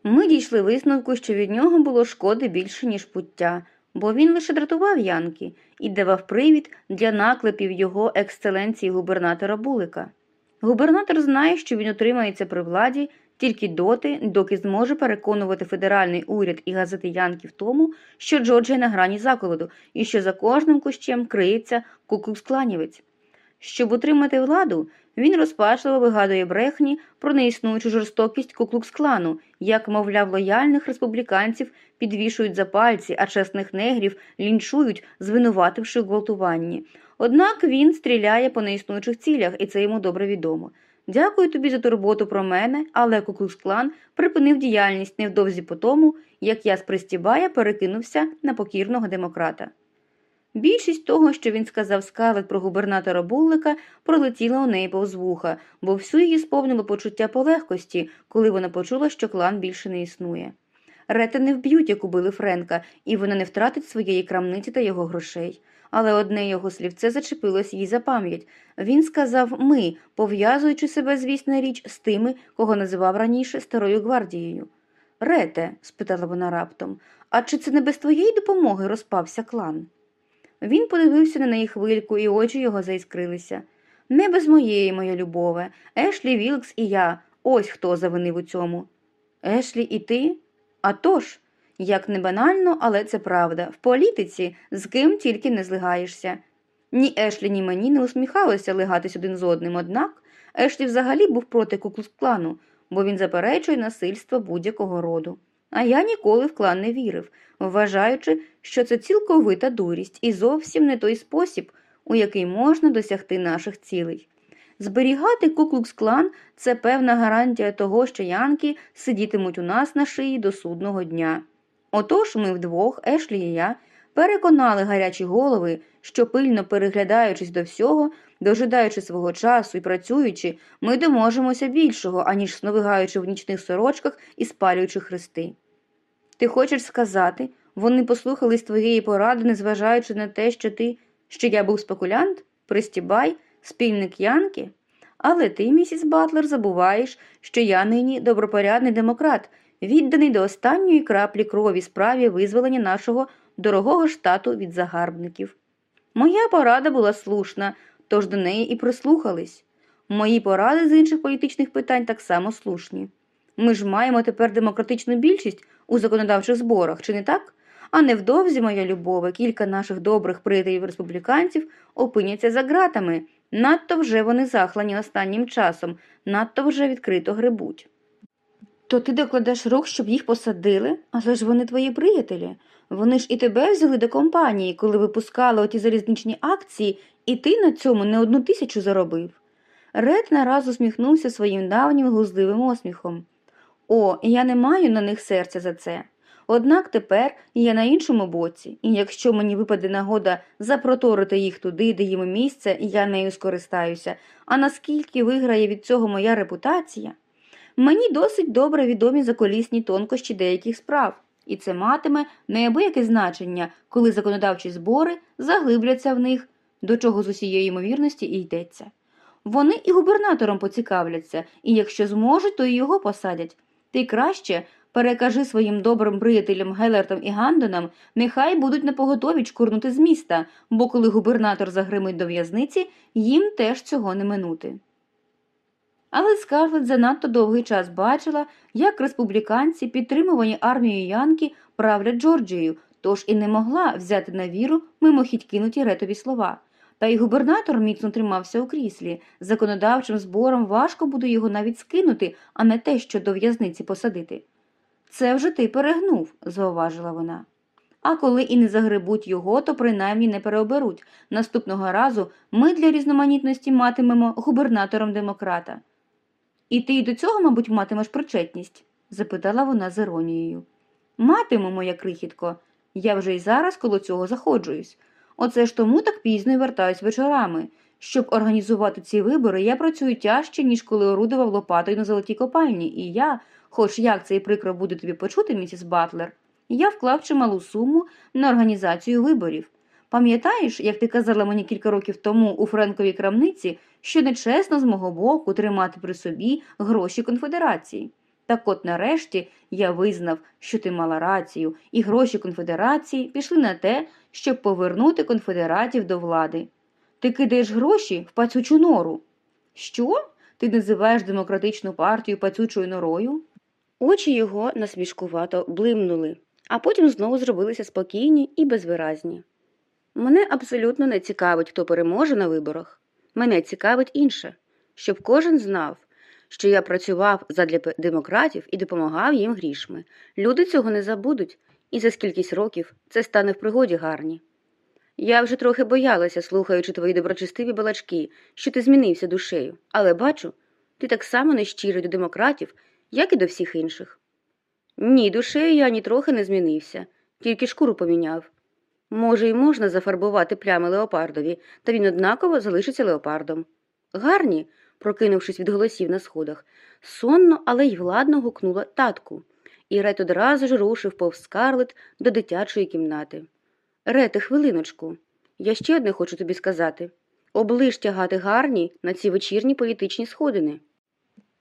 Ми дійшли висновку, що від нього було шкоди більше, ніж пуття, бо він лише дратував Янки і давав привід для наклепів його ексцеленції губернатора Булика. Губернатор знає, що він утримається при владі тільки доти, доки зможе переконувати федеральний уряд і газети Янки в тому, що Джорджія на грані заколоду і що за кожним кущем криється куклукс-кланівець. Щоб утримати владу, він розпачливо вигадує брехні про неіснуючу жорстокість куклукс-клану, як, мовляв, лояльних республіканців підвішують за пальці, а чесних негрів лінчують, звинувативши в гвалтуванні. Однак він стріляє по неіснуючих цілях, і це йому добре відомо. Дякую тобі за турботу про мене, але Куклукс-клан припинив діяльність невдовзі по тому, як я з Пристібая перекинувся на покірного демократа. Більшість того, що він сказав Скарлет про губернатора Буллика, пролетіла у неї повз вуха, бо всю її сповнило почуття полегкості, коли вона почула, що клан більше не існує. Рета не вб'ють, як убили Френка, і вона не втратить своєї крамниці та його грошей. Але одне його слівце зачепилось їй за пам'ять. Він сказав ми, пов'язуючи себе, звісна річ, з тими, кого називав раніше старою гвардією. Рете, спитала вона раптом, а чи це не без твоєї допомоги розпався клан? Він подивився на неї хвильку, і очі його заіскрилися. Не без моєї, моя любове, Ешлі Вілкс і я. Ось хто завинив у цьому. Ешлі і ти? А тож, як не банально, але це правда. В політиці з ким тільки не злигаєшся. Ні Ешлі, ні мені не усміхалося лигатись один з одним, однак Ешлі взагалі був проти куклус-клану, бо він заперечує насильство будь-якого роду. А я ніколи в клан не вірив, вважаючи, що це цілковита дурість і зовсім не той спосіб, у який можна досягти наших цілей. Зберігати куклукс-клан – це певна гарантія того, що янки сидітимуть у нас на шиї до судного дня. Отож ми вдвох, Ешлі і я, переконали гарячі голови, що пильно переглядаючись до всього, дожидаючи свого часу і працюючи, ми доможемося більшого, аніж сновигаючи в нічних сорочках і спалюючи хрести. Ти хочеш сказати, вони послухались твоєї поради, незважаючи на те, що ти, що я був спекулянт, пристібай, спільник Янки? Але ти, місіс Батлер, забуваєш, що я нині добропорядний демократ, відданий до останньої краплі крові справі визволення нашого дорогого штату від загарбників. Моя порада була слушна, тож до неї і прислухались. Мої поради з інших політичних питань так само слушні. Ми ж маємо тепер демократичну більшість у законодавчих зборах, чи не так? А невдовзі, моя любове, кілька наших добрих приятелів республіканців опиняться за ґратами. Надто вже вони захлані останнім часом, надто вже відкрито грибуть. То ти докладеш рук, щоб їх посадили, але ж вони твої приятелі. Вони ж і тебе взяли до компанії, коли випускали оті залізничні акції, і ти на цьому не одну тисячу заробив. Ред нараз усміхнувся своїм давнім глузливим осміхом. О, я не маю на них серця за це. Однак тепер я на іншому боці, і якщо мені випаде нагода запроторити їх туди, де їм місце, я нею скористаюся. А наскільки виграє від цього моя репутація? Мені досить добре відомі заколісні тонкощі деяких справ, і це матиме неабияке значення, коли законодавчі збори заглибляться в них, до чого з усієї ймовірності і йдеться. Вони і губернатором поцікавляться, і якщо зможуть, то і його посадять. Ти краще перекажи своїм добрим приятелям Гелертам і Гандонам, нехай будуть напоготові чкурнути з міста, бо коли губернатор загримить до в'язниці, їм теж цього не минути. Але Скарлетт занадто довгий час бачила, як республіканці, підтримувані армією Янки, правлять Джорджією, тож і не могла взяти на віру мимохідь кинуті ретові слова. Та й губернатор міцно тримався у кріслі. Законодавчим збором важко буде його навіть скинути, а не те, що до в'язниці посадити. Це вже ти перегнув, зауважила вона. А коли і не загребуть його, то принаймні не переоберуть. Наступного разу ми для різноманітності матимемо губернатором демократа. І ти й до цього, мабуть, матимеш причетність? запитала вона з іронією. Матиму, моя крихітко, я вже й зараз коло цього заходжуюсь. Оце ж тому так пізно й вертаюсь вечорами. Щоб організувати ці вибори, я працюю тяжче, ніж коли орудував лопатою на золотій копальні, і я, хоч як це і прикро буде тобі почути, місіс Батлер, я вклав чималу суму на організацію виборів. Пам'ятаєш, як ти казала мені кілька років тому у Френковій крамниці, що нечесно з мого боку тримати при собі гроші конфедерації? Так от нарешті я визнав, що ти мала рацію, і гроші конфедерації пішли на те, щоб повернути конфедератів до влади. Ти кидаєш гроші в пацючу нору. Що? Ти називаєш демократичну партію пацючою норою? Очі його насмішкувато блимнули, а потім знову зробилися спокійні і безвиразні. Мене абсолютно не цікавить, хто переможе на виборах. Мене цікавить інше, щоб кожен знав, що я працював задля демократів і допомагав їм грішми. Люди цього не забудуть, і за скількись років це стане в пригоді гарні. Я вже трохи боялася, слухаючи твої доброчестиві балачки, що ти змінився душею, але бачу, ти так само нещирий до демократів, як і до всіх інших. Ні, душею я нітрохи не змінився, тільки шкуру поміняв. Може, і можна зафарбувати плями леопардові, та він однаково залишиться леопардом. Гарні, прокинувшись від голосів на сходах, сонно, але й владно гукнула татку, і Рет одразу ж рушив повз скарлет до дитячої кімнати. Рете, хвилиночку, я ще одне хочу тобі сказати. Оближ тягати гарні на ці вечірні політичні сходини.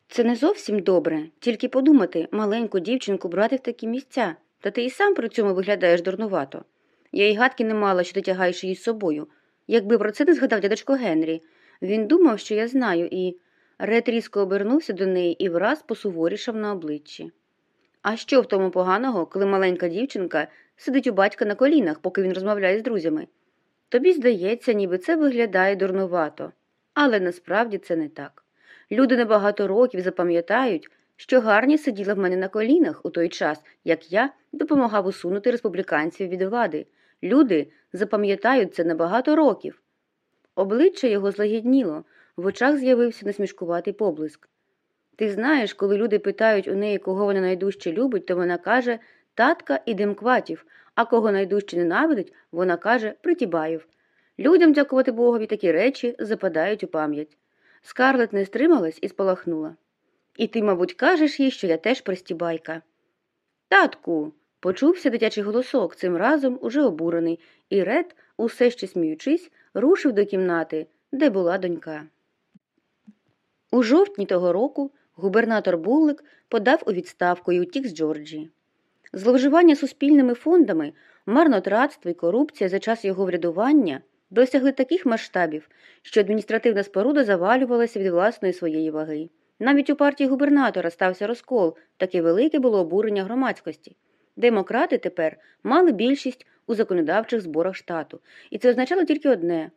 Це не зовсім добре, тільки подумати маленьку дівчинку брати в такі місця, та ти і сам при цьому виглядаєш дурнувато. Я й гадки не мала, що ти тягаєш її з собою. Якби про це не згадав дядечко Генрі. Він думав, що я знаю, і. Рет різко обернувся до неї і враз посуворішав на обличчі. А що в тому поганого, коли маленька дівчинка сидить у батька на колінах, поки він розмовляє з друзями? Тобі здається, ніби це виглядає дурнувато, але насправді це не так. Люди на багато років запам'ятають, що гарні сиділа в мене на колінах у той час, як я допомагав усунути республіканців від влади. Люди запам'ятають це на багато років. Обличчя його злагідніло, в очах з'явився насмішкуватий поблиск. Ти знаєш, коли люди питають у неї, кого вона найдужче любить, то вона каже татка і демкватів, а кого найдужче ненавидить, вона каже Притібаєв. Людям, дякувати Богові, такі речі западають у пам'ять. Скарлет не стрималась і спалахнула. І ти, мабуть, кажеш їй, що я теж пристібайка. Татку. Почувся дитячий голосок, цим разом уже обурений, і Ред, усе ще сміючись, рушив до кімнати, де була донька. У жовтні того року губернатор Буллик подав у відставку і утік з Джорджії. Зловживання суспільними фондами, марнотратство і корупція за час його врядування досягли таких масштабів, що адміністративна споруда завалювалася від власної своєї ваги. Навіть у партії губернатора стався розкол, таке велике було обурення громадськості. Демократи тепер мали більшість у законодавчих зборах штату, і це означало тільки одне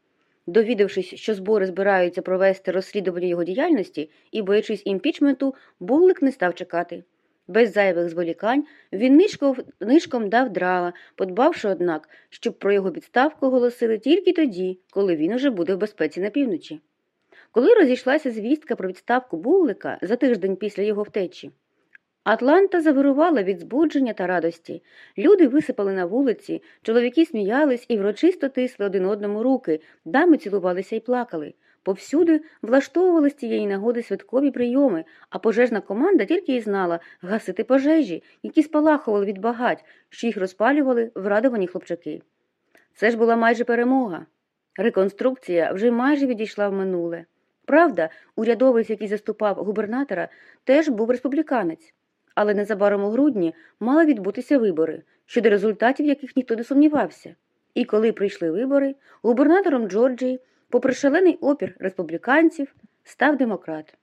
довідавшись, що збори збираються провести розслідування його діяльності і, боячись імпічменту, Буллик не став чекати. Без зайвих зволікань він нишком, нишком дав драла, подбавши, однак, щоб про його відставку оголосили тільки тоді, коли він уже буде в безпеці на півночі. Коли розійшлася звістка про відставку Буллика за тиждень після його втечі, Атланта завирувала від збудження та радості. Люди висипали на вулиці, чоловіки сміялись і врочисто тисли один одному руки, дами цілувалися і плакали. Повсюди влаштовували з цієї нагоди святкові прийоми, а пожежна команда тільки й знала гасити пожежі, які спалахували від багать, що їх розпалювали врадовані хлопчаки. Це ж була майже перемога. Реконструкція вже майже відійшла в минуле. Правда, урядовець, який заступав губернатора, теж був республіканець але незабаром у грудні мали відбутися вибори, щодо результатів яких ніхто не сумнівався. І коли прийшли вибори, губернатором Джорджії, попри шалений опір республіканців, став демократ.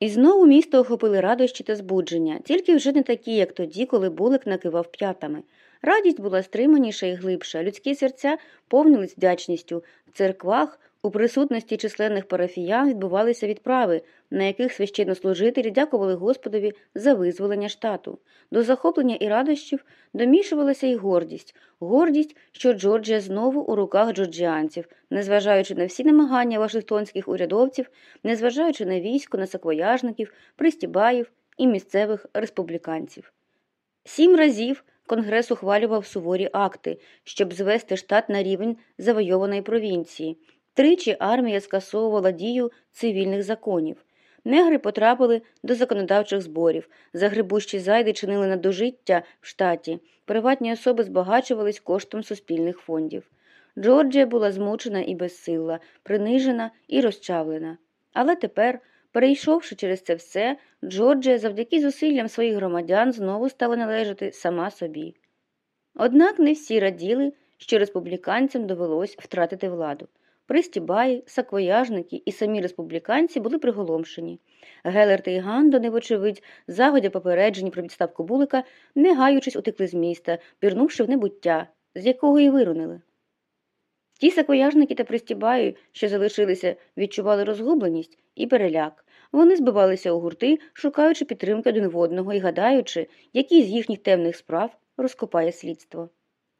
І знову місто охопили радощі та збудження, тільки вже не такі, як тоді, коли булик накивав п'ятами. Радість була стриманіша і глибша, людські серця повнились вдячністю в церквах, у присутності численних парафіян відбувалися відправи, на яких священнослужителі дякували Господові за визволення штату. До захоплення і радощів домішувалася й гордість, гордість, що Джорджія знову у руках джорджіанців, незважаючи на всі намагання вашингтонських урядовців, незважаючи на військо, на саквояжників, пристібаїв і місцевих республіканців. Сім разів Конгрес ухвалював суворі акти, щоб звести штат на рівень завойованої провінції. Тричі армія скасовувала дію цивільних законів. Негри потрапили до законодавчих зборів, загребущі зайди чинили надожиття в штаті, приватні особи збагачувались коштом суспільних фондів. Джорджія була змучена і безсилла, принижена і розчавлена. Але тепер, перейшовши через це все, Джорджія завдяки зусиллям своїх громадян знову стала належати сама собі. Однак не всі раділи, що республіканцям довелось втратити владу. Пристібаї, саквояжники і самі республіканці були приголомшені. Гелерт і Гандо, невочевидь, загодя попереджені про відставку булика, не гаючись, утекли з міста, пірнувши в небуття, з якого й вирунили. Ті саквояжники та пристібаї, що залишилися, відчували розгубленість і переляк. Вони збивалися у гурти, шукаючи підтримки один в одного і гадаючи, які з їхніх темних справ розкопає слідство.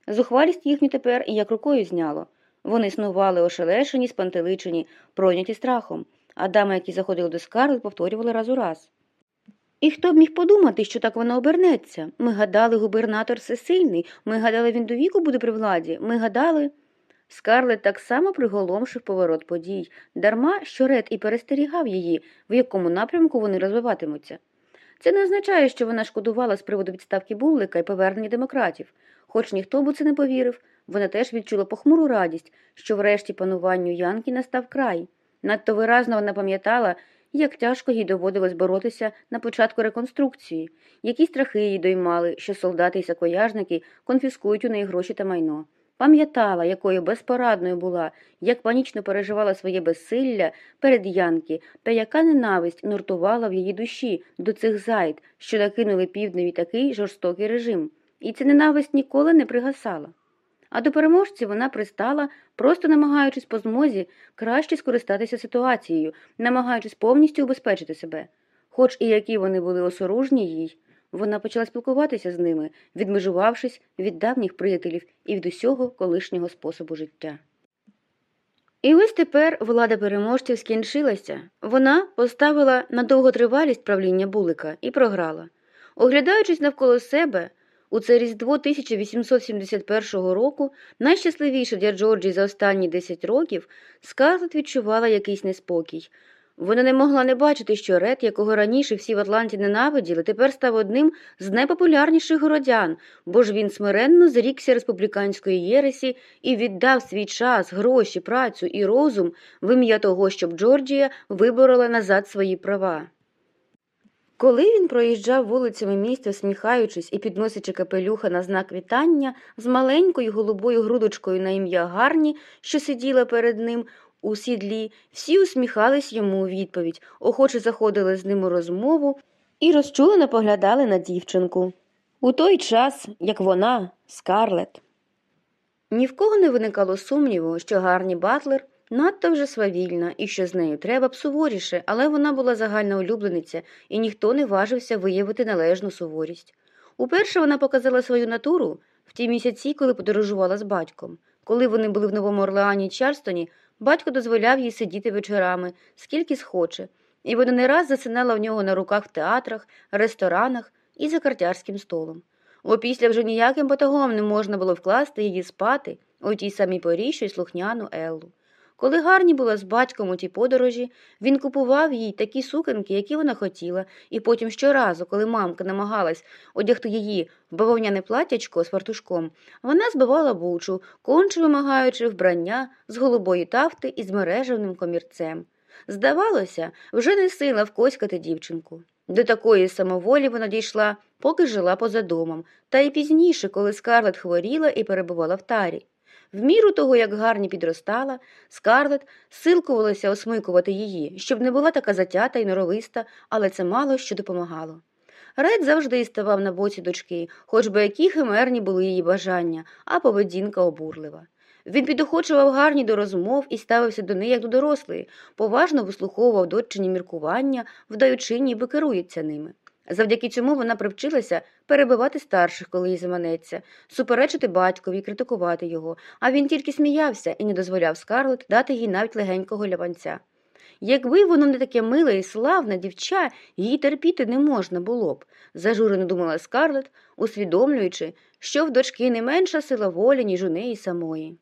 Зухвалість їхню тепер і як рукою зняло. Вони снували ошелешені, спантеличені, пройняті страхом, а дами, які заходили до скарлет, повторювали раз у раз. І хто б міг подумати, що так воно обернеться? Ми гадали, губернатор всесильний, ми гадали, він до віку буде при владі, ми гадали. Скарлет так само приголомшив поворот подій, дарма що Ред і перестерігав її, в якому напрямку вони розвиватимуться. Це не означає, що вона шкодувала з приводу відставки Буллика і повернення демократів. Хоч ніхто б у це не повірив, вона теж відчула похмуру радість, що врешті пануванню Янки настав край. Надто виразно вона пам'ятала, як тяжко їй доводилось боротися на початку реконструкції, які страхи її доймали, що солдати і сакояжники конфіскують у неї гроші та майно. Пам'ятала, якою безпорадною була, як панічно переживала своє безсилля перед Янки, та яка ненависть нуртувала в її душі до цих зайд, що накинули півдневі такий жорстокий режим. І ця ненависть ніколи не пригасала а до переможців вона пристала, просто намагаючись по змозі краще скористатися ситуацією, намагаючись повністю убезпечити себе. Хоч і які вони були осоружні їй, вона почала спілкуватися з ними, відмежувавшись від давніх приятелів і від усього колишнього способу життя. І ось тепер влада переможців скінчилася. Вона поставила на довготривалість правління булика і програла. Оглядаючись навколо себе, У це різдво 1871 року, найщасливіше для Джорджії за останні 10 років, Скарлет відчувала якийсь неспокій. Вона не могла не бачити, що Ред, якого раніше всі в Атланті ненавиділи, тепер став одним з найпопулярніших городян, бо ж він смиренно зрікся республіканської єресі і віддав свій час, гроші, працю і розум в ім'я того, щоб Джорджія виборола назад свої права. Коли він проїжджав вулицями міста, всміхаючись і підносячи капелюха на знак вітання з маленькою голубою грудочкою на ім'я Гарні, що сиділа перед ним у сідлі, всі усміхались йому у відповідь, охоче заходили з ним у розмову і розчулено поглядали на дівчинку. У той час, як вона, Скарлет. Ні в кого не виникало сумніву, що Гарні Батлер надто вже свавільна і що з нею треба б суворіше, але вона була загальна улюблениця, і ніхто не важився виявити належну суворість. Уперше вона показала свою натуру в ті місяці, коли подорожувала з батьком. Коли вони були в Новому Орлеані і Чарстоні, батько дозволяв їй сидіти вечорами, скільки схоче, і вона не раз засинала в нього на руках в театрах, ресторанах і за картярським столом. Опісля вже ніяким батагом не можна було вкласти її спати у тій самій порі, що й слухняну Еллу. Коли Гарні була з батьком у тій подорожі, він купував їй такі сукенки, які вона хотіла, і потім щоразу, коли мамка намагалась одягти її в бавовняне платтячко з фартушком, вона збивала бучу, конче вимагаючи вбрання з голубої тафти і з мережевним комірцем. Здавалося, вже не сила вкоськати дівчинку. До такої самоволі вона дійшла, поки жила поза домом, та й пізніше, коли Скарлет хворіла і перебувала в тарі. В міру того, як гарні підростала, Скарлет силкувалася осмикувати її, щоб не була така затята і норовиста, але це мало що допомагало. Ред завжди ставав на боці дочки, хоч би які химерні були її бажання, а поведінка обурлива. Він підохочував гарні до розмов і ставився до неї як до дорослої, поважно вислуховував дочині міркування, вдаючи, ніби керується ними. Завдяки цьому вона привчилася перебивати старших, коли їй заманеться, суперечити батькові і критикувати його, а він тільки сміявся і не дозволяв Скарлет дати їй навіть легенького ляванця. Якби воно не таке миле і славне дівча, її терпіти не можна було б, зажурено думала Скарлет, усвідомлюючи, що в дочки не менша сила волі, ніж у неї самої.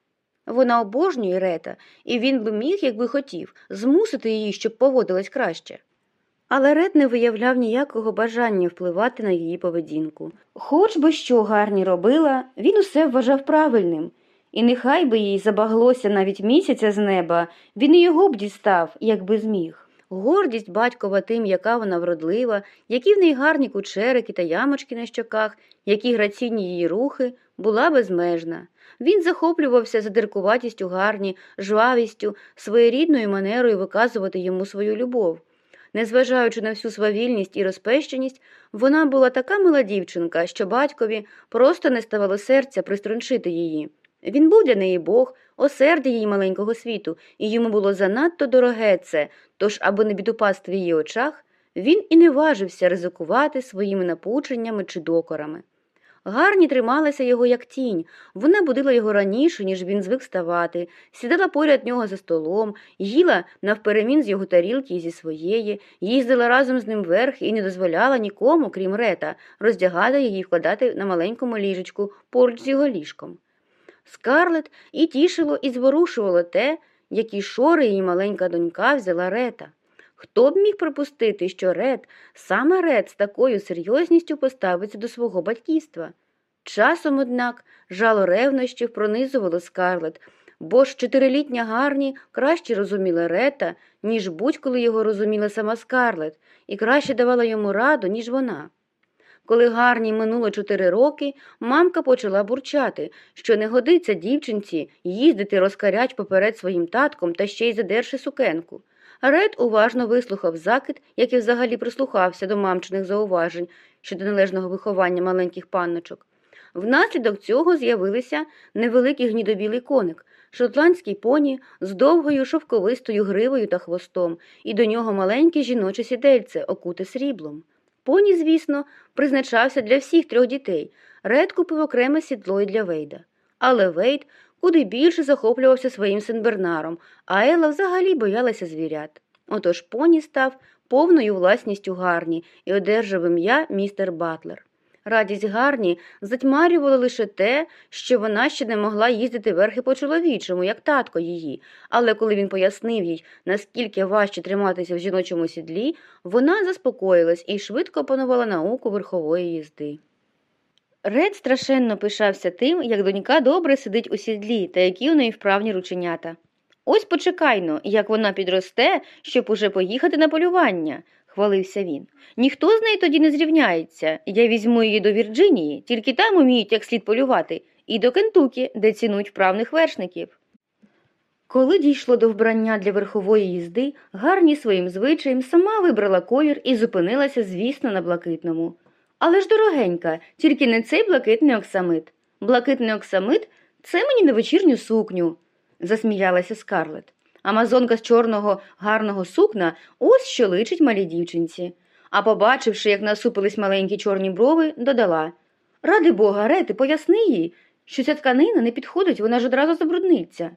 Вона обожнює Рета, і він би міг, якби хотів, змусити її, щоб поводилась краще. Але Ред не виявляв ніякого бажання впливати на її поведінку. Хоч би що гарні робила, він усе вважав правильним, і нехай би їй забаглося навіть місяця з неба, він і його б дістав, якби зміг. Гордість батькова тим, яка вона вродлива, які в неї гарні кучерики та ямочки на щоках, які граційні її рухи, була безмежна. Він захоплювався задиркуватістю гарні, жвавістю, своєрідною манерою виказувати йому свою любов. Незважаючи на всю свавільність і розпещеність, вона була така мила дівчинка, що батькові просто не ставало серця приструнчити її. Він був для неї Бог, осердя її маленького світу, і йому було занадто дороге це, тож, аби не бідупасти в її очах, він і не важився ризикувати своїми напученнями чи докорами. Гарні трималася його як тінь, вона будила його раніше, ніж він звик ставати, сідала поряд нього за столом, їла навперемін з його тарілки і зі своєї, їздила разом з ним вверх і не дозволяла нікому, крім рета, роздягати її і вкладати на маленькому ліжечку поруч з його ліжком. Скарлет і тішило, і зворушувало те, які шори її маленька донька взяла рета. Хто б міг припустити, що Ред, саме Ред з такою серйозністю поставиться до свого батьківства? Часом, однак, жало ревнощів пронизувало скарлет, бо ж чотирилітня Гарні краще розуміла Рета, ніж будь-коли його розуміла сама скарлет, і краще давала йому раду, ніж вона. Коли Гарні минуло чотири роки, мамка почала бурчати, що не годиться дівчинці їздити розкарять поперед своїм татком та ще й задерши сукенку. Ред уважно вислухав закид, як і взагалі прислухався до мамчиних зауважень щодо належного виховання маленьких панночок. Внаслідок цього з'явилися невеликий гнідобілий коник, шотландський поні з довгою шовковистою гривою та хвостом, і до нього маленьке жіноче сідельце, окуте сріблом. Поні, звісно, призначався для всіх трьох дітей. Ред купив окреме сідло й для Вейда. Але Вейд куди більше захоплювався своїм сенбернаром, а Елла взагалі боялася звірят. Отож поні став повною власністю гарні і одержав ім'я містер Батлер. Радість гарні затьмарювала лише те, що вона ще не могла їздити верхи по чоловічому, як татко її, але коли він пояснив їй, наскільки важче триматися в жіночому сідлі, вона заспокоїлась і швидко опанувала науку верхової їзди. Ред страшенно пишався тим, як донька добре сидить у сідлі та які у неї вправні рученята. Ось почекайно, як вона підросте, щоб уже поїхати на полювання, хвалився він. Ніхто з нею тоді не зрівняється. Я візьму її до Вірджинії, тільки там уміють як слід полювати, і до Кентукі, де цінують вправних вершників. Коли дійшло до вбрання для верхової їзди, Гарні своїм звичаєм сама вибрала колір і зупинилася, звісно, на блакитному. Але ж дорогенька, тільки не цей блакитний оксамит. Блакитний оксамит це мені на вечірню сукню, засміялася Скарлет. Амазонка з чорного гарного сукна ось що личить малій дівчинці. А побачивши, як насупились маленькі чорні брови, додала Ради бога, Рети, поясни їй, що ця тканина не підходить, вона ж одразу забрудниться.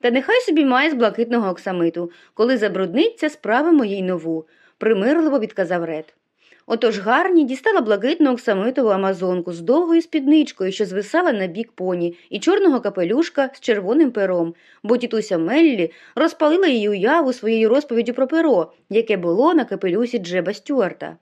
Та нехай собі має з блакитного оксамиту, коли забрудниться, справимо їй нову, примирливо відказав Ред. Отож Гарні дістала блакитну оксамитову амазонку з довгою спідничкою, що звисала на бік поні, і чорного капелюшка з червоним пером, бо тітуся Меллі розпалила її уяву своєю розповіддю про перо, яке було на капелюсі Джеба Стюарта.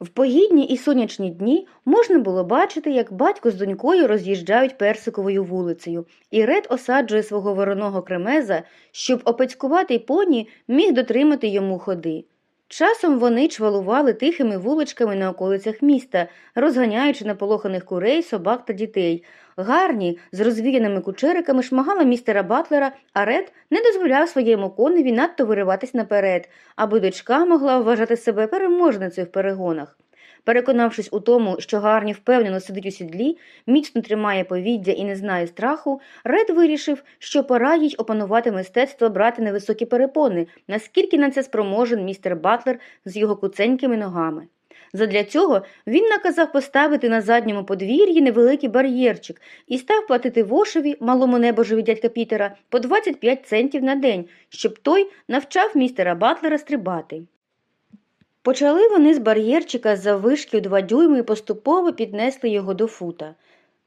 В погідні і сонячні дні можна було бачити, як батько з донькою роз'їжджають персиковою вулицею, і Ред осаджує свого вороного кремеза, щоб опецькуватий поні міг дотримати йому ходи. Часом вони чвалували тихими вуличками на околицях міста, розганяючи наполоханих курей, собак та дітей. Гарні, з розвіяними кучериками шмагала містера Батлера, а Ред не дозволяв своєму коневі надто вириватись наперед, аби дочка могла вважати себе переможницею в перегонах. Переконавшись у тому, що Гарні впевнено сидить у сідлі, міцно тримає повіддя і не знає страху, Ред вирішив, що пора їй опанувати мистецтво брати невисокі перепони, наскільки на це спроможен містер Батлер з його куценькими ногами. Задля цього він наказав поставити на задньому подвір'ї невеликий бар'єрчик і став платити вошеві, малому небожеві дядька Пітера, по 25 центів на день, щоб той навчав містера Батлера стрибати. Почали вони з бар'єрчика заввишки у два дюйми і поступово піднесли його до фута.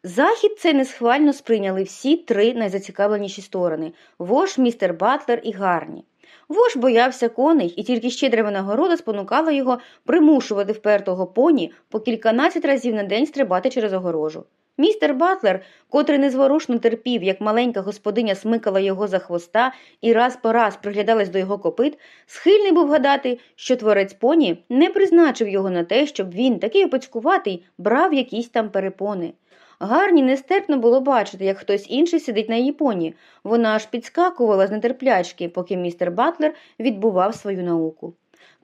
Захід цей несхвально сприйняли всі три найзацікавленіші сторони Вош, містер Батлер і Гарні. Вош боявся коней, і тільки щедра винагорода спонукала його примушувати впертого поні по кільканадцять разів на день стрибати через огорожу. Містер Батлер, котрий незворушно терпів, як маленька господиня смикала його за хвоста і раз по раз приглядалась до його копит, схильний був гадати, що творець поні не призначив його на те, щоб він, такий опацькуватий, брав якісь там перепони. Гарні нестерпно було бачити, як хтось інший сидить на її поні. Вона аж підскакувала з нетерплячки, поки містер Батлер відбував свою науку.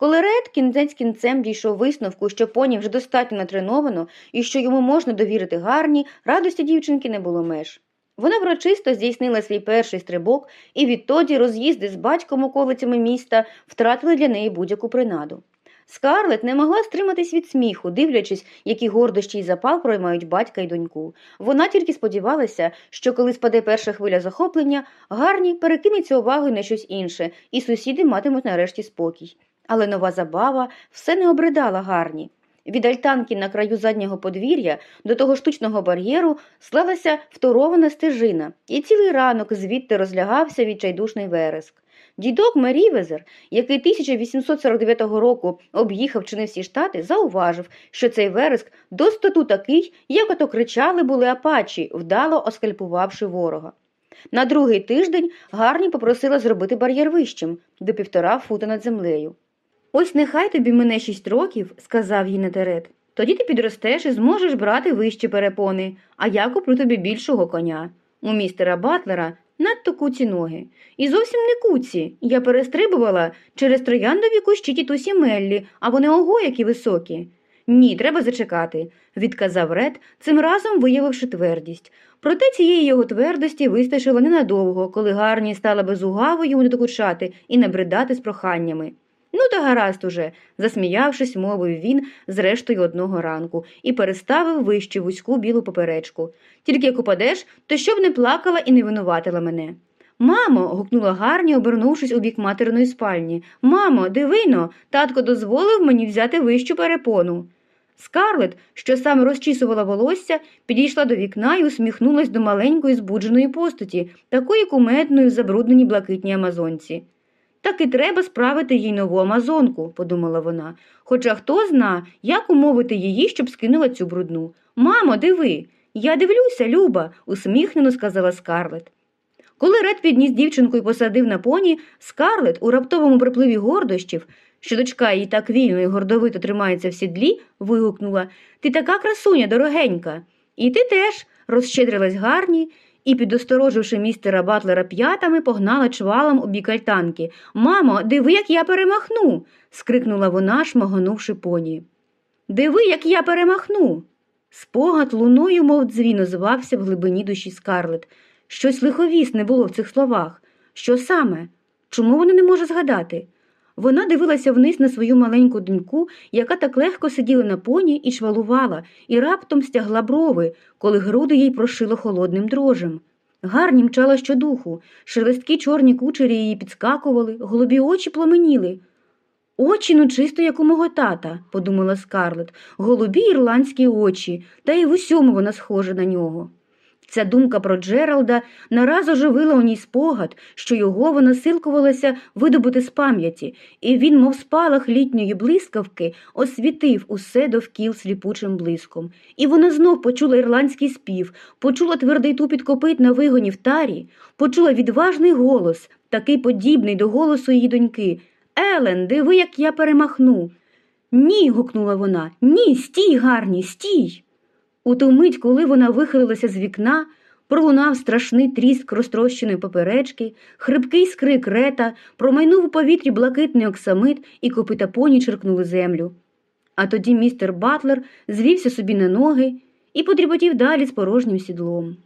Коли Ред кінець кінцем дійшов висновку, що поні вже достатньо натреновано і що йому можна довірити гарні, радості дівчинки не було меж. Вона врочисто здійснила свій перший стрибок, і відтоді роз'їзди з батьком околицями міста втратили для неї будь-яку принаду. Скарлет не могла стриматись від сміху, дивлячись, які гордощі й запал проймають батька й доньку. Вона тільки сподівалася, що коли спаде перша хвиля захоплення, гарні перекинеться увагою на щось інше, і сусіди матимуть нарешті спокій. Але нова забава все не обридала гарні. Від альтанки на краю заднього подвір'я до того штучного бар'єру слалася вторована стежина, і цілий ранок звідти розлягався відчайдушний вереск. Дідок Мерівезер, який 1849 року об'їхав чи не всі штати, зауважив, що цей вереск достоту такий, як ото кричали були апачі, вдало оскальпувавши ворога. На другий тиждень Гарні попросила зробити бар'єр вищим до півтора фута над землею. Ось нехай тобі мине шість років, сказав їй натерет. Тоді ти підростеш і зможеш брати вищі перепони, а я куплю тобі більшого коня. У містера Батлера надто куці ноги. І зовсім не куці. Я перестрибувала через трояндові кущі тітусі Меллі, а вони ого, які високі. Ні, треба зачекати, відказав Ред, цим разом виявивши твердість. Проте цієї його твердості вистачило ненадовго, коли Гарні стала безугаво йому докучати і набридати з проханнями. Ну, та гаразд уже, засміявшись, мовив він зрештою одного ранку і переставив вище вузьку білу поперечку. Тільки як упадеш, то щоб не плакала і не винуватила мене. Мамо. гукнула Гарні, обернувшись у бік материної спальні. Мамо, дивино, татко дозволив мені взяти вищу перепону. Скарлет, що саме розчісувала волосся, підійшла до вікна і усміхнулась до маленької збудженої постаті, такої куметної в забрудненій блакитній амазонці. Так і треба справити їй нову амазонку, подумала вона. Хоча хто зна, як умовити її, щоб скинула цю брудну. Мамо, диви. Я дивлюся, Люба, усміхнено сказала Скарлет. Коли Ред підніс дівчинку і посадив на поні, Скарлет у раптовому припливі гордощів, що дочка її так вільно і гордовито тримається в сідлі, вигукнула Ти така красуня, дорогенька. І ти теж розщедрилась гарні і, підостороживши містера Батлера п'ятами, погнала чвалом у бік альтанки. Мамо, диви, як я перемахну. скрикнула вона, шмагонувши поні. Диви, як я перемахну. Спогад луною, мов дзвін, озвався в глибині душі Скарлет. Щось лиховісне було в цих словах. Що саме? Чому вона не може згадати? Вона дивилася вниз на свою маленьку доньку, яка так легко сиділа на поні і швалувала, і раптом стягла брови, коли груди їй прошило холодним дрожем. Гарні мчала щодуху, шелесткі чорні кучері її підскакували, голубі очі пламеніли. Очі ну чисто, як у мого тата, подумала Скарлет, голубі ірландські очі, та й в усьому вона схожа на нього. Ця думка про Джералда нараз оживила у ній спогад, що його вона силкувалася видобути з пам'яті, і він, мов спалах літньої блискавки, освітив усе довкіл сліпучим блиском. І вона знов почула ірландський спів, почула твердий тупіт копит на вигоні в тарі, почула відважний голос, такий подібний до голосу її доньки. Елен, диви, як я перемахну. Ні. гукнула вона. Ні, стій, гарні, стій. У ту мить, коли вона вихилилася з вікна, пролунав страшний тріск розтрощеної поперечки, хрипкий скрик рета, промайнув у повітрі блакитний оксамит і копита поні черкнули землю. А тоді містер Батлер звівся собі на ноги і подріботів далі з порожнім сідлом.